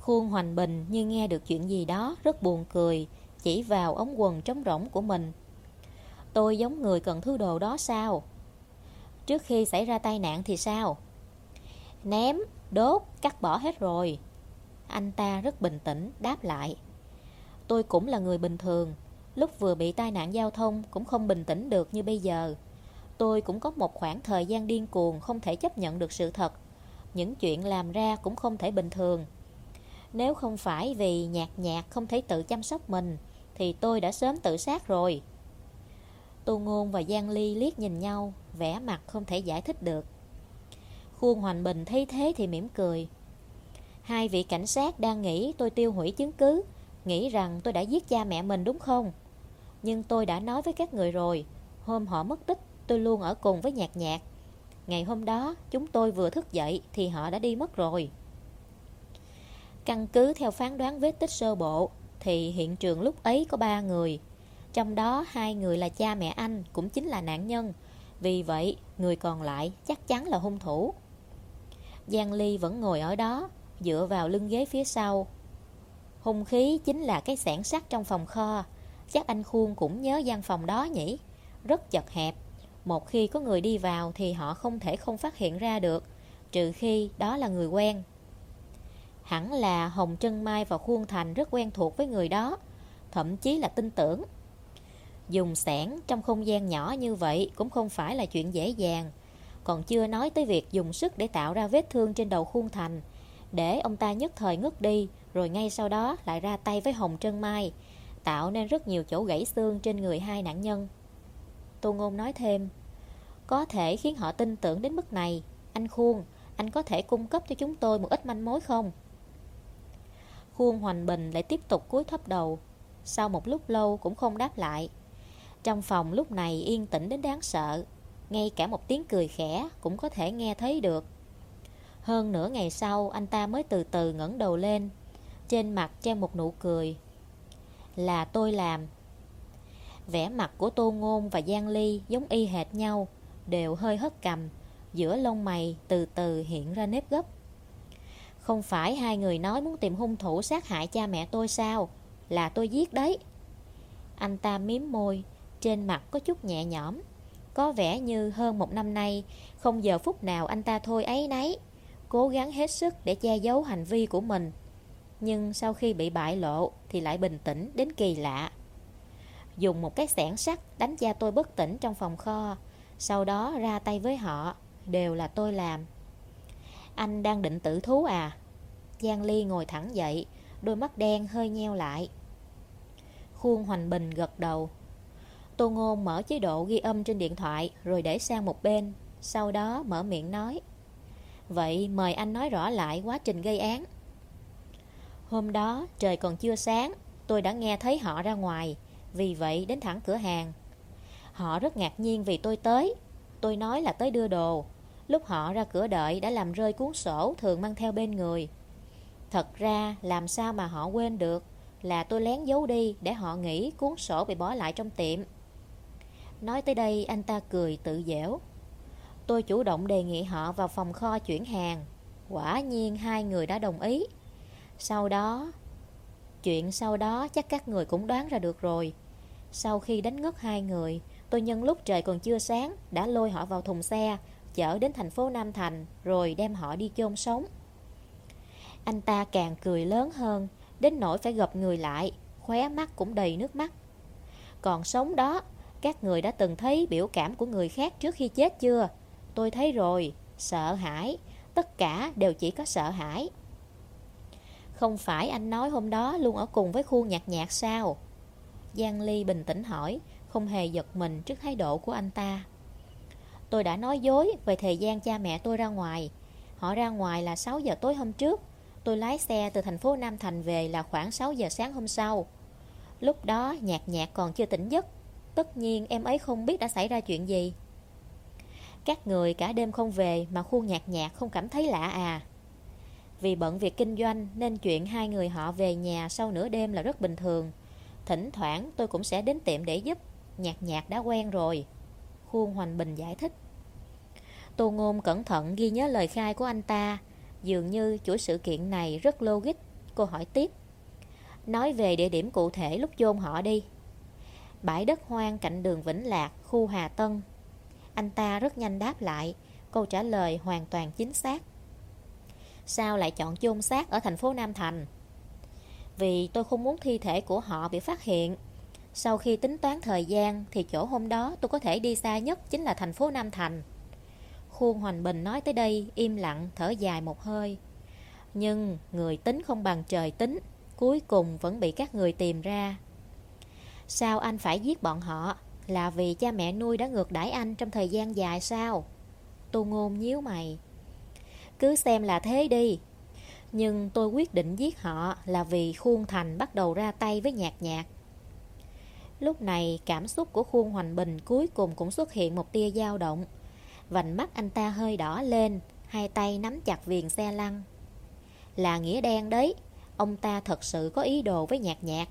S1: Khuôn Hoành Bình như nghe được chuyện gì đó rất buồn cười, chỉ vào ống quần trống rỗng của mình. Tôi giống người cần thứ đồ đó sao? Trước khi xảy ra tai nạn thì sao? Ném, đốt, cắt bỏ hết rồi. Anh ta rất bình tĩnh, đáp lại. Tôi cũng là người bình thường, Lúc vừa bị tai nạn giao thông cũng không bình tĩnh được như bây giờ. Tôi cũng có một khoảng thời gian điên cuồng không thể chấp nhận được sự thật. Những chuyện làm ra cũng không thể bình thường. Nếu không phải vì nhạt nhạt không thể tự chăm sóc mình, thì tôi đã sớm tự sát rồi. Tô Ngôn và Giang Ly liếc nhìn nhau, vẻ mặt không thể giải thích được. Khuôn Hoành Bình thấy thế thì mỉm cười. Hai vị cảnh sát đang nghĩ tôi tiêu hủy chứng cứ, nghĩ rằng tôi đã giết cha mẹ mình đúng không? Nhưng tôi đã nói với các người rồi Hôm họ mất tích tôi luôn ở cùng với nhạc nhạc Ngày hôm đó chúng tôi vừa thức dậy Thì họ đã đi mất rồi Căn cứ theo phán đoán vết tích sơ bộ Thì hiện trường lúc ấy có ba người trong đó hai người là cha mẹ anh Cũng chính là nạn nhân. Vì vậy, người còn lại chắc chắn là hung thủ. Giang Ly vẫn ngồi ở đó, Dựa vào lưng ghế phía sau. Hung khí chính là cái sản sắt trong phòng kho. Chắc anh Khuôn cũng nhớ gian phòng đó nhỉ? Rất chật hẹp. Một khi có người đi vào thì họ không thể không phát hiện ra được, Trừ khi đó là người quen. Hẳn là Hồng Trân Mai và Khuôn Thành rất quen thuộc với người đó, Thậm chí là tin tưởng. Dùng sản trong không gian nhỏ như vậy cũng không phải là chuyện dễ dàng Còn chưa nói tới việc dùng sức để tạo ra vết thương trên đầu Khuôn Thành Để ông ta nhất thời ngất đi Rồi ngay sau đó lại ra tay với Hồng Trân Mai tạo nên rất nhiều chỗ gãy xương trên người hai nạn nhân. Tô Ngôn nói thêm, có thể khiến họ tin tưởng đến mức này. Anh Khuôn, anh có thể cung cấp cho chúng tôi một ít manh mối không? Khuôn Hoành Bình lại tiếp tục cúi thấp đầu. Sau một lúc lâu cũng không đáp lại. Trong phòng lúc này yên tĩnh đến đáng sợ. Ngay cả một tiếng cười khẽ cũng có thể nghe thấy được. Hơn nửa ngày sau anh ta mới từ từ ngẩng đầu lên. Trên mặt treo một nụ cười là tôi làm. Vẻ mặt của Tô Ngôn và Giang Ly giống y hệt nhau, đều hơi hất cầm, giữa lông mày từ từ hiện ra nếp gấp. Không phải hai người nói muốn tìm hung thủ sát hại cha mẹ tôi sao? Là tôi giết đấy. Anh ta miếm môi, trên mặt có chút nhẹ nhõm. Có vẻ như hơn một năm nay, không giờ phút nào anh ta thôi ấy nấy. Cố gắng hết sức để che giấu hành vi của mình nhưng sau khi bị bại lộ thì lại bình tĩnh đến kỳ lạ. Dùng một cái xẻng sắt đánh cha tôi bất tỉnh trong phòng kho, sau đó ra tay với họ, đều là tôi làm. Anh đang định tử thú à? Giang Ly ngồi thẳng dậy, đôi mắt đen hơi nheo lại. Khuôn Hoành Bình gật đầu. Tô Ngôn mở chế độ ghi âm trên điện thoại rồi để sang một bên, sau đó mở miệng nói. Vậy mời anh nói rõ lại quá trình gây án. Hôm đó trời còn chưa sáng Tôi đã nghe thấy họ ra ngoài Vì vậy đến thẳng cửa hàng Họ rất ngạc nhiên vì tôi tới. Tôi nói là tới đưa đồ. Lúc họ ra cửa đợi đã làm rơi cuốn sổ thường mang theo bên người. Thật ra làm sao mà họ quên được là tôi lén giấu đi để họ nghĩ cuốn sổ bị bỏ lại trong tiệm. Nói tới đây anh ta cười tự dẻo. Tôi chủ động đề nghị họ vào phòng kho chuyển hàng. Quả nhiên hai người đã đồng ý. Sau đó, chuyện sau đó chắc các người cũng đoán ra được rồi. Sau khi đánh ngất hai người, tôi nhân lúc trời còn chưa sáng đã lôi họ vào thùng xe, chở đến thành phố Nam Thành rồi đem họ đi chôn sống. Anh ta càng cười lớn hơn, đến nỗi phải gập người lại, khóe mắt cũng đầy nước mắt. Còn sống đó, các người đã từng thấy biểu cảm của người khác trước khi chết chưa? Tôi thấy rồi, sợ hãi, tất cả đều chỉ có sợ hãi. Không phải anh nói hôm đó luôn ở cùng với khu nhạt nhạt sao? Giang Ly bình tĩnh hỏi, không hề giật mình trước thái độ của anh ta. Tôi đã nói dối về thời gian cha mẹ tôi ra ngoài. Họ ra ngoài là 6 giờ tối hôm trước. Tôi lái xe từ thành phố Nam Thành về là khoảng 6 giờ sáng hôm sau. Lúc đó nhạt nhạt còn chưa tỉnh giấc. Tất nhiên em ấy không biết đã xảy ra chuyện gì. Các người cả đêm không về mà khuôn nhạt nhạt không cảm thấy lạ à. Vì bận việc kinh doanh nên chuyện hai người họ về nhà sau nửa đêm là rất bình thường. Thỉnh thoảng tôi cũng sẽ đến tiệm để giúp. Nhạt nhạt đã quen rồi. Khuôn Hoành Bình giải thích. Tô Ngôn cẩn thận ghi nhớ lời khai của anh ta. Dường như chuỗi sự kiện này rất logic. Cô hỏi tiếp. Nói về địa điểm cụ thể lúc chôn họ đi. Bãi đất hoang cạnh đường Vĩnh Lạc, khu Hà Tân. Anh ta rất nhanh đáp lại. Câu trả lời hoàn toàn chính xác. Sao lại chọn chôn xác ở thành phố Nam Thành? Vì tôi không muốn thi thể của họ bị phát hiện Sau khi tính toán thời gian Thì chỗ hôm đó tôi có thể đi xa nhất Chính là thành phố Nam Thành Khuôn Hoành Bình nói tới đây Im lặng thở dài một hơi Nhưng người tính không bằng trời tính Cuối cùng vẫn bị các người tìm ra Sao anh phải giết bọn họ Là vì cha mẹ nuôi đã ngược đãi anh Trong thời gian dài sao Tô ngôn nhíu mày Cứ xem là thế đi nhưng tôi quyết định giết họ là vì Khuôn Thành bắt đầu ra tay với nhạc nhạc. Lúc này cảm xúc của Khuôn Hoành Bình cuối cùng cũng xuất hiện một tia dao động. Vành mắt anh ta hơi đỏ lên, hai tay nắm chặt viền xe lăn. Là nghĩa đen đấy, ông ta thật sự có ý đồ với nhạc nhạc.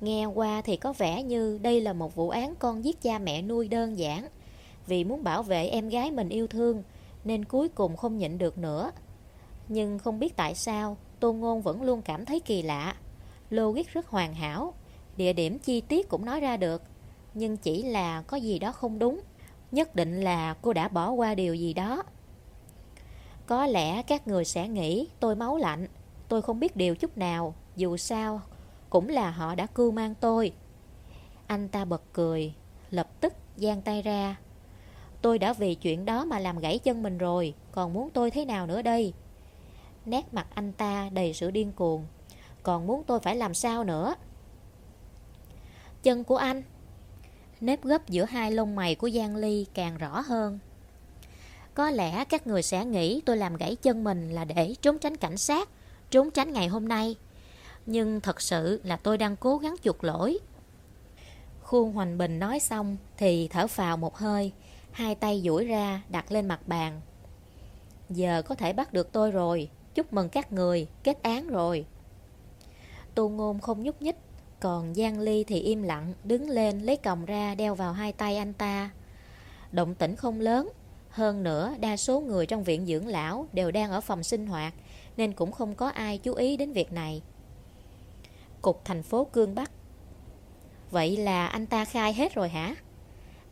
S1: Nghe qua thì có vẻ như đây là một vụ án con giết cha mẹ nuôi đơn giản. Vì muốn bảo vệ em gái mình yêu thương, nên cuối cùng không nhịn được nữa. Nhưng không biết tại sao Tôn Ngôn vẫn luôn cảm thấy kỳ lạ. Logic rất hoàn hảo Địa điểm chi tiết cũng nói ra được. Nhưng chỉ là có gì đó không đúng Nhất định là cô đã bỏ qua điều gì đó. Có lẽ các người sẽ nghĩ tôi máu lạnh Tôi không biết điều chút nào Dù sao cũng là họ đã cưu mang tôi. Anh ta bật cười, Lập tức giang tay ra. Tôi đã vì chuyện đó mà làm gãy chân mình rồi, Còn muốn tôi thế nào nữa đây? Nét mặt anh ta đầy sự điên cuồng, Còn muốn tôi phải làm sao nữa? Chân của anh. Nếp gấp giữa hai lông mày của Giang Ly càng rõ hơn. Có lẽ các người sẽ nghĩ tôi làm gãy chân mình là để trốn tránh cảnh sát, Trốn tránh ngày hôm nay. Nhưng thật sự là tôi đang cố gắng chuộc lỗi Khuôn Hoành Bình nói xong Thì thở phào một hơi Hai tay duỗi ra đặt lên mặt bàn Giờ có thể bắt được tôi rồi Chúc mừng các người, kết án rồi. Tu ngôn không nhúc nhích, còn Giang Ly thì im lặng, đứng lên lấy còng ra đeo vào hai tay anh ta. Động tĩnh không lớn, hơn nữa đa số người trong viện dưỡng lão đều đang ở phòng sinh hoạt, nên cũng không có ai chú ý đến việc này. Cục thành phố Cương Bắc. Vậy là anh ta khai hết rồi hả?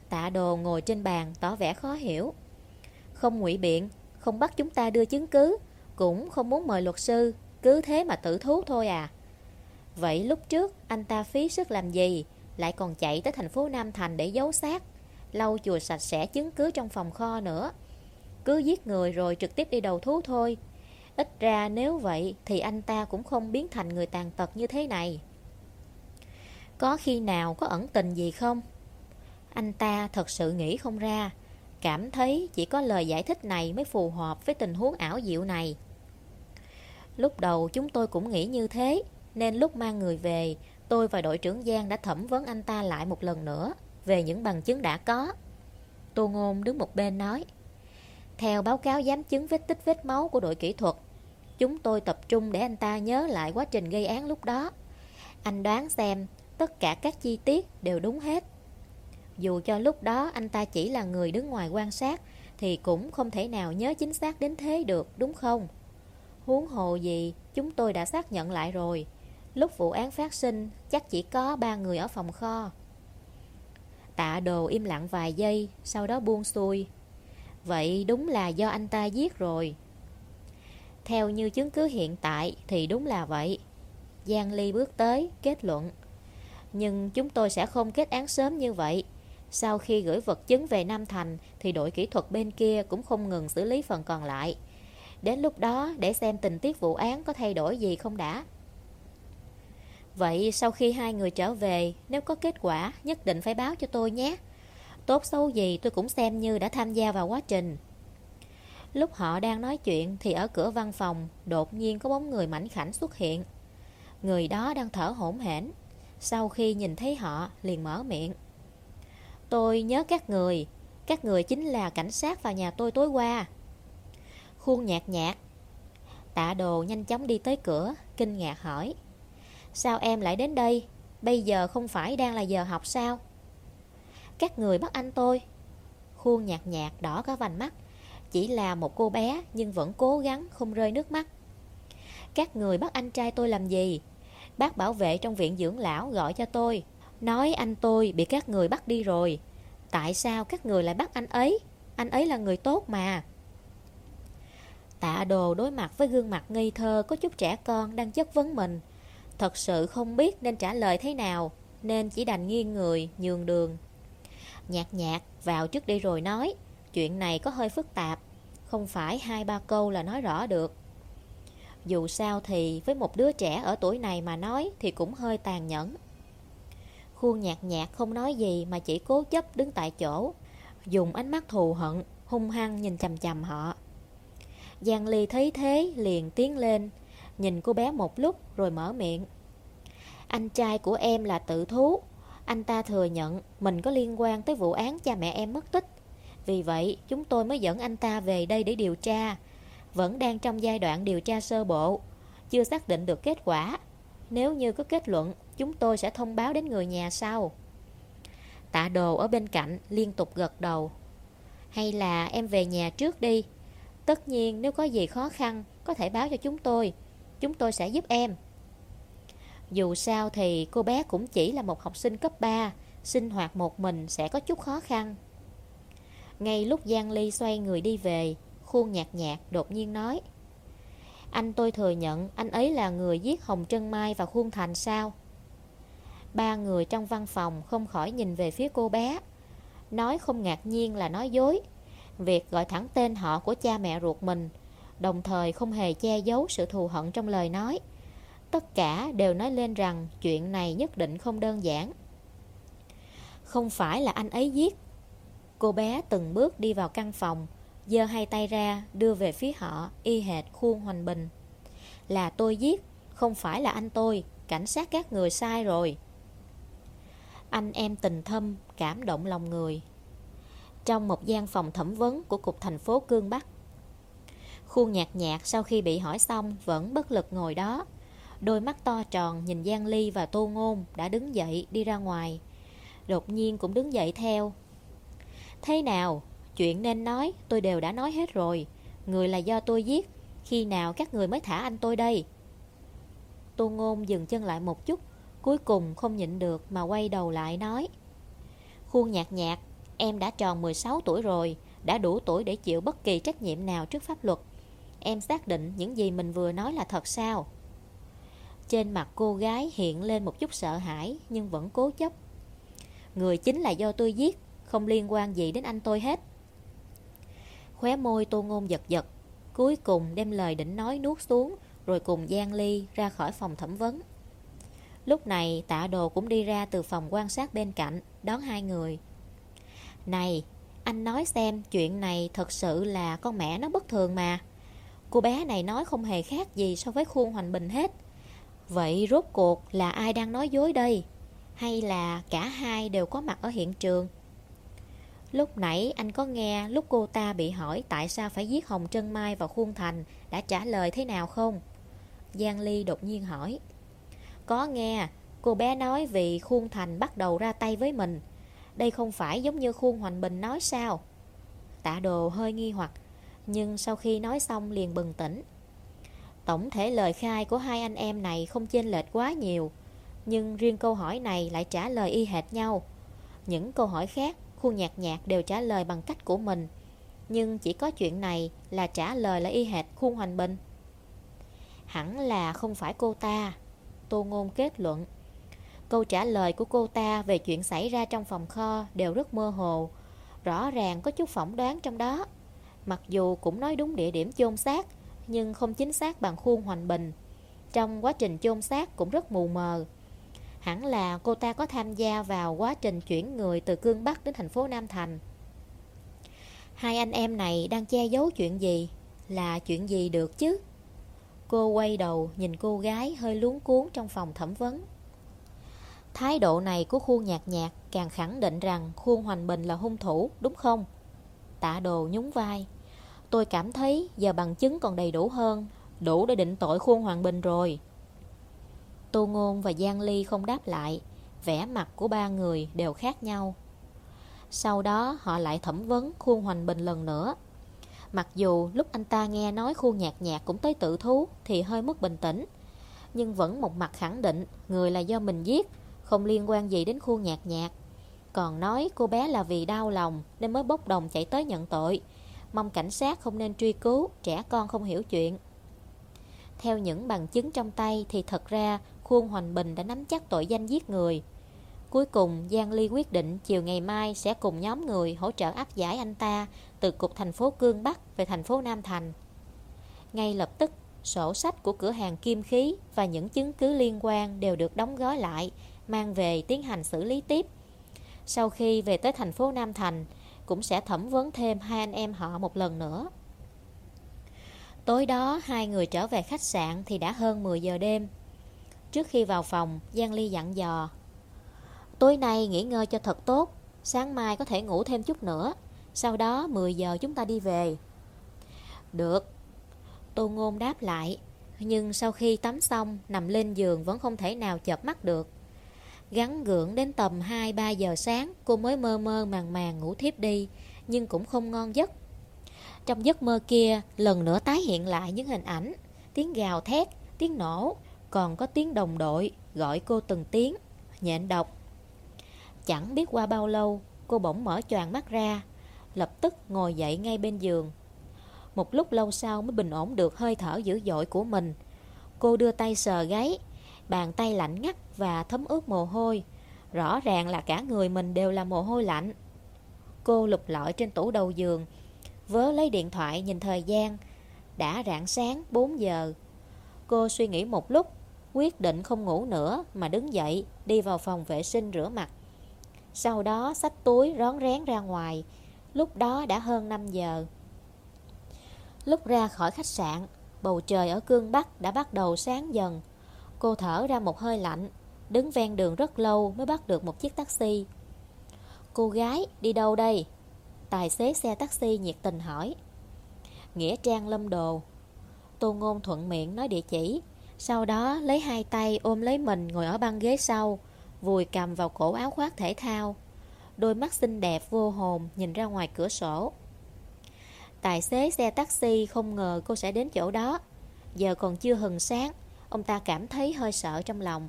S1: Tạ đồ ngồi trên bàn tỏ vẻ khó hiểu. Không ngụy biện, Không bắt chúng ta đưa chứng cứ, cũng không muốn mời luật sư, Cứ thế mà tự thú thôi à. Vậy lúc trước anh ta phí sức làm gì, Lại còn chạy tới thành phố Nam Thành để giấu xác, Lau chùa sạch sẽ chứng cứ trong phòng kho nữa. Cứ giết người rồi trực tiếp đi đầu thú thôi Ít ra nếu vậy Thì anh ta cũng không biến thành người tàn tật như thế này Có khi nào có ẩn tình gì không Anh ta thật sự nghĩ không ra Cảm thấy chỉ có lời giải thích này mới phù hợp với tình huống ảo diệu này Lúc đầu chúng tôi cũng nghĩ như thế, Nên lúc mang người về, Tôi và đội trưởng Giang đã thẩm vấn anh ta lại một lần nữa về những bằng chứng đã có. Tô Ngôn đứng một bên nói. Theo báo cáo giám chứng vết tích vết máu của đội kỹ thuật, chúng tôi tập trung để anh ta nhớ lại quá trình gây án lúc đó. Anh đoán xem tất cả các chi tiết đều đúng hết. Dù cho lúc đó anh ta chỉ là người đứng ngoài quan sát thì cũng không thể nào nhớ chính xác đến thế được, đúng không? Huống hồ gì, chúng tôi đã xác nhận lại rồi. Lúc vụ án phát sinh, chắc chỉ có ba người ở phòng kho. Tạ đồ im lặng vài giây, sau đó buông xuôi. Vậy đúng là do anh ta giết rồi. Theo như chứng cứ hiện tại thì đúng là vậy. Giang Ly bước tới, kết luận. Nhưng chúng tôi sẽ không kết án sớm như vậy. Sau khi gửi vật chứng về Nam Thành thì đội kỹ thuật bên kia cũng không ngừng xử lý phần còn lại. Đến lúc đó để xem tình tiết vụ án có thay đổi gì không đã. Vậy sau khi hai người trở về, nếu có kết quả nhất định phải báo cho tôi nhé. Tốt xấu gì tôi cũng xem như đã tham gia vào quá trình. Lúc họ đang nói chuyện thì ở cửa văn phòng đột nhiên có bóng người mảnh khảnh xuất hiện. Người đó đang thở hổn hển. Sau khi nhìn thấy họ liền mở miệng. Tôi nhớ các người, các người chính là cảnh sát vào nhà tôi tối qua. Khuôn nhạt nhạt. Tạ đồ nhanh chóng đi tới cửa, kinh ngạc hỏi. Sao em lại đến đây? Bây giờ không phải đang là giờ học sao? Các người bắt anh tôi. Khuôn nhạt nhạt đỏ cả vành mắt. Chỉ là một cô bé nhưng vẫn cố gắng không rơi nước mắt. Các người bắt anh trai tôi làm gì? Bác bảo vệ trong viện dưỡng lão gọi cho tôi. Nói anh tôi bị các người bắt đi rồi. Tại sao các người lại bắt anh ấy? Anh ấy là người tốt mà. Tạ đồ đối mặt với gương mặt ngây thơ có chút trẻ con đang chất vấn mình. Thật sự không biết nên trả lời thế nào, nên chỉ đành nghiêng người, nhường đường. Nhạt nhạt vào trước đi rồi nói, chuyện này có hơi phức tạp, không phải hai ba câu là nói rõ được. Dù sao thì với một đứa trẻ ở tuổi này mà nói thì cũng hơi tàn nhẫn. Khuôn nhạt nhạt không nói gì mà chỉ cố chấp đứng tại chỗ, dùng ánh mắt thù hận, hung hăng nhìn chầm chầm họ. Giang Ly thấy thế liền tiến lên, nhìn cô bé một lúc rồi mở miệng. Anh trai của em là tự thú, anh ta thừa nhận mình có liên quan tới vụ án cha mẹ em mất tích. Vì vậy, chúng tôi mới dẫn anh ta về đây để điều tra. Vẫn đang trong giai đoạn điều tra sơ bộ, chưa xác định được kết quả. Nếu như có kết luận, chúng tôi sẽ thông báo đến người nhà sau. Tạ đồ ở bên cạnh liên tục gật đầu. Hay là em về nhà trước đi. Tất nhiên nếu có gì khó khăn, có thể báo cho chúng tôi. Chúng tôi sẽ giúp em. Dù sao thì cô bé cũng chỉ là một học sinh cấp 3, sinh hoạt một mình sẽ có chút khó khăn. Ngay lúc Giang Ly xoay người đi về, khuôn nhạt nhạt đột nhiên nói Anh tôi thừa nhận anh ấy là người giết Hồng Trân Mai và Khuôn Thành sao? Ba người trong văn phòng không khỏi nhìn về phía cô bé Nói không ngạc nhiên là nói dối Việc gọi thẳng tên họ của cha mẹ ruột mình Đồng thời không hề che giấu sự thù hận trong lời nói Tất cả đều nói lên rằng chuyện này nhất định không đơn giản. Không phải là anh ấy giết. Cô bé từng bước đi vào căn phòng, giơ hai tay ra đưa về phía họ, y hệt khuôn hoành bình. Là tôi giết, Không phải là anh tôi, Cảnh sát các người sai rồi. Anh em tình thâm, Cảm động lòng người. Trong một gian phòng thẩm vấn Của cục thành phố Cương Bắc, Khuôn nhạt nhạt sau khi bị hỏi xong Vẫn bất lực ngồi đó. Đôi mắt to tròn nhìn Giang Ly và Tô Ngôn Đã đứng dậy đi ra ngoài. Đột nhiên cũng đứng dậy theo. Thế nào? Chuyện nên nói, tôi đều đã nói hết rồi. Người là do tôi giết. Khi nào các người mới thả anh tôi đây? Tô Ngôn dừng chân lại một chút, Cuối cùng không nhịn được Mà quay đầu lại nói, Khuôn nhạt nhạt Em đã tròn 16 tuổi rồi, Đã đủ tuổi để chịu bất kỳ trách nhiệm nào trước pháp luật. Em xác định những gì mình vừa nói là thật sao? Trên mặt cô gái hiện lên một chút sợ hãi, Nhưng vẫn cố chấp. Người chính là do tôi giết, Không liên quan gì đến anh tôi hết. Khóe môi tô ngôn giật giật, Cuối cùng đem lời định nói nuốt xuống, Rồi cùng Giang Ly ra khỏi phòng thẩm vấn. Lúc này, tạ đồ cũng đi ra từ phòng quan sát bên cạnh, Đón hai người. Này, Anh nói xem, chuyện này thật sự là con mẹ nó bất thường mà. Cô bé này nói không hề khác gì so với khuôn hoành bình hết. Vậy rốt cuộc là ai đang nói dối đây Hay là cả hai đều có mặt ở hiện trường Lúc nãy anh có nghe lúc cô ta bị hỏi tại sao phải giết Hồng Trân Mai vào khuôn thành đã trả lời thế nào không? Giang Ly đột nhiên hỏi. Có nghe, cô bé nói vì khuôn thành bắt đầu ra tay với mình. Đây không phải giống như khuôn Hoành Bình nói sao? Tạ đồ hơi nghi hoặc, nhưng sau khi nói xong liền bừng tỉnh. Tổng thể lời khai của hai anh em này không chênh lệch quá nhiều, nhưng riêng câu hỏi này lại trả lời y hệt nhau. Những câu hỏi khác Khuôn nhạc nhạc đều trả lời bằng cách của mình Nhưng chỉ có chuyện này là trả lời là y hệt khuôn hoành bình. Hẳn là không phải cô ta Tô Ngôn kết luận. Câu trả lời của cô ta về chuyện xảy ra trong phòng kho đều rất mơ hồ Rõ ràng có chút phỏng đoán trong đó. Mặc dù cũng nói đúng địa điểm chôn xác nhưng không chính xác bằng khuôn hoành bình Trong quá trình chôn xác cũng rất mù mờ Hẳn là cô ta có tham gia vào quá trình chuyển người từ Cương Bắc đến thành phố Nam Thành. Hai anh em này đang che giấu chuyện gì? Là chuyện gì được chứ? Cô quay đầu nhìn cô gái hơi luống cuốn trong phòng thẩm vấn. Thái độ này của khuôn nhạt nhạt càng khẳng định rằng khuôn Hoành Bình là hung thủ, đúng không? Tạ đồ nhún vai. Tôi cảm thấy giờ bằng chứng còn đầy đủ hơn, đủ để định tội khuôn Hoàng Bình rồi. Tô Ngôn và Giang Ly không đáp lại. Vẻ mặt của ba người đều khác nhau. Sau đó họ lại thẩm vấn Khuôn Hoành Bình lần nữa. Mặc dù lúc anh ta nghe nói khuôn nhạc nhạc cũng tới tự thú Thì hơi mất bình tĩnh. Nhưng vẫn một mặt khẳng định Người là do mình giết Không liên quan gì đến khuôn nhạc nhạc. Còn nói cô bé là vì đau lòng Nên mới bốc đồng chạy tới nhận tội. Mong cảnh sát không nên truy cứu Trẻ con không hiểu chuyện Theo những bằng chứng trong tay Thì thật ra Khuôn Hoành Bình đã nắm chắc tội danh giết người. Cuối cùng, Giang Ly quyết định chiều ngày mai sẽ cùng nhóm người hỗ trợ áp giải anh ta từ cục thành phố Cương Bắc về thành phố Nam Thành. Ngay lập tức, sổ sách của cửa hàng kim khí và những chứng cứ liên quan đều được đóng gói lại, mang về tiến hành xử lý tiếp. Sau khi về tới thành phố Nam Thành, cũng sẽ thẩm vấn thêm hai anh em họ một lần nữa. Tối đó, hai người trở về khách sạn thì đã hơn 10 giờ đêm. Trước khi vào phòng, Giang Ly dặn dò. Tối nay nghỉ ngơi cho thật tốt, sáng mai có thể ngủ thêm chút nữa. Sau đó 10 giờ chúng ta đi về. Được. Tô Ngôn đáp lại. Nhưng sau khi tắm xong, nằm lên giường vẫn không thể nào chợp mắt được. Gắn gượng đến tầm 2-3 giờ sáng, cô mới mơ mơ màng màng ngủ thiếp đi, nhưng cũng không ngon giấc. Trong giấc mơ kia, lần nữa tái hiện lại những hình ảnh, tiếng gào thét, tiếng nổ, còn có tiếng đồng đội gọi cô từng tiếng, nhện độc. Chẳng biết qua bao lâu, cô bỗng mở choàng mắt ra, lập tức ngồi dậy ngay bên giường. Một lúc lâu sau mới bình ổn được hơi thở dữ dội của mình. Cô đưa tay sờ gáy, bàn tay lạnh ngắt và thấm ướt mồ hôi. Rõ ràng là cả người mình đều là mồ hôi lạnh. Cô lục lọi trên tủ đầu giường, vớ lấy điện thoại nhìn thời gian. Đã rạng sáng 4 giờ. Cô suy nghĩ một lúc quyết định không ngủ nữa mà đứng dậy đi vào phòng vệ sinh rửa mặt. Sau đó xách túi rón rén ra ngoài, lúc đó đã hơn 5 giờ. Lúc ra khỏi khách sạn, bầu trời ở cương Bắc đã bắt đầu sáng dần. Cô thở ra một hơi lạnh, đứng ven đường rất lâu mới bắt được một chiếc taxi. Cô gái, đi đâu đây? Tài xế xe taxi nhiệt tình hỏi. Nghĩa Trang Lâm Đồ. Tô Ngôn thuận miệng nói địa chỉ, sau đó lấy hai tay ôm lấy mình ngồi ở băng ghế sau Vùi cầm vào cổ áo khoác thể thao Đôi mắt xinh đẹp vô hồn nhìn ra ngoài cửa sổ Tài xế xe taxi không ngờ cô sẽ đến chỗ đó Giờ còn chưa hừng sáng Ông ta cảm thấy hơi sợ trong lòng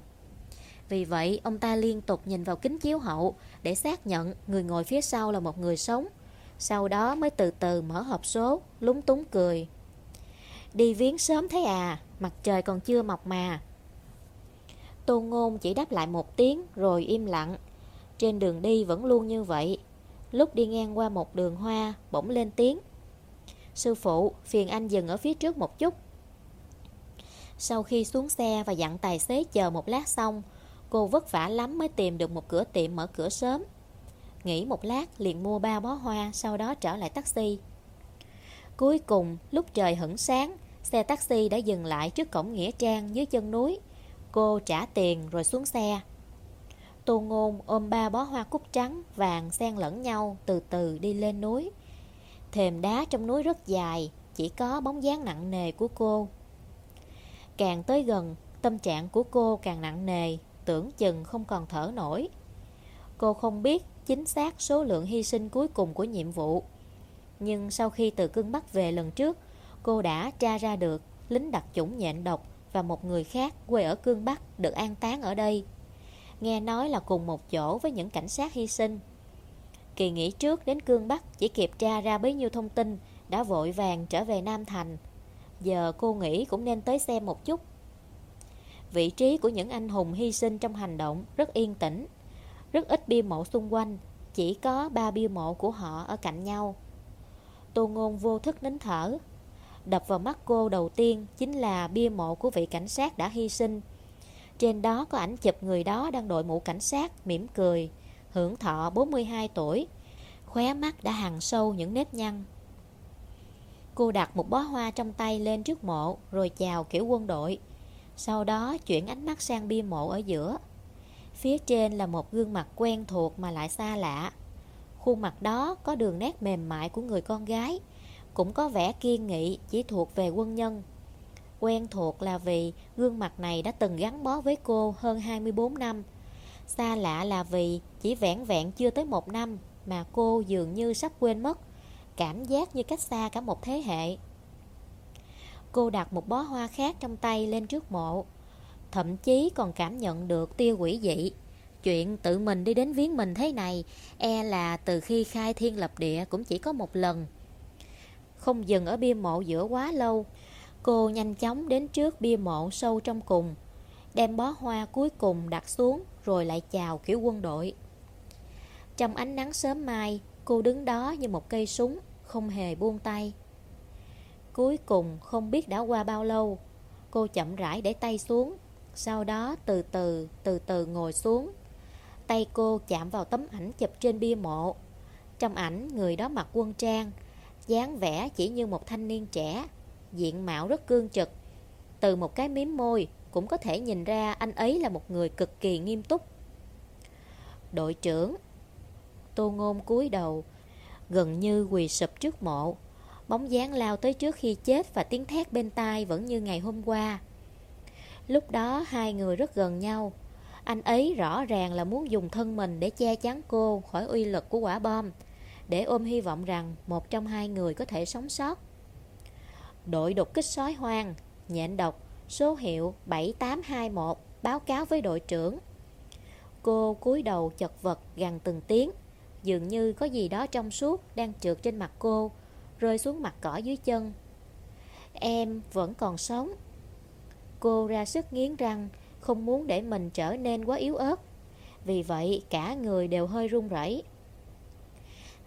S1: vì vậy, ông ta liên tục nhìn vào kính chiếu hậu Để xác nhận người ngồi phía sau là một người sống. Sau đó mới từ từ mở hộp số, Lúng túng cười. Đi viếng sớm thế à Mặt trời còn chưa mọc mà. Tô Ngôn chỉ đáp lại một tiếng Rồi im lặng. Trên đường đi vẫn luôn như vậy. Lúc đi ngang qua một đường hoa, Bỗng lên tiếng. Sư phụ, phiền anh dừng ở phía trước một chút. Sau khi xuống xe và dặn tài xế chờ một lát xong Cô vất vả lắm mới tìm được một cửa tiệm mở cửa sớm. Nghỉ một lát liền mua ba bó hoa Sau đó trở lại taxi. Cuối cùng lúc trời hửng sáng Xe taxi đã dừng lại trước cổng Nghĩa Trang dưới chân núi. Cô trả tiền rồi xuống xe. Tô Ngôn ôm ba bó hoa cúc trắng, vàng xen lẫn nhau từ từ đi lên núi. Thềm đá trong núi rất dài, chỉ có bóng dáng nặng nề của cô. Càng tới gần, tâm trạng của cô càng nặng nề, tưởng chừng không còn thở nổi. Cô không biết chính xác số lượng hy sinh cuối cùng của nhiệm vụ. Nhưng sau khi từ cương Bắc về lần trước, cô đã tra ra được lính đặc chủng nhện độc và một người khác quê ở cương Bắc được an táng ở đây. Nghe nói là cùng một chỗ với những cảnh sát hy sinh. Kỳ nghỉ trước đến cương Bắc chỉ kịp tra ra bấy nhiêu thông tin đã vội vàng trở về Nam Thành. Giờ cô nghĩ cũng nên tới xem một chút. Vị trí của những anh hùng hy sinh trong hành động rất yên tĩnh. Rất ít bia mộ xung quanh, chỉ có ba bia mộ của họ ở cạnh nhau. Tô Ngôn vô thức nín thở. Đập vào mắt cô đầu tiên chính là bia mộ của vị cảnh sát đã hy sinh. Trên đó có ảnh chụp người đó đang đội mũ cảnh sát, mỉm cười, hưởng thọ 42 tuổi. Khóe mắt đã hằn sâu những nếp nhăn. Cô đặt một bó hoa trong tay lên trước mộ rồi chào kiểu quân đội. Sau đó chuyển ánh mắt sang bia mộ ở giữa. Phía trên là một gương mặt quen thuộc mà lại xa lạ. Khuôn mặt đó có đường nét mềm mại của người con gái, cũng có vẻ kiên nghị chỉ thuộc về quân nhân. Quen thuộc là vì gương mặt này đã từng gắn bó với cô hơn 24 năm. Xa lạ là vì chỉ vẹn vẹn chưa tới một năm mà cô dường như sắp quên mất, cảm giác như cách xa cả một thế hệ. Cô đặt một bó hoa khác trong tay lên trước mộ, thậm chí còn cảm nhận được tia quỷ dị. Chuyện tự mình đi đến viếng mình thế này, e là từ khi khai thiên lập địa cũng chỉ có một lần. Không dừng ở bia mộ giữa quá lâu, cô nhanh chóng đến trước bia mộ sâu trong cùng, đem bó hoa cuối cùng đặt xuống rồi lại chào kiểu quân đội. Trong ánh nắng sớm mai, cô đứng đó như một cây súng, không hề buông tay. Cuối cùng không biết đã qua bao lâu, cô chậm rãi để tay xuống, sau đó từ từ, từ từ ngồi xuống. Tay cô chạm vào tấm ảnh chụp trên bia mộ. Trong ảnh, người đó mặc quân trang, dáng vẻ chỉ như một thanh niên trẻ, diện mạo rất cương trực. Từ một cái miếm môi, cũng có thể nhìn ra anh ấy là một người cực kỳ nghiêm túc. Đội trưởng Tô Ngôn cúi đầu, gần như quỳ sụp trước mộ. Bóng dáng lao tới trước khi chết và tiếng thét bên tai vẫn như ngày hôm qua. Lúc đó hai người rất gần nhau. Anh ấy rõ ràng là muốn dùng thân mình để che chắn cô khỏi uy lực của quả bom, để ôm hy vọng rằng một trong hai người có thể sống sót. Đội đột kích sói hoang, nhện độc, số hiệu 7821 báo cáo với đội trưởng. Cô cúi đầu chật vật gần từng tiếng, dường như có gì đó trong suốt đang trượt trên mặt cô, rơi xuống mặt cỏ dưới chân. Em vẫn còn sống. Cô ra sức nghiến răng, không muốn để mình trở nên quá yếu ớt. Vì vậy cả người đều hơi run rẩy.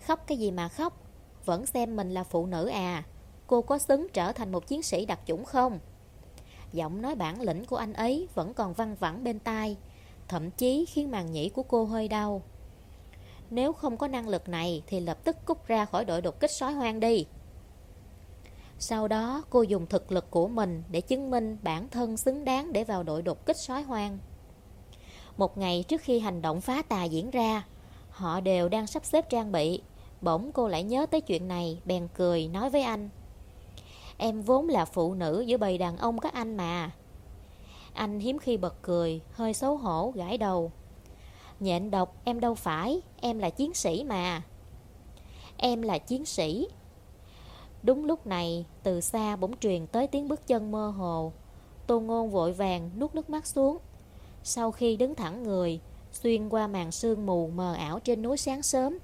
S1: Khóc cái gì mà khóc? Vẫn xem mình là phụ nữ à? Cô có xứng trở thành một chiến sĩ đặc chủng không? Giọng nói bản lĩnh của anh ấy vẫn còn văng vẳng bên tai, thậm chí khiến màn nhĩ của cô hơi đau. Nếu không có năng lực này thì lập tức cút ra khỏi đội đột kích sói hoang đi. Sau đó cô dùng thực lực của mình để chứng minh bản thân xứng đáng để vào đội đột kích sói hoang. Một ngày trước khi hành động phá tà diễn ra, họ đều đang sắp xếp trang bị. Bỗng cô lại nhớ tới chuyện này, bèn cười nói với anh. Em vốn là phụ nữ giữa bầy đàn ông các anh mà. Anh hiếm khi bật cười, hơi xấu hổ, gãi đầu. Nhện độc, em đâu phải, em là chiến sĩ mà. Em là chiến sĩ, Đúng lúc này, từ xa bỗng truyền tới tiếng bước chân mơ hồ. Tô Ngôn vội vàng nuốt nước mắt xuống. Sau khi đứng thẳng người, xuyên qua màn sương mù mờ ảo trên núi sáng sớm,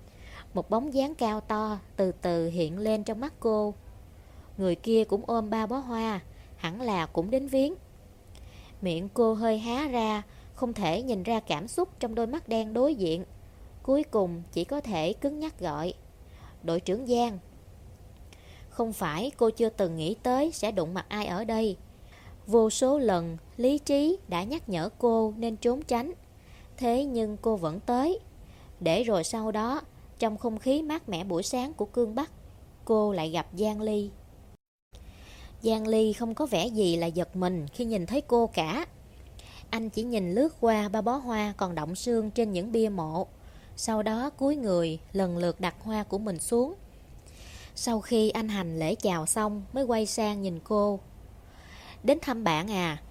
S1: một bóng dáng cao to từ từ hiện lên trong mắt cô. Người kia cũng ôm ba bó hoa, hẳn là cũng đến viếng. Miệng cô hơi há ra, không thể nhìn ra cảm xúc trong đôi mắt đen đối diện. Cuối cùng chỉ có thể cứng nhắc gọi. Đội trưởng Giang, không phải cô chưa từng nghĩ tới sẽ đụng mặt ai ở đây. Vô số lần, lý trí đã nhắc nhở cô nên trốn tránh. Thế nhưng cô vẫn tới. Để rồi sau đó, trong không khí mát mẻ buổi sáng của cương Bắc, cô lại gặp Giang Ly. Giang Ly không có vẻ gì là giật mình khi nhìn thấy cô cả. Anh chỉ nhìn lướt qua ba bó hoa còn động sương trên những bia mộ sau đó cúi người, lần lượt đặt hoa của mình xuống. Sau khi anh hành lễ chào xong, mới quay sang nhìn cô. Đến thăm bạn à.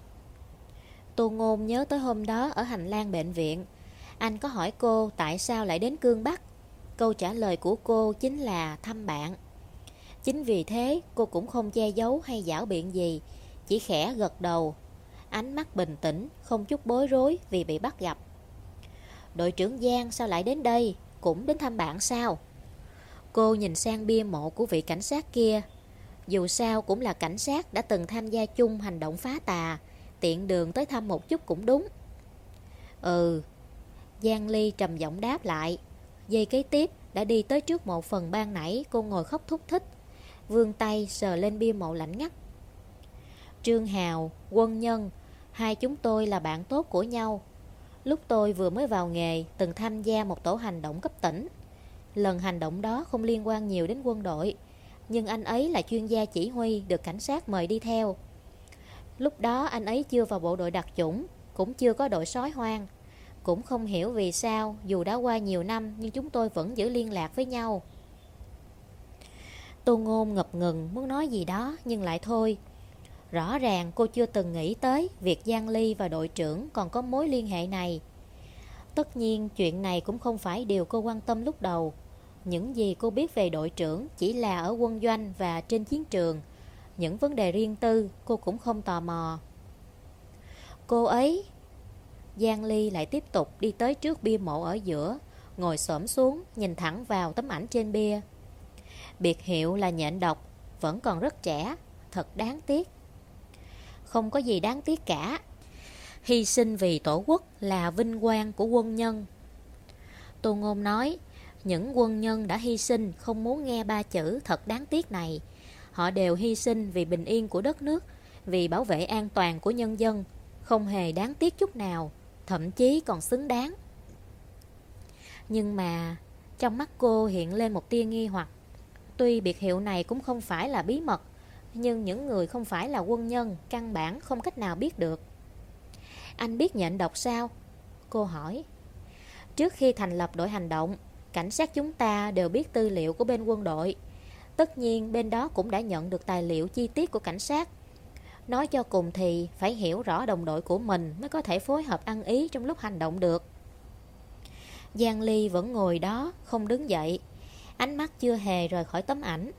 S1: Tô Ngôn nhớ tới hôm đó ở hành lang bệnh viện. Anh có hỏi cô tại sao lại đến Cương Bắc. Câu trả lời của cô chính là thăm bạn Chính vì thế, cô cũng không che giấu hay giảo biện gì, Chỉ khẽ gật đầu. Ánh mắt bình tĩnh, Không chút bối rối vì bị bắt gặp. Đội trưởng Giang sao lại đến đây? Cũng đến thăm bạn sao? Cô nhìn sang bia mộ của vị cảnh sát kia. Dù sao cũng là cảnh sát Đã từng tham gia chung hành động phá tà. Tiện đường tới thăm một chút cũng đúng. Ừ. Giang Ly trầm giọng đáp lại. Dây kế tiếp đã đi tới trước mộ phần ban nãy Cô ngồi khóc thúc thích. Vương tay sờ lên bia mộ lạnh ngắt. Trương Hào, quân nhân Hai chúng tôi là bạn tốt của nhau. Lúc tôi vừa mới vào nghề, Từng tham gia một tổ hành động cấp tỉnh. Lần hành động đó không liên quan nhiều đến quân đội, Nhưng anh ấy là chuyên gia chỉ huy Được cảnh sát mời đi theo. Lúc đó anh ấy chưa vào bộ đội đặc chủng, Cũng chưa có đội sói hoang. Cũng không hiểu vì sao, Dù đã qua nhiều năm, Nhưng chúng tôi vẫn giữ liên lạc với nhau. Tô Ngôn ngập ngừng, muốn nói gì đó, Nhưng lại thôi. Rõ ràng cô chưa từng nghĩ tới Việc Giang Ly và đội trưởng còn có mối liên hệ này. Tất nhiên, chuyện này cũng không phải điều cô quan tâm lúc đầu. Những gì cô biết về đội trưởng Chỉ là ở quân doanh và trên chiến trường. Những vấn đề riêng tư cô cũng không tò mò. Cô ấy, Giang Ly lại tiếp tục đi tới trước bia mộ ở giữa, Ngồi xổm xuống, Nhìn thẳng vào tấm ảnh trên bia. Biệt hiệu là nhện độc, Vẫn còn rất trẻ, Thật đáng tiếc. Không có gì đáng tiếc cả. Hy sinh vì tổ quốc là vinh quang của quân nhân. Tô Ngôn nói, Những quân nhân đã hy sinh Không muốn nghe ba chữ thật đáng tiếc này. Họ đều hy sinh vì bình yên của đất nước, Vì bảo vệ an toàn của nhân dân, Không hề đáng tiếc chút nào, Thậm chí còn xứng đáng. Nhưng mà Trong mắt cô hiện lên một tia nghi hoặc. Tuy biệt hiệu này cũng không phải là bí mật nhưng những người không phải là quân nhân, Căn bản không cách nào biết được. Anh biết nhện độc sao? Cô hỏi. Trước khi thành lập đội hành động, Cảnh sát chúng ta đều biết tư liệu của bên quân đội. Tất nhiên, bên đó cũng đã nhận được tài liệu chi tiết của cảnh sát. Nói cho cùng thì phải hiểu rõ đồng đội của mình Mới có thể phối hợp ăn ý trong lúc hành động được. Giang Ly vẫn ngồi đó, Không đứng dậy. Ánh mắt chưa hề rời khỏi tấm ảnh.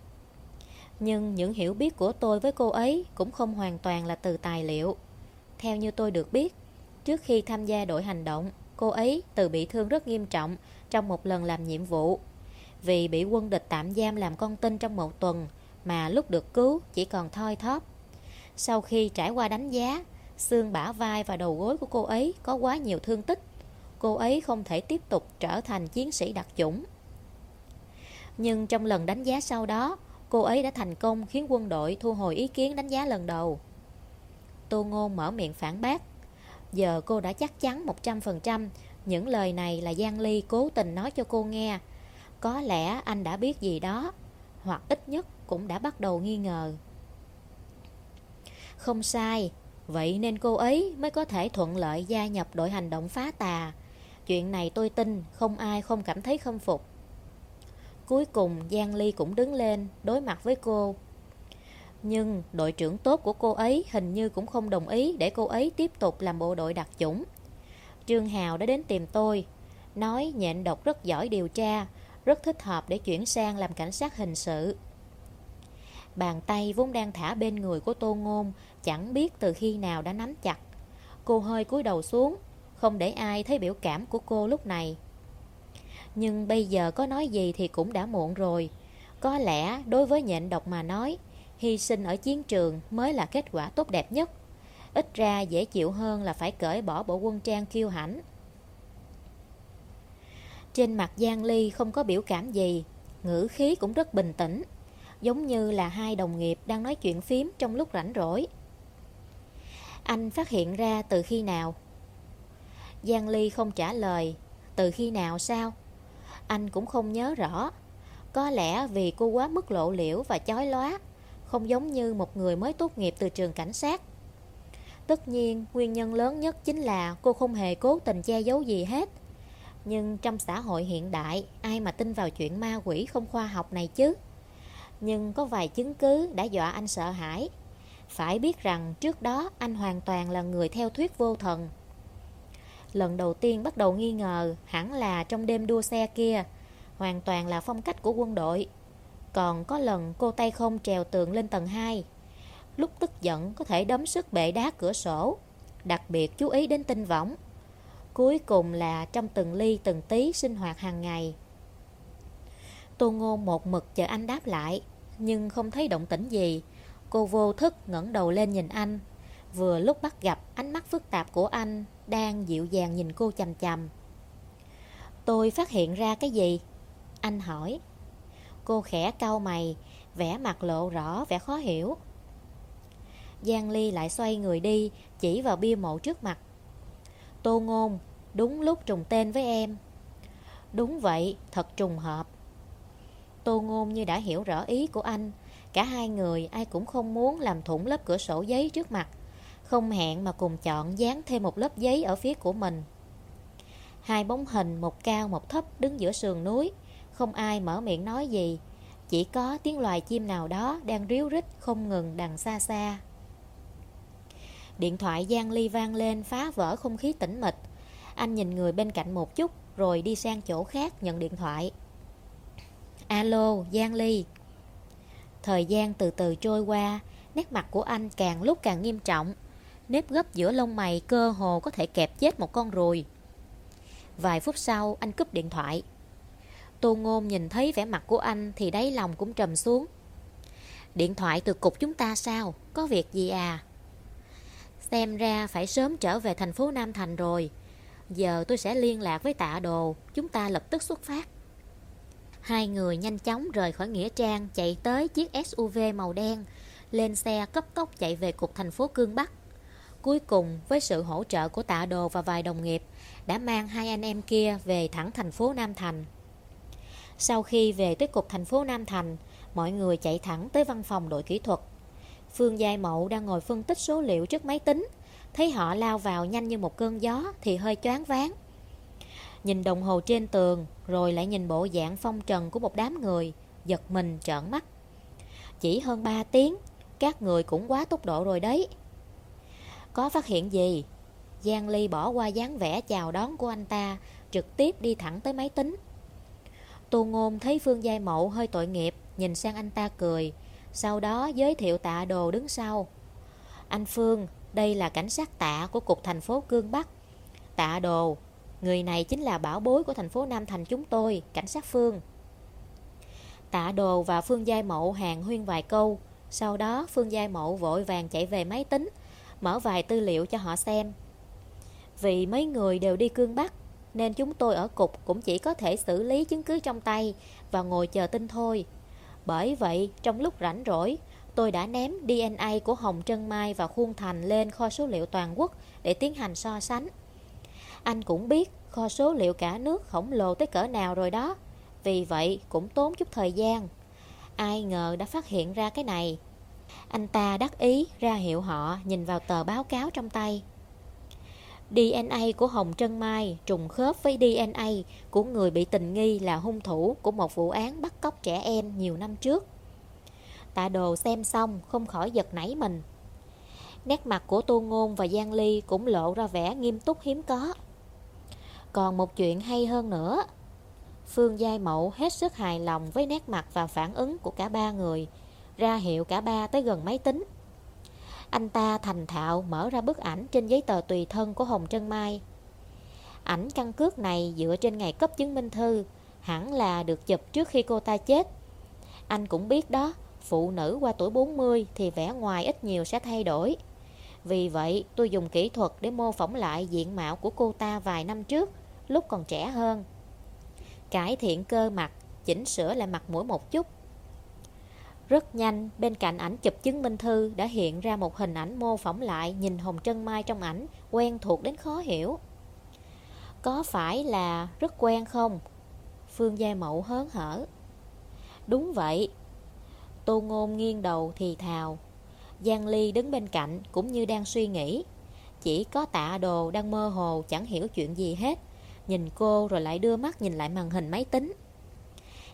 S1: Nhưng những hiểu biết của tôi với cô ấy Cũng không hoàn toàn là từ tài liệu. Theo như tôi được biết, Trước khi tham gia đội hành động, Cô ấy từ bị thương rất nghiêm trọng Trong một lần làm nhiệm vụ. Vì bị quân địch tạm giam làm con tin trong một tuần Mà lúc được cứu chỉ còn thoi thóp. Sau khi trải qua đánh giá, Xương bả vai và đầu gối của cô ấy có quá nhiều thương tích, Cô ấy không thể tiếp tục trở thành chiến sĩ đặc chủng. Nhưng trong lần đánh giá sau đó Cô ấy đã thành công khiến quân đội thu hồi ý kiến đánh giá lần đầu. Tô Ngôn mở miệng phản bác, Giờ cô đã chắc chắn 100% Những lời này là Giang Ly cố tình nói cho cô nghe. Có lẽ anh đã biết gì đó, Hoặc ít nhất cũng đã bắt đầu nghi ngờ. Không sai, Vậy nên cô ấy mới có thể thuận lợi gia nhập đội hành động phá tà. Chuyện này tôi tin không ai không cảm thấy khâm phục. Cuối cùng, Giang Ly cũng đứng lên, đối mặt với cô. Nhưng đội trưởng tốt của cô ấy hình như cũng không đồng ý để cô ấy tiếp tục làm bộ đội đặc chủng. Trương Hào đã đến tìm tôi, Nói nhện độc rất giỏi điều tra, Rất thích hợp để chuyển sang làm cảnh sát hình sự. Bàn tay vốn đang thả bên người của Tô Ngôn, Chẳng biết từ khi nào đã nắm chặt. Cô hơi cúi đầu xuống, Không để ai thấy biểu cảm của cô lúc này nhưng bây giờ có nói gì thì cũng đã muộn rồi Có lẽ đối với nhện độc mà nói, Hy sinh ở chiến trường mới là kết quả tốt đẹp nhất Ít ra dễ chịu hơn là phải cởi bỏ bộ quân trang kiêu hãnh Trên mặt Giang Ly không có biểu cảm gì, Ngữ khí cũng rất bình tĩnh, Giống như là hai đồng nghiệp đang nói chuyện phím trong lúc rảnh rỗi Anh phát hiện ra từ khi nào? Giang Ly không trả lời, Từ khi nào sao? Anh cũng không nhớ rõ Có lẽ vì cô quá mức lộ liễu và chói lóa Không giống như một người mới tốt nghiệp từ trường cảnh sát Tất nhiên, nguyên nhân lớn nhất chính là cô không hề cố tình che giấu gì hết. Nhưng trong xã hội hiện đại, ai mà tin vào chuyện ma quỷ không khoa học này chứ? Nhưng có vài chứng cứ đã dọa anh sợ hãi. Phải biết rằng trước đó anh hoàn toàn là người theo thuyết vô thần. Lần đầu tiên bắt đầu nghi ngờ hẳn là trong đêm đua xe kia, hoàn toàn là phong cách của quân đội. Còn có lần cô tay không trèo tường lên tầng 2 Lúc tức giận có thể đấm sức bệ đá cửa sổ. Đặc biệt chú ý đến tinh võng. Cuối cùng là trong từng ly từng tí sinh hoạt hàng ngày. Tô Ngôn một mực chờ anh đáp lại Nhưng không thấy động tĩnh gì. Cô vô thức ngẩng đầu lên nhìn anh. Vừa lúc bắt gặp ánh mắt phức tạp của anh đang dịu dàng nhìn cô chằm chằm. Tôi phát hiện ra cái gì? Anh hỏi. Cô khẽ cau mày Vẻ mặt lộ rõ vẻ khó hiểu. Giang Ly lại xoay người đi Chỉ vào bia mộ trước mặt. Tô Ngôn Đúng lúc trùng tên với em. Đúng vậy, thật trùng hợp. Tô Ngôn như đã hiểu rõ ý của anh Cả hai người ai cũng không muốn làm thủng lớp cửa sổ giấy trước mặt. Không hẹn mà cùng chọn dán thêm một lớp giấy ở phía của mình. Hai bóng hình, một cao, một thấp, đứng giữa sườn núi. Không ai mở miệng nói gì. Chỉ có tiếng loài chim nào đó đang ríu rít, không ngừng đằng xa xa. Điện thoại Giang Ly vang lên, phá vỡ không khí tĩnh mịch. Anh nhìn người bên cạnh một chút, Rồi đi sang chỗ khác nhận điện thoại. Alo, Giang Ly. Thời gian từ từ trôi qua, Nét mặt của anh càng lúc càng nghiêm trọng. Nếp gấp giữa lông mày cơ hồ có thể kẹp chết một con ruồi. Vài phút sau, anh cúp điện thoại. Tô Ngôn nhìn thấy vẻ mặt của anh Thì đáy lòng cũng trầm xuống. Điện thoại từ cục chúng ta sao? Có việc gì à? Xem ra phải sớm trở về thành phố Nam Thành rồi. Giờ tôi sẽ liên lạc với tạ đồ. Chúng ta lập tức xuất phát. Hai người nhanh chóng rời khỏi Nghĩa Trang, Chạy tới chiếc SUV màu đen, Lên xe cấp tốc chạy về cục thành phố Cương Bắc. Cuối cùng với sự hỗ trợ của tạ đồ và vài đồng nghiệp, Đã mang hai anh em kia về thẳng thành phố Nam Thành. Sau khi về tới cục thành phố Nam Thành, Mọi người chạy thẳng tới văn phòng đội kỹ thuật. Phương Giai Mậu đang ngồi phân tích số liệu trước máy tính, Thấy họ lao vào nhanh như một cơn gió Thì hơi choáng váng. Nhìn đồng hồ trên tường, Rồi lại nhìn bộ dạng phong trần của một đám người, Giật mình trợn mắt. Chỉ hơn 3 tiếng, Các người cũng quá tốc độ rồi đấy. Có phát hiện gì? Giang Ly bỏ qua dáng vẻ chào đón của anh ta, Trực tiếp đi thẳng tới máy tính. Tô Ngôn thấy Phương Giai Mậu hơi tội nghiệp, Nhìn sang anh ta cười, Sau đó giới thiệu tạ đồ đứng sau. Anh Phương, Đây là cảnh sát tạ của cục thành phố Cương Bắc. Tạ đồ, Người này chính là bảo bối của thành phố Nam Thành chúng tôi, Cảnh sát Phương. Tạ đồ và Phương Giai Mậu hàng huyên vài câu, Sau đó Phương Giai Mậu vội vàng chạy về máy tính Mở vài tư liệu cho họ xem. Vì mấy người đều đi cương Bắc, Nên chúng tôi ở cục cũng chỉ có thể xử lý chứng cứ trong tay Và ngồi chờ tin thôi. Bởi vậy, trong lúc rảnh rỗi, Tôi đã ném DNA của Hồng Trân Mai và Khuôn Thành lên kho số liệu toàn quốc Để tiến hành so sánh. Anh cũng biết kho số liệu cả nước khổng lồ tới cỡ nào rồi đó. Vì vậy, cũng tốn chút thời gian. Ai ngờ đã phát hiện ra cái này. Anh ta đắc ý ra hiệu họ nhìn vào tờ báo cáo trong tay DNA của Hồng Trân Mai trùng khớp với DNA của người bị tình nghi là hung thủ của một vụ án bắt cóc trẻ em nhiều năm trước. Tạ đồ xem xong không khỏi giật nảy mình. Nét mặt của Tô Ngôn và Giang Ly cũng lộ ra vẻ nghiêm túc hiếm có. Còn một chuyện hay hơn nữa, Phương Giai Mậu hết sức hài lòng với nét mặt và phản ứng của cả ba người ra hiệu cả ba tới gần máy tính. Anh ta thành thạo mở ra bức ảnh trên giấy tờ tùy thân của Hồng Trân Mai. Ảnh căn cước này dựa trên ngày cấp chứng minh thư Hẳn là được chụp trước khi cô ta chết. Anh cũng biết đó Phụ nữ qua tuổi 40 thì vẻ ngoài ít nhiều sẽ thay đổi. Vì vậy tôi dùng kỹ thuật để mô phỏng lại diện mạo của cô ta vài năm trước lúc còn trẻ hơn. Cải thiện cơ mặt, chỉnh sửa lại mặt mũi một chút. Rất nhanh, bên cạnh ảnh chụp chứng minh thư đã hiện ra một hình ảnh mô phỏng lại nhìn Hồng Trân Mai trong ảnh quen thuộc đến khó hiểu. Có phải là rất quen không? Phương Gia Mậu hớn hở. Đúng vậy. Tô Ngôn nghiêng đầu thì thào. Giang Ly đứng bên cạnh cũng như đang suy nghĩ. Chỉ có tạ đồ đang mơ hồ chẳng hiểu chuyện gì hết. Nhìn cô rồi lại đưa mắt nhìn lại màn hình máy tính.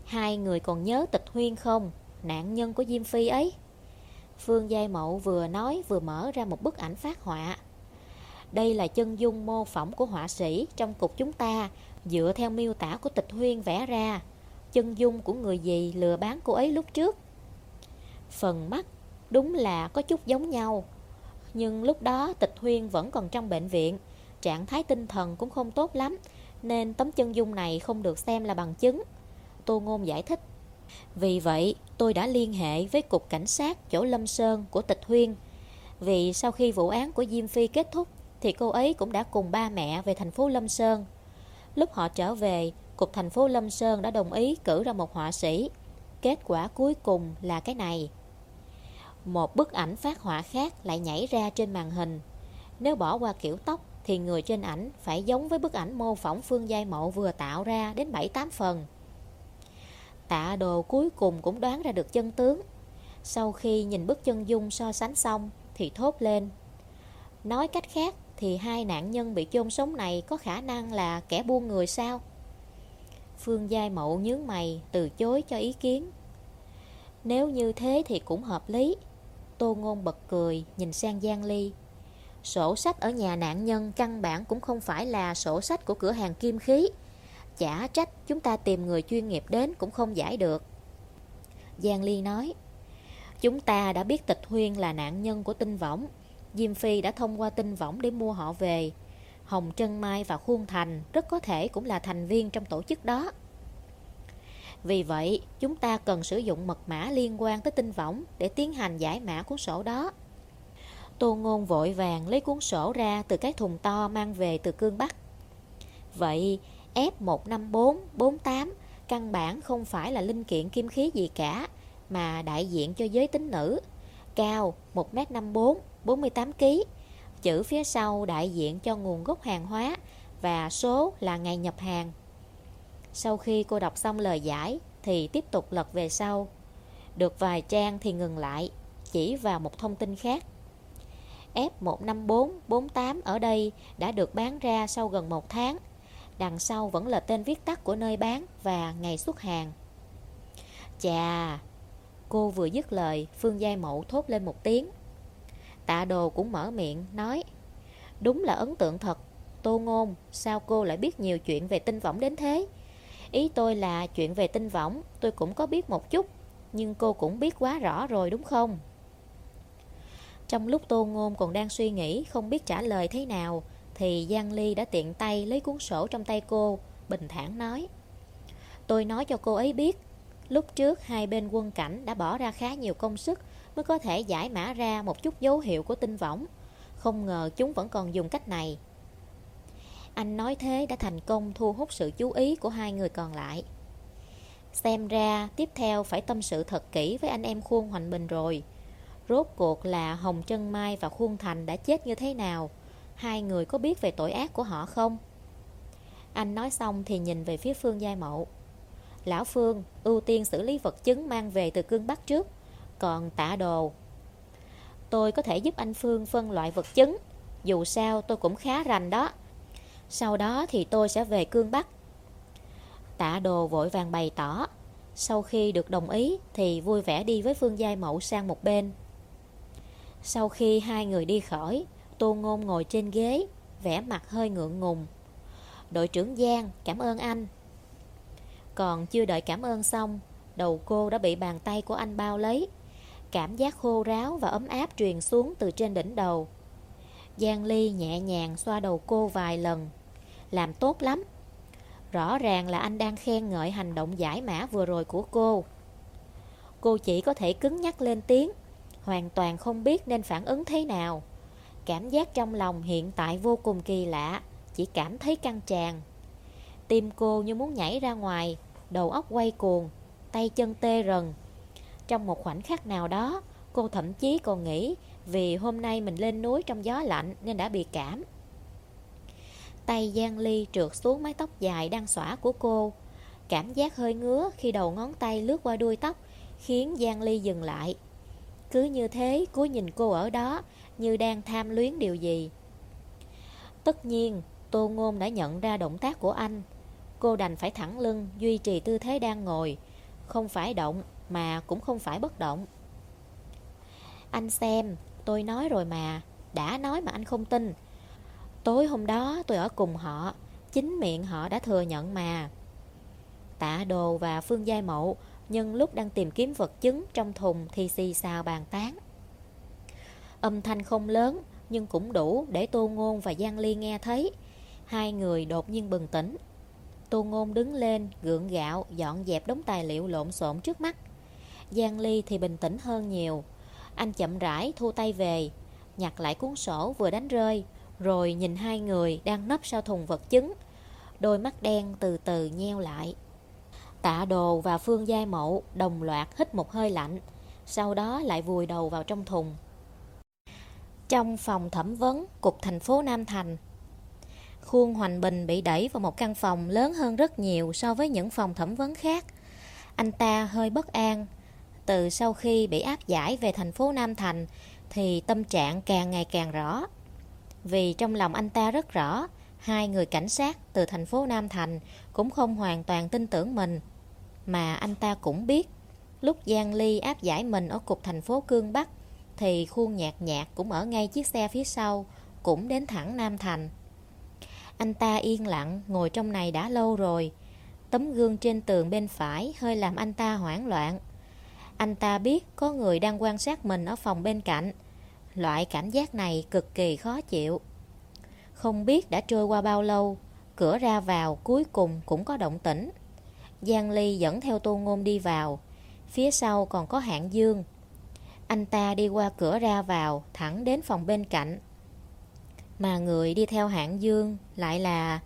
S1: Hai người còn nhớ tịch huyên không? Nạn nhân của Diêm Phi ấy. Phương Giai Mậu vừa nói vừa mở ra một bức ảnh phát họa. Đây là chân dung mô phỏng của họa sĩ trong cục chúng ta, Dựa theo miêu tả của tịch huyên vẽ ra. Chân dung của người gì lừa bán cô ấy lúc trước? Phần mắt đúng là có chút giống nhau, Nhưng lúc đó tịch huyên vẫn còn trong bệnh viện. Trạng thái tinh thần cũng không tốt lắm, Nên tấm chân dung này không được xem là bằng chứng. Tô Ngôn giải thích. Vì vậy, tôi đã liên hệ với Cục Cảnh sát chỗ Lâm Sơn của Tịch Huyên. Vì sau khi vụ án của Diêm Phi kết thúc, Thì cô ấy cũng đã cùng ba mẹ về thành phố Lâm Sơn. Lúc họ trở về, Cục thành phố Lâm Sơn đã đồng ý cử ra một họa sĩ. Kết quả cuối cùng là cái này. Một bức ảnh phát họa khác lại nhảy ra trên màn hình. Nếu bỏ qua kiểu tóc, Thì người trên ảnh phải giống với bức ảnh mô phỏng Phương Giai Mộ vừa tạo ra đến 7-8 phần. Tạ đồ cuối cùng cũng đoán ra được chân tướng. Sau khi nhìn bức chân dung so sánh xong, Thì thốt lên. Nói cách khác, Thì hai nạn nhân bị chôn sống này Có khả năng là kẻ buôn người sao? Phương Giai Mậu nhướng mày, Từ chối cho ý kiến. Nếu như thế thì cũng hợp lý. Tô Ngôn bật cười, Nhìn sang Giang Ly. Sổ sách ở nhà nạn nhân căn bản cũng không phải là sổ sách của cửa hàng kim khí. Chả trách chúng ta tìm người chuyên nghiệp đến cũng không giải được. Giang Ly nói, Chúng ta đã biết tịch huyên là nạn nhân của tinh võng. Diêm Phi đã thông qua tinh võng để mua họ về. Hồng Trân Mai và Khuôn Thành rất có thể cũng là thành viên trong tổ chức đó. Vì vậy, chúng ta cần sử dụng mật mã liên quan tới tinh võng để tiến hành giải mã cuốn sổ đó. Tô Ngôn vội vàng lấy cuốn sổ ra từ cái thùng to mang về từ cương Bắc. Vậy F15448 căn bản không phải là linh kiện kim khí gì cả mà đại diện cho giới tính nữ. Cao 1m54, 48kg. Chữ phía sau đại diện cho nguồn gốc hàng hóa và số là ngày nhập hàng. Sau khi cô đọc xong lời giải thì tiếp tục lật về sau. Được vài trang thì ngừng lại, chỉ vào một thông tin khác. F15448 ở đây đã được bán ra sau gần một tháng Đằng sau vẫn là tên viết tắt của nơi bán và ngày xuất hàng. Chà, Cô vừa dứt lời, Phương Giai Mậu thốt lên một tiếng. Tạ đồ cũng mở miệng, nói, Đúng là ấn tượng thật. Tô ngôn, Sao cô lại biết nhiều chuyện về tinh võng đến thế? Ý tôi là chuyện về tinh võng, Tôi cũng có biết một chút, Nhưng cô cũng biết quá rõ rồi, đúng không? Trong lúc Tô Ngôn còn đang suy nghĩ, Không biết trả lời thế nào thì Giang Ly đã tiện tay lấy cuốn sổ trong tay cô, Bình thản nói. Tôi nói cho cô ấy biết, Lúc trước hai bên quân cảnh đã bỏ ra khá nhiều công sức Mới có thể giải mã ra một chút dấu hiệu của tinh võng. Không ngờ chúng vẫn còn dùng cách này. Anh nói thế đã thành công thu hút sự chú ý của hai người còn lại. Xem ra tiếp theo phải tâm sự thật kỹ với anh em Khuôn Hoành Bình rồi. Rốt cuộc là Hồng Trân Mai và Khuôn Thành đã chết như thế nào? Hai người có biết về tội ác của họ không? Anh nói xong thì nhìn về phía Phương Giai Mậu. Lão Phương ưu tiên xử lý vật chứng mang về từ cương Bắc trước, Còn tạ đồ. Tôi có thể giúp anh Phương phân loại vật chứng, Dù sao tôi cũng khá rành đó. Sau đó thì tôi sẽ về cương Bắc. Tạ đồ vội vàng bày tỏ. Sau khi được đồng ý Thì vui vẻ đi với Phương Giai Mậu sang một bên. Sau khi hai người đi khỏi Tô Ngôn ngồi trên ghế, vẻ mặt hơi ngượng ngùng. Đội trưởng Giang, cảm ơn anh. Còn chưa đợi cảm ơn xong, Đầu cô đã bị bàn tay của anh bao lấy. Cảm giác khô ráo và ấm áp truyền xuống từ trên đỉnh đầu. Giang Ly nhẹ nhàng xoa đầu cô vài lần. Làm tốt lắm. Rõ ràng là anh đang khen ngợi hành động giải mã vừa rồi của cô. Cô chỉ có thể cứng nhắc lên tiếng, Hoàn toàn không biết nên phản ứng thế nào. Cảm giác trong lòng hiện tại vô cùng kỳ lạ, Chỉ cảm thấy căng tràn. Tim cô như muốn nhảy ra ngoài, Đầu óc quay cuồng, Tay chân tê rần. Trong một khoảnh khắc nào đó, Cô thậm chí còn nghĩ Vì hôm nay mình lên núi trong gió lạnh Nên đã bị cảm. Tay Giang Ly trượt xuống mái tóc dài đang xõa của cô. Cảm giác hơi ngứa khi đầu ngón tay lướt qua đuôi tóc Khiến Giang Ly dừng lại. Cứ như thế cúi nhìn cô ở đó như đang tham luyến điều gì Tất nhiên, Tô Ngôn đã nhận ra động tác của anh. Cô đành phải thẳng lưng, duy trì tư thế đang ngồi. Không phải động, mà cũng không phải bất động. Anh xem, tôi nói rồi mà, đã nói mà anh không tin. Tối hôm đó tôi ở cùng họ, chính miệng họ đã thừa nhận mà. Tạ Đồ và Phương Giai Mậu nhân lúc đang tìm kiếm vật chứng trong thùng thì xì xào bàn tán. Âm thanh không lớn nhưng cũng đủ để Tô Ngôn và Giang Ly nghe thấy. Hai người đột nhiên bừng tỉnh. Tô Ngôn đứng lên, gượng gạo, dọn dẹp đống tài liệu lộn xộn trước mắt. Giang Ly thì bình tĩnh hơn nhiều. Anh chậm rãi thu tay về, nhặt lại cuốn sổ vừa đánh rơi, rồi nhìn hai người đang nấp sau thùng vật chứng. Đôi mắt đen từ từ nheo lại. Tạ Đồ và Phương Giai Mậu đồng loạt hít một hơi lạnh, sau đó lại vùi đầu vào trong thùng. Trong phòng thẩm vấn, cục thành phố Nam Thành, Khuôn Hoành Bình bị đẩy vào một căn phòng lớn hơn rất nhiều so với những phòng thẩm vấn khác. Anh ta hơi bất an. Từ sau khi bị áp giải về thành phố Nam Thành thì tâm trạng càng ngày càng rõ. Vì trong lòng anh ta rất rõ, hai người cảnh sát từ thành phố Nam Thành cũng không hoàn toàn tin tưởng mình. Mà anh ta cũng biết, lúc Giang Ly áp giải mình ở cục thành phố Cương Bắc, thì khuôn nhạc nhạc cũng ở ngay chiếc xe phía sau, cũng đến thẳng Nam Thành. Anh ta yên lặng, ngồi trong này đã lâu rồi. Tấm gương trên tường bên phải hơi làm anh ta hoảng loạn. Anh ta biết có người đang quan sát mình ở phòng bên cạnh. Loại cảm giác này cực kỳ khó chịu. Không biết đã trôi qua bao lâu, cửa ra vào cuối cùng cũng có động tĩnh. Giang Ly dẫn theo Tô Ngôn đi vào, phía sau còn có hạng dương. Anh ta đi qua cửa ra vào, thẳng đến phòng bên cạnh. Mà người đi theo hạng dương lại là...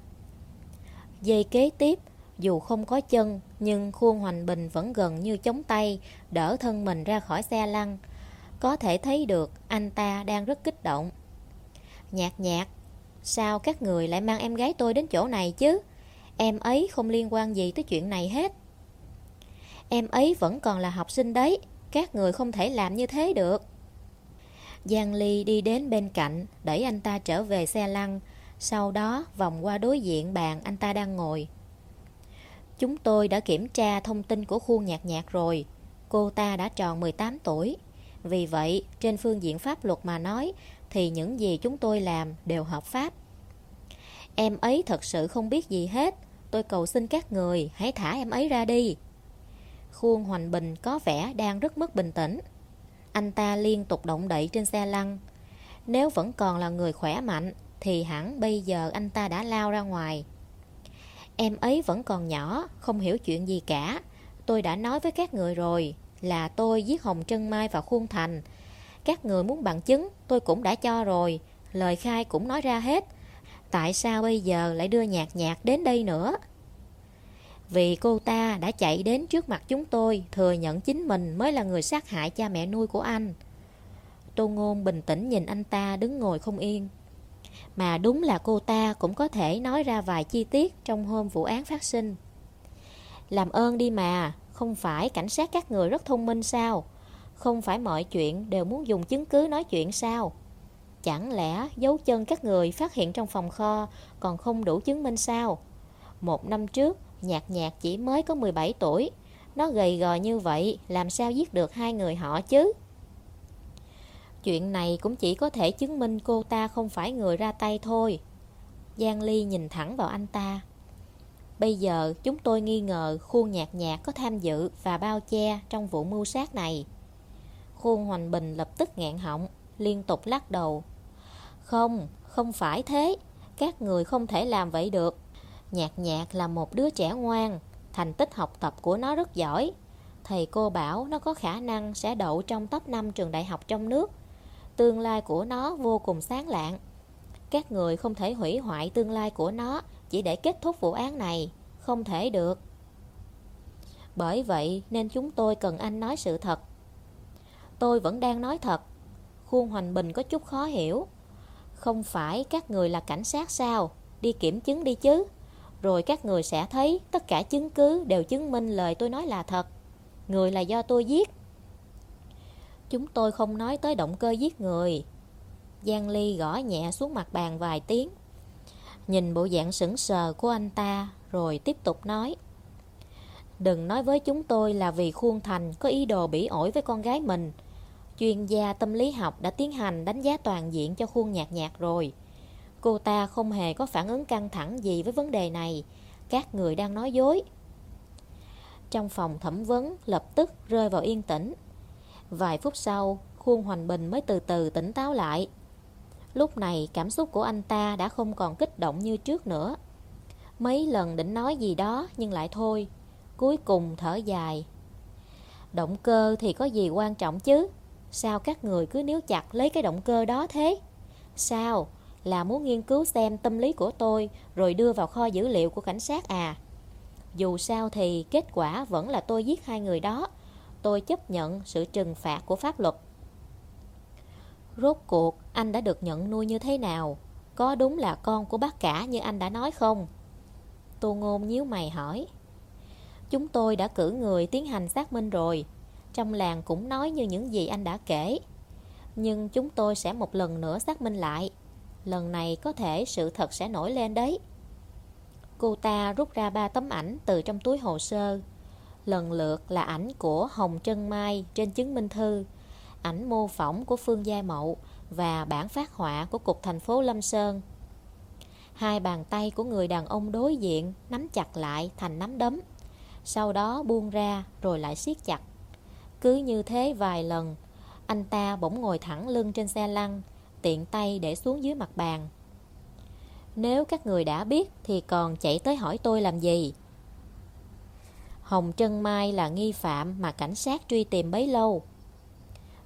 S1: Dây kế tiếp, dù không có chân, nhưng khuôn hoành bình vẫn gần như chống tay, đỡ thân mình ra khỏi xe lăn. Có thể thấy được anh ta đang rất kích động. Nhạc nhạc, sao các người lại mang em gái tôi đến chỗ này chứ? Em ấy không liên quan gì tới chuyện này hết Em ấy vẫn còn là học sinh đấy các người không thể làm như thế được. Giang Ly đi đến bên cạnh, Đẩy anh ta trở về xe lăn. Sau đó, vòng qua đối diện bàn, anh ta đang ngồi. Chúng tôi đã kiểm tra thông tin của khuôn nhạc nhạc rồi. Cô ta đã tròn 18 tuổi. Vì vậy, trên phương diện pháp luật mà nói, Thì những gì chúng tôi làm đều hợp pháp. Em ấy thật sự không biết gì hết. Tôi cầu xin các người Hãy thả em ấy ra đi. Khuôn Hoành Bình có vẻ đang rất mất bình tĩnh. Anh ta liên tục động đậy trên xe lăn. Nếu vẫn còn là người khỏe mạnh, Thì hẳn bây giờ anh ta đã lao ra ngoài. Em ấy vẫn còn nhỏ, Không hiểu chuyện gì cả. Tôi đã nói với các người rồi, Là tôi giết Hồng Trân Mai và khuôn thành. Các người muốn bằng chứng, Tôi cũng đã cho rồi. Lời khai cũng nói ra hết. Tại sao bây giờ lại đưa nhạc nhạc đến đây nữa? Vì cô ta đã chạy đến trước mặt chúng tôi Thừa nhận chính mình mới là người sát hại cha mẹ nuôi của anh. Tô Ngôn bình tĩnh nhìn anh ta đứng ngồi không yên. Mà đúng là cô ta cũng có thể nói ra vài chi tiết trong hôm vụ án phát sinh. Làm ơn đi mà Không phải cảnh sát các người rất thông minh sao? Không phải mọi chuyện đều muốn dùng chứng cứ nói chuyện sao? Chẳng lẽ dấu chân các người phát hiện trong phòng kho còn không đủ chứng minh sao? Một năm trước, nhạt nhạt chỉ mới có 17 tuổi. Nó gầy gò như vậy, làm sao giết được hai người họ chứ? Chuyện này cũng chỉ có thể chứng minh cô ta không phải người ra tay thôi. Giang Ly nhìn thẳng vào anh ta. Bây giờ chúng tôi nghi ngờ khuôn nhạc nhạc có tham dự và bao che trong vụ mưu sát này. Khuôn Hoành Bình lập tức ngẹn họng, liên tục lắc đầu, không, không phải thế Các người không thể làm vậy được Nhạc nhạc là một đứa trẻ ngoan, Thành tích học tập của nó rất giỏi. Thầy cô bảo nó có khả năng sẽ đậu trong top 5 trường đại học trong nước. Tương lai của nó vô cùng sáng lạng. Các người không thể hủy hoại tương lai của nó Chỉ để kết thúc vụ án này. Không thể được. Bởi vậy nên chúng tôi cần anh nói sự thật. Tôi vẫn đang nói thật. Khuôn Hoành Bình có chút khó hiểu. Không phải các người là cảnh sát sao? Đi kiểm chứng đi chứ. Rồi các người sẽ thấy tất cả chứng cứ đều chứng minh lời tôi nói là thật. Người là do tôi giết. Chúng tôi không nói tới động cơ giết người. Giang Ly gõ nhẹ xuống mặt bàn vài tiếng. Nhìn bộ dạng sững sờ của anh ta, Rồi tiếp tục nói. Đừng nói với chúng tôi là vì Khuôn Thành có ý đồ bỉ ổi với con gái mình. Chuyên gia tâm lý học đã tiến hành đánh giá toàn diện cho Khuôn Nhạc Nhạc rồi. Cô ta không hề có phản ứng căng thẳng gì với vấn đề này. Các người đang nói dối. Trong phòng thẩm vấn lập tức rơi vào yên tĩnh. Vài phút sau, Khuôn Hoành Bình mới từ từ tỉnh táo lại. Lúc này, cảm xúc của anh ta đã không còn kích động như trước nữa. Mấy lần định nói gì đó, nhưng lại thôi. Cuối cùng thở dài. Động cơ thì có gì quan trọng chứ? Sao các người cứ níu chặt lấy cái động cơ đó thế? Sao? Là muốn nghiên cứu xem tâm lý của tôi Rồi đưa vào kho dữ liệu của cảnh sát à. Dù sao thì kết quả vẫn là tôi giết hai người đó. Tôi chấp nhận sự trừng phạt của pháp luật. Rốt cuộc, anh đã được nhận nuôi như thế nào? Có đúng là con của bác cả như anh đã nói không? Tô Ngôn nhíu mày hỏi. Chúng tôi đã cử người tiến hành xác minh rồi. Trong làng cũng nói như những gì anh đã kể. Nhưng chúng tôi sẽ một lần nữa xác minh lại. Lần này có thể sự thật sẽ nổi lên đấy. Cô ta rút ra ba tấm ảnh từ trong túi hồ sơ. Lần lượt là ảnh của Hồng Trân Mai trên chứng minh thư, Ảnh mô phỏng của Phương Gia Mậu Và bản phát họa của Cục thành phố Lâm Sơn. Hai bàn tay của người đàn ông đối diện Nắm chặt lại thành nắm đấm, sau đó buông ra rồi lại siết chặt. Cứ như thế vài lần, Anh ta bỗng ngồi thẳng lưng trên xe lăn Tiện tay để xuống dưới mặt bàn. Nếu các người đã biết Thì còn chạy tới hỏi tôi làm gì? Hồng Trân Mai là nghi phạm Mà cảnh sát truy tìm bấy lâu.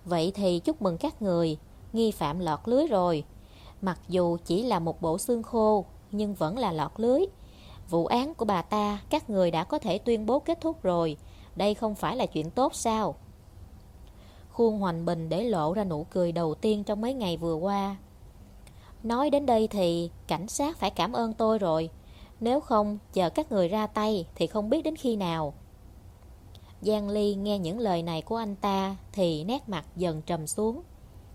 S1: Vậy thì chúc mừng các người, Nghi phạm lọt lưới rồi. Mặc dù chỉ là một bộ xương khô, Nhưng vẫn là lọt lưới. Vụ án của bà ta Các người đã có thể tuyên bố kết thúc rồi. Đây không phải là chuyện tốt sao? Khuôn Hoành Bình để lộ ra nụ cười đầu tiên trong mấy ngày vừa qua Nói đến đây thì cảnh sát phải cảm ơn tôi rồi Nếu không, chờ các người ra tay thì không biết đến khi nào Giang Ly nghe những lời này của anh ta thì nét mặt dần trầm xuống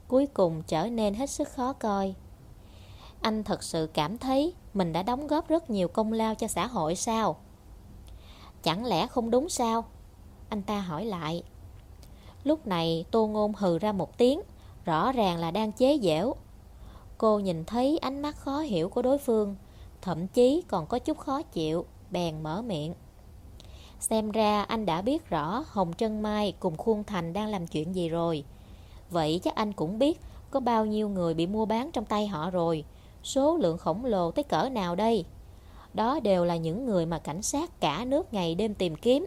S1: Cuối cùng trở nên hết sức khó coi Anh thật sự cảm thấy mình đã đóng góp rất nhiều công lao cho xã hội sao? Chẳng lẽ không đúng sao? Anh ta hỏi lại. Lúc này Tô Ngôn hừ ra một tiếng, rõ ràng là đang chế giễu. Cô nhìn thấy ánh mắt khó hiểu của đối phương, thậm chí còn có chút khó chịu, bèn mở miệng. Xem ra anh đã biết rõ Hồng Trân Mai cùng Khuôn Thành đang làm chuyện gì rồi. Vậy chắc anh cũng biết có bao nhiêu người bị mua bán trong tay họ rồi. Số lượng khổng lồ tới cỡ nào đây? Đó đều là những người mà cảnh sát cả nước ngày đêm tìm kiếm.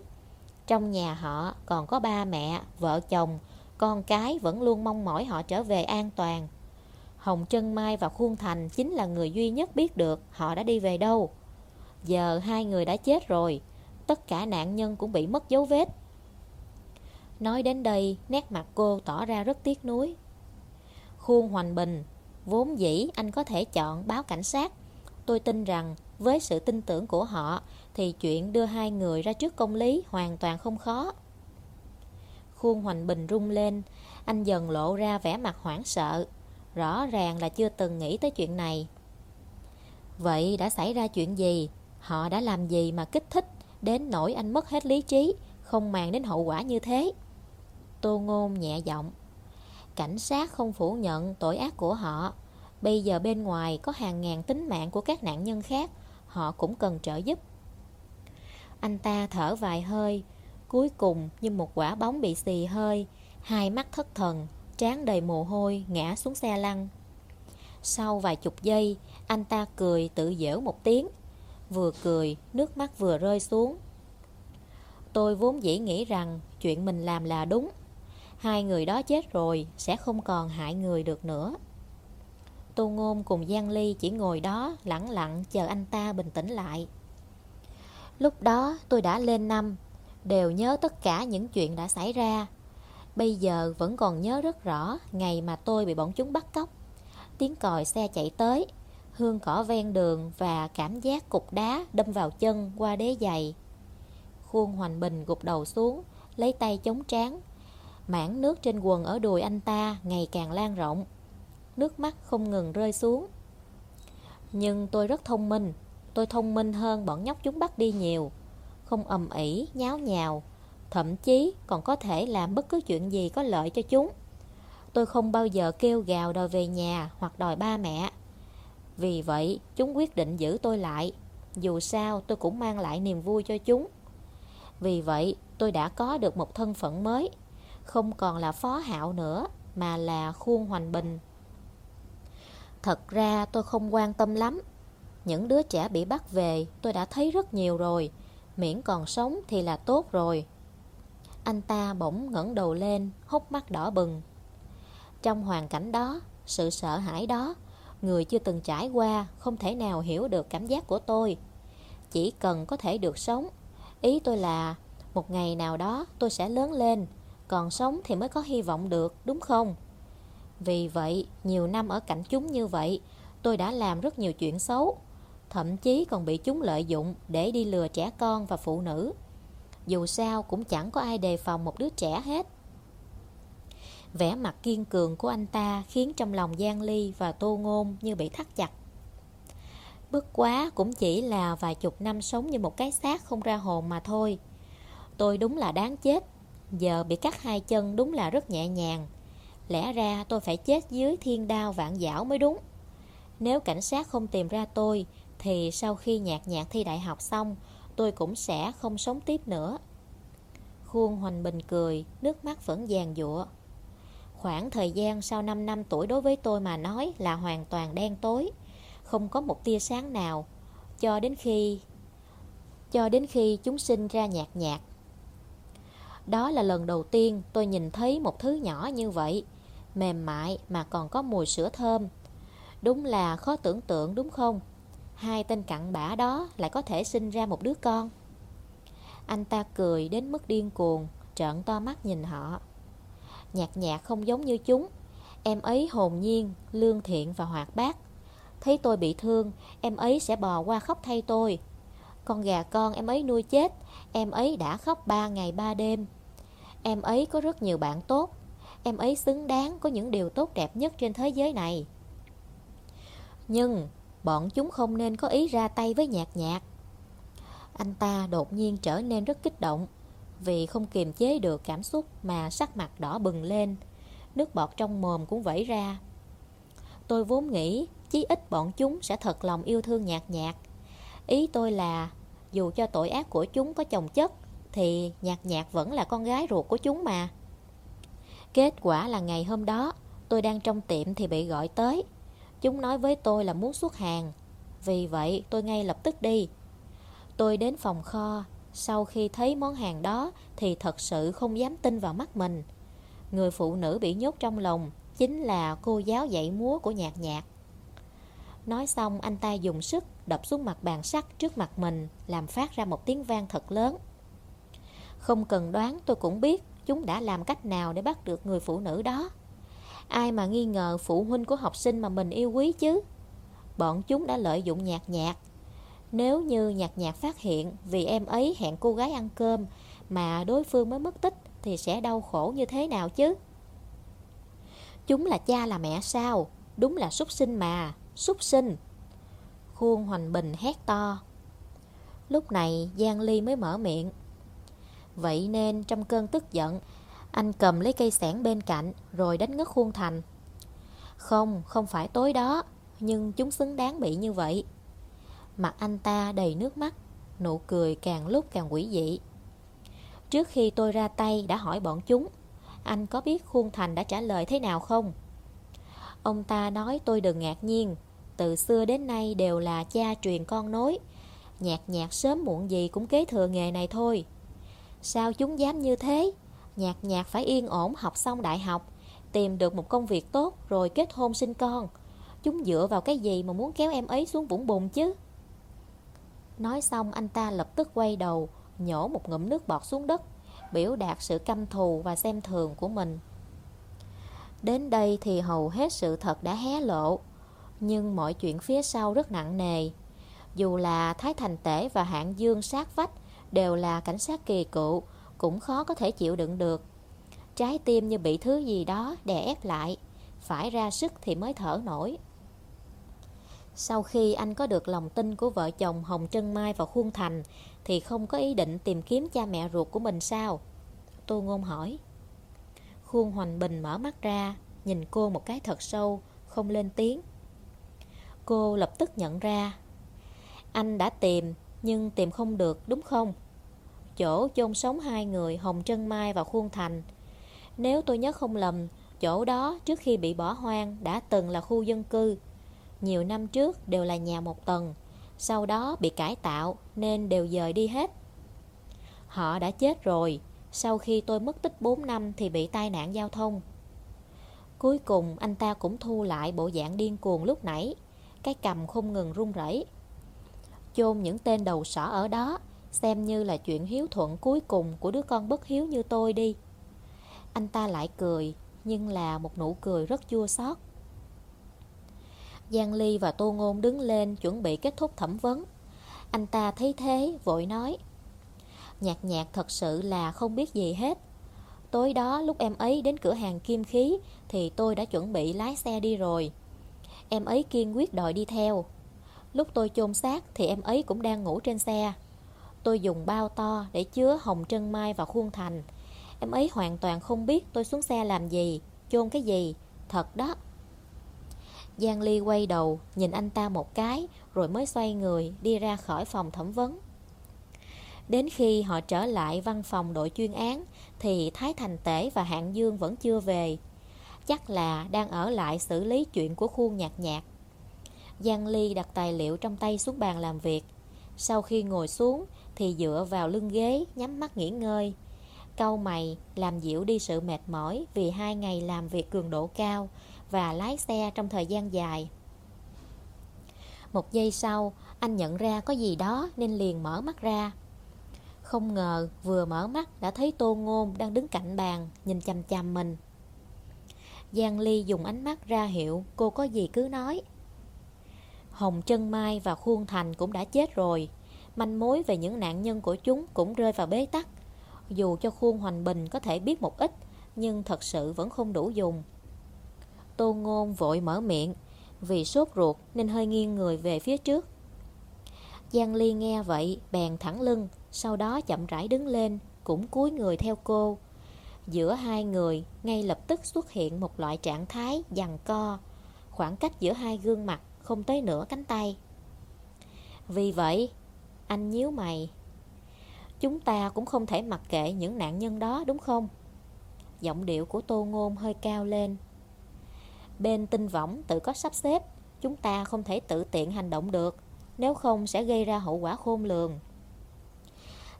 S1: Trong nhà họ còn có ba mẹ, vợ chồng, con cái vẫn luôn mong mỏi họ trở về an toàn. Hồng Trân Mai và Khuôn Thành chính là người duy nhất biết được họ đã đi về đâu. Giờ hai người đã chết rồi, tất cả nạn nhân cũng bị mất dấu vết. Nói đến đây, nét mặt cô tỏ ra rất tiếc nuối. Khuôn Hoành Bình Vốn dĩ anh có thể chọn báo cảnh sát Tôi tin rằng với sự tin tưởng của họ thì chuyện đưa hai người ra trước công lý hoàn toàn không khó. Khuôn Hoành Bình rung lên, Anh dần lộ ra vẻ mặt hoảng sợ, Rõ ràng là chưa từng nghĩ tới chuyện này. Vậy đã xảy ra chuyện gì? Họ đã làm gì mà kích thích Đến nỗi anh mất hết lý trí, Không màng đến hậu quả như thế? Tô Ngôn nhẹ giọng, Cảnh sát không phủ nhận tội ác của họ. Bây giờ bên ngoài có hàng ngàn tính mạng của các nạn nhân khác, Họ cũng cần trợ giúp. Anh ta thở vài hơi. Cuối cùng, như một quả bóng bị xì hơi, Hai mắt thất thần, Trán đầy mồ hôi, Ngã xuống xe lăn. Sau vài chục giây, Anh ta cười tự dễu một tiếng. Vừa cười, Nước mắt vừa rơi xuống. Tôi vốn dĩ nghĩ rằng Chuyện mình làm là đúng. Hai người đó chết rồi, Sẽ không còn hại người được nữa. Tô Ngôn cùng Giang Ly chỉ ngồi đó lặng lặng chờ anh ta bình tĩnh lại. Lúc đó tôi đã lên năm, đều nhớ tất cả những chuyện đã xảy ra. Bây giờ vẫn còn nhớ rất rõ ngày mà tôi bị bọn chúng bắt cóc. Tiếng còi xe chạy tới, hương cỏ ven đường và cảm giác cục đá đâm vào chân qua đế giày. Khuôn Hoành Bình gục đầu xuống, lấy tay chống trán. Mảng nước trên quần ở đùi anh ta ngày càng lan rộng nước mắt không ngừng rơi xuống. Nhưng tôi rất thông minh Tôi thông minh hơn bọn nhóc chúng bắt đi nhiều. Không ầm ĩ, nháo nhào Thậm chí còn có thể làm bất cứ chuyện gì có lợi cho chúng. Tôi không bao giờ kêu gào đòi về nhà hoặc đòi ba mẹ. Vì vậy chúng quyết định giữ tôi lại. Dù sao tôi cũng mang lại niềm vui cho chúng. Vì vậy tôi đã có được một thân phận mới. Không còn là phó hạo nữa Mà là khuôn hoành bình. Thật ra tôi không quan tâm lắm. Những đứa trẻ bị bắt về tôi đã thấy rất nhiều rồi. Miễn còn sống thì là tốt rồi. Anh ta bỗng ngẩng đầu lên Hốc mắt đỏ bừng. Trong hoàn cảnh đó Sự sợ hãi đó Người chưa từng trải qua Không thể nào hiểu được cảm giác của tôi. Chỉ cần có thể được sống Ý tôi là Một ngày nào đó tôi sẽ lớn lên Còn sống thì mới có hy vọng được Đúng không? Vì vậy, nhiều năm ở cạnh chúng như vậy, tôi đã làm rất nhiều chuyện xấu, thậm chí còn bị chúng lợi dụng để đi lừa trẻ con và phụ nữ. Dù sao cũng chẳng có ai đề phòng một đứa trẻ hết. Vẻ mặt kiên cường của anh ta khiến trong lòng Giang Ly và Tô Ngôn như bị thắt chặt. Bất quá cũng chỉ là vài chục năm sống như một cái xác không ra hồn mà thôi. Tôi đúng là đáng chết. Giờ bị cắt hai chân đúng là rất nhẹ nhàng. Lẽ ra tôi phải chết dưới thiên đao vạn dảo mới đúng Nếu cảnh sát không tìm ra tôi thì sau khi nhạc nhạc thi đại học xong, Tôi cũng sẽ không sống tiếp nữa Khuôn Hoành Bình cười, Nước mắt vẫn giàn dụa Khoảng thời gian sau 5 năm tuổi đối với tôi mà nói là hoàn toàn đen tối, Không có một tia sáng nào Cho đến khi, Cho đến khi chúng sinh ra nhạc nhạc Đó là lần đầu tiên tôi nhìn thấy một thứ nhỏ như vậy, mềm mại mà còn có mùi sữa thơm. Đúng là khó tưởng tượng đúng không? Hai tên cặn bã đó lại có thể sinh ra một đứa con. Anh ta cười đến mức điên cuồng, trợn to mắt nhìn họ. Nhạc nhạc không giống như chúng. Em ấy hồn nhiên, lương thiện và hoạt bát. Thấy tôi bị thương, em ấy sẽ bò qua khóc thay tôi. Con gà con em ấy nuôi chết, em ấy đã khóc ba ngày ba đêm. Em ấy có rất nhiều bạn tốt, Em ấy xứng đáng có những điều tốt đẹp nhất trên thế giới này Nhưng bọn chúng không nên có ý ra tay với nhạc nhạc. Anh ta đột nhiên trở nên rất kích động, Vì không kiềm chế được cảm xúc mà sắc mặt đỏ bừng lên, Nước bọt trong mồm cũng vẩy ra. Tôi vốn nghĩ chí ít bọn chúng sẽ thật lòng yêu thương nhạc nhạc. Ý tôi là, dù cho tội ác của chúng có chồng chất, Thì nhạc nhạc vẫn là con gái ruột của chúng mà. Kết quả là ngày hôm đó, Tôi đang trong tiệm thì bị gọi tới. Chúng nói với tôi là muốn xuất hàng. Vì vậy, tôi ngay lập tức đi. Tôi đến phòng kho. Sau khi thấy món hàng đó, Thì thật sự không dám tin vào mắt mình. Người phụ nữ bị nhốt trong lòng Chính là cô giáo dạy múa của nhạc nhạc. Nói xong, anh ta dùng sức đập xuống mặt bàn sắt trước mặt mình, Làm phát ra một tiếng vang thật lớn. Không cần đoán, tôi cũng biết chúng đã làm cách nào để bắt được người phụ nữ đó. Ai mà nghi ngờ phụ huynh của học sinh mà mình yêu quý chứ? Bọn chúng đã lợi dụng nhạc nhạc. Nếu như nhạc nhạc phát hiện vì em ấy hẹn cô gái ăn cơm mà đối phương mới mất tích thì sẽ đau khổ như thế nào chứ? Chúng là cha là mẹ sao? Đúng là súc sinh mà, súc sinh. Khuôn Hoành Bình hét to. Lúc này Giang Ly mới mở miệng. Vậy nên trong cơn tức giận anh cầm lấy cây sẻn bên cạnh Rồi đánh ngất khuôn thành Không, không phải tối đó Nhưng chúng xứng đáng bị như vậy Mặt anh ta đầy nước mắt Nụ cười càng lúc càng quỷ dị Trước khi tôi ra tay đã hỏi bọn chúng Anh có biết Khuôn Thành đã trả lời thế nào không? Ông ta nói tôi đừng ngạc nhiên Từ xưa đến nay đều là cha truyền con nối Nhạc nhạc sớm muộn gì cũng kế thừa nghề này thôi Sao chúng dám như thế? Nhạc nhạc phải yên ổn học xong đại học, tìm được một công việc tốt rồi kết hôn sinh con. Chúng dựa vào cái gì mà muốn kéo em ấy xuống vũng bùn chứ? Nói xong anh ta lập tức quay đầu, nhổ một ngụm nước bọt xuống đất, biểu đạt sự căm thù và xem thường của mình. Đến đây thì hầu hết sự thật đã hé lộ, nhưng mọi chuyện phía sau rất nặng nề. Dù là Thái Thành Tể và Hạng Dương sát vách đều là cảnh sát kỳ cựu, cũng khó có thể chịu đựng được. Trái tim như bị thứ gì đó đè ép lại, phải ra sức thì mới thở nổi. Sau khi anh có được lòng tin của vợ chồng Hồng Trân Mai và Khuôn Thành Thì không có ý định tìm kiếm cha mẹ ruột của mình sao? Tô Ngôn hỏi Khuôn Hoành Bình mở mắt ra Nhìn cô một cái thật sâu Không lên tiếng Cô lập tức nhận ra Anh đã tìm Nhưng tìm không được đúng không? Chỗ chôn sống hai người Hồng Trân Mai và Khuôn Thành Nếu tôi nhớ không lầm Chỗ đó trước khi bị bỏ hoang Đã từng là khu dân cư nhiều năm trước đều là nhà một tầng, sau đó bị cải tạo nên đều dời đi hết. Họ đã chết rồi, sau khi tôi mất tích 4 năm thì bị tai nạn giao thông. Cuối cùng anh ta cũng thu lại bộ dạng điên cuồng lúc nãy, cái cầm không ngừng run rẩy. Chôn những tên đầu sỏ ở đó, xem như là chuyện hiếu thuận cuối cùng của đứa con bất hiếu như tôi đi. Anh ta lại cười, nhưng là một nụ cười rất chua xót. Giang Ly và Tô Ngôn đứng lên chuẩn bị kết thúc thẩm vấn. Anh ta thấy thế, vội nói. Nhạc nhạc thật sự là không biết gì hết. Tối đó lúc em ấy đến cửa hàng kim khí thì tôi đã chuẩn bị lái xe đi rồi. Em ấy kiên quyết đòi đi theo. Lúc tôi chôn xác thì em ấy cũng đang ngủ trên xe. Tôi dùng bao to để chứa hồng trân mai và khuôn thành. Em ấy hoàn toàn không biết tôi xuống xe làm gì, chôn cái gì. Thật đó. Giang Ly quay đầu, nhìn anh ta một cái, rồi mới xoay người, đi ra khỏi phòng thẩm vấn. Đến khi họ trở lại văn phòng đội chuyên án, thì Thái Thành Tể và Hạng Dương vẫn chưa về. Chắc là đang ở lại xử lý chuyện của khuôn nhạc nhạc. Giang Ly đặt tài liệu trong tay xuống bàn làm việc. Sau khi ngồi xuống, thì dựa vào lưng ghế, nhắm mắt nghỉ ngơi. Câu mày làm dịu đi sự mệt mỏi vì hai ngày làm việc cường độ cao, và lái xe trong thời gian dài. Một giây sau, anh nhận ra có gì đó nên liền mở mắt ra. Không ngờ vừa mở mắt đã thấy Tô Ngôn đang đứng cạnh bàn, nhìn chằm chằm mình. Giang Ly dùng ánh mắt ra hiệu cô có gì cứ nói. Hồng Trân Mai và Khuôn Thành cũng đã chết rồi. Manh mối về những nạn nhân của chúng cũng rơi vào bế tắc. Dù cho Khuôn Hoành Bình có thể biết một ít, nhưng thật sự vẫn không đủ dùng. Tô Ngôn vội mở miệng Vì sốt ruột nên hơi nghiêng người về phía trước Giang Ly nghe vậy bèn thẳng lưng Sau đó chậm rãi đứng lên Cũng cúi người theo cô Giữa hai người ngay lập tức xuất hiện một loại trạng thái giằng co Khoảng cách giữa hai gương mặt không tới nửa cánh tay Vì vậy anh nhíu mày. Chúng ta cũng không thể mặc kệ những nạn nhân đó, đúng không? Giọng điệu của Tô Ngôn hơi cao lên. Bên tinh võng tự có sắp xếp, Chúng ta không thể tự tiện hành động được, Nếu không sẽ gây ra hậu quả khôn lường.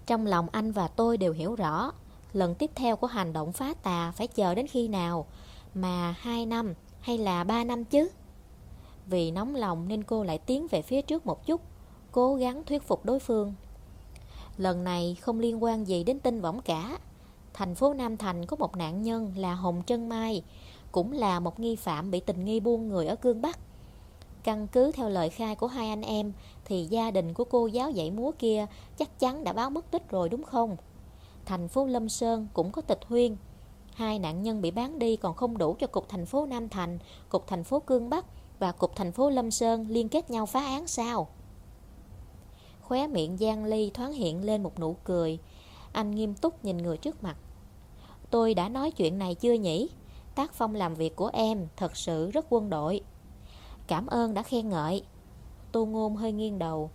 S1: Trong lòng anh và tôi đều hiểu rõ, Lần tiếp theo của hành động phá tà Phải chờ đến khi nào, Mà 2 năm hay là 3 năm chứ? Vì nóng lòng nên cô lại tiến về phía trước một chút. Cố gắng thuyết phục đối phương Lần này không liên quan gì đến tin võng cả Thành phố Nam Thành có một nạn nhân là Hồng Trân Mai cũng là một nghi phạm bị tình nghi buôn người ở Cương Bắc. Căn cứ theo lời khai của hai anh em thì gia đình của cô giáo dạy múa kia chắc chắn đã báo mất tích rồi đúng không? Thành phố Lâm Sơn cũng có tịch huyên. Hai nạn nhân bị bán đi còn không đủ cho cục thành phố Nam Thành, cục thành phố Cương Bắc và cục thành phố Lâm Sơn liên kết nhau phá án sao? Khóe miệng Giang Ly thoáng hiện lên một nụ cười. Anh nghiêm túc nhìn người trước mặt. Tôi đã nói chuyện này chưa nhỉ? Tác phong làm việc của em thật sự rất quân đội. Cảm ơn đã khen ngợi. Tô Ngôn hơi nghiêng đầu.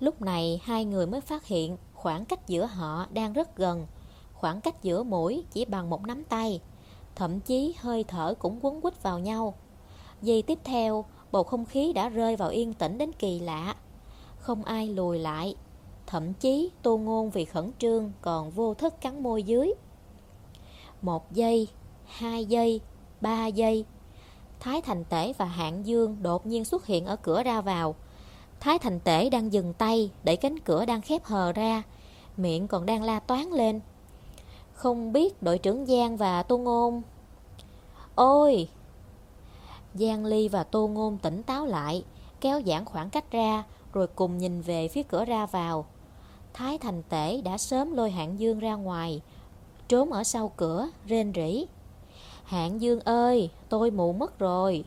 S1: Lúc này hai người mới phát hiện khoảng cách giữa họ đang rất gần. Khoảng cách giữa mũi chỉ bằng một nắm tay. Thậm chí hơi thở cũng quấn quýt vào nhau. Giây tiếp theo, bầu không khí đã rơi vào yên tĩnh đến kỳ lạ. Không ai lùi lại Thậm chí tô ngôn vì khẩn trương còn vô thức cắn môi dưới Một giây hai giây, ba giây. Thái Thành Tể và Hạng Dương đột nhiên xuất hiện ở cửa ra vào. Thái Thành Tể đang dừng tay để cánh cửa đang khép hờ ra, miệng còn đang la toán lên. Không biết đội trưởng Giang và Tô Ngôn. Ôi! Giang Ly và Tô Ngôn tỉnh táo lại, kéo giãn khoảng cách ra, rồi cùng nhìn về phía cửa ra vào. Thái Thành Tể đã sớm lôi Hạng Dương ra ngoài, trốn ở sau cửa, rên rỉ. Hạng Dương ơi, tôi mụ mất rồi.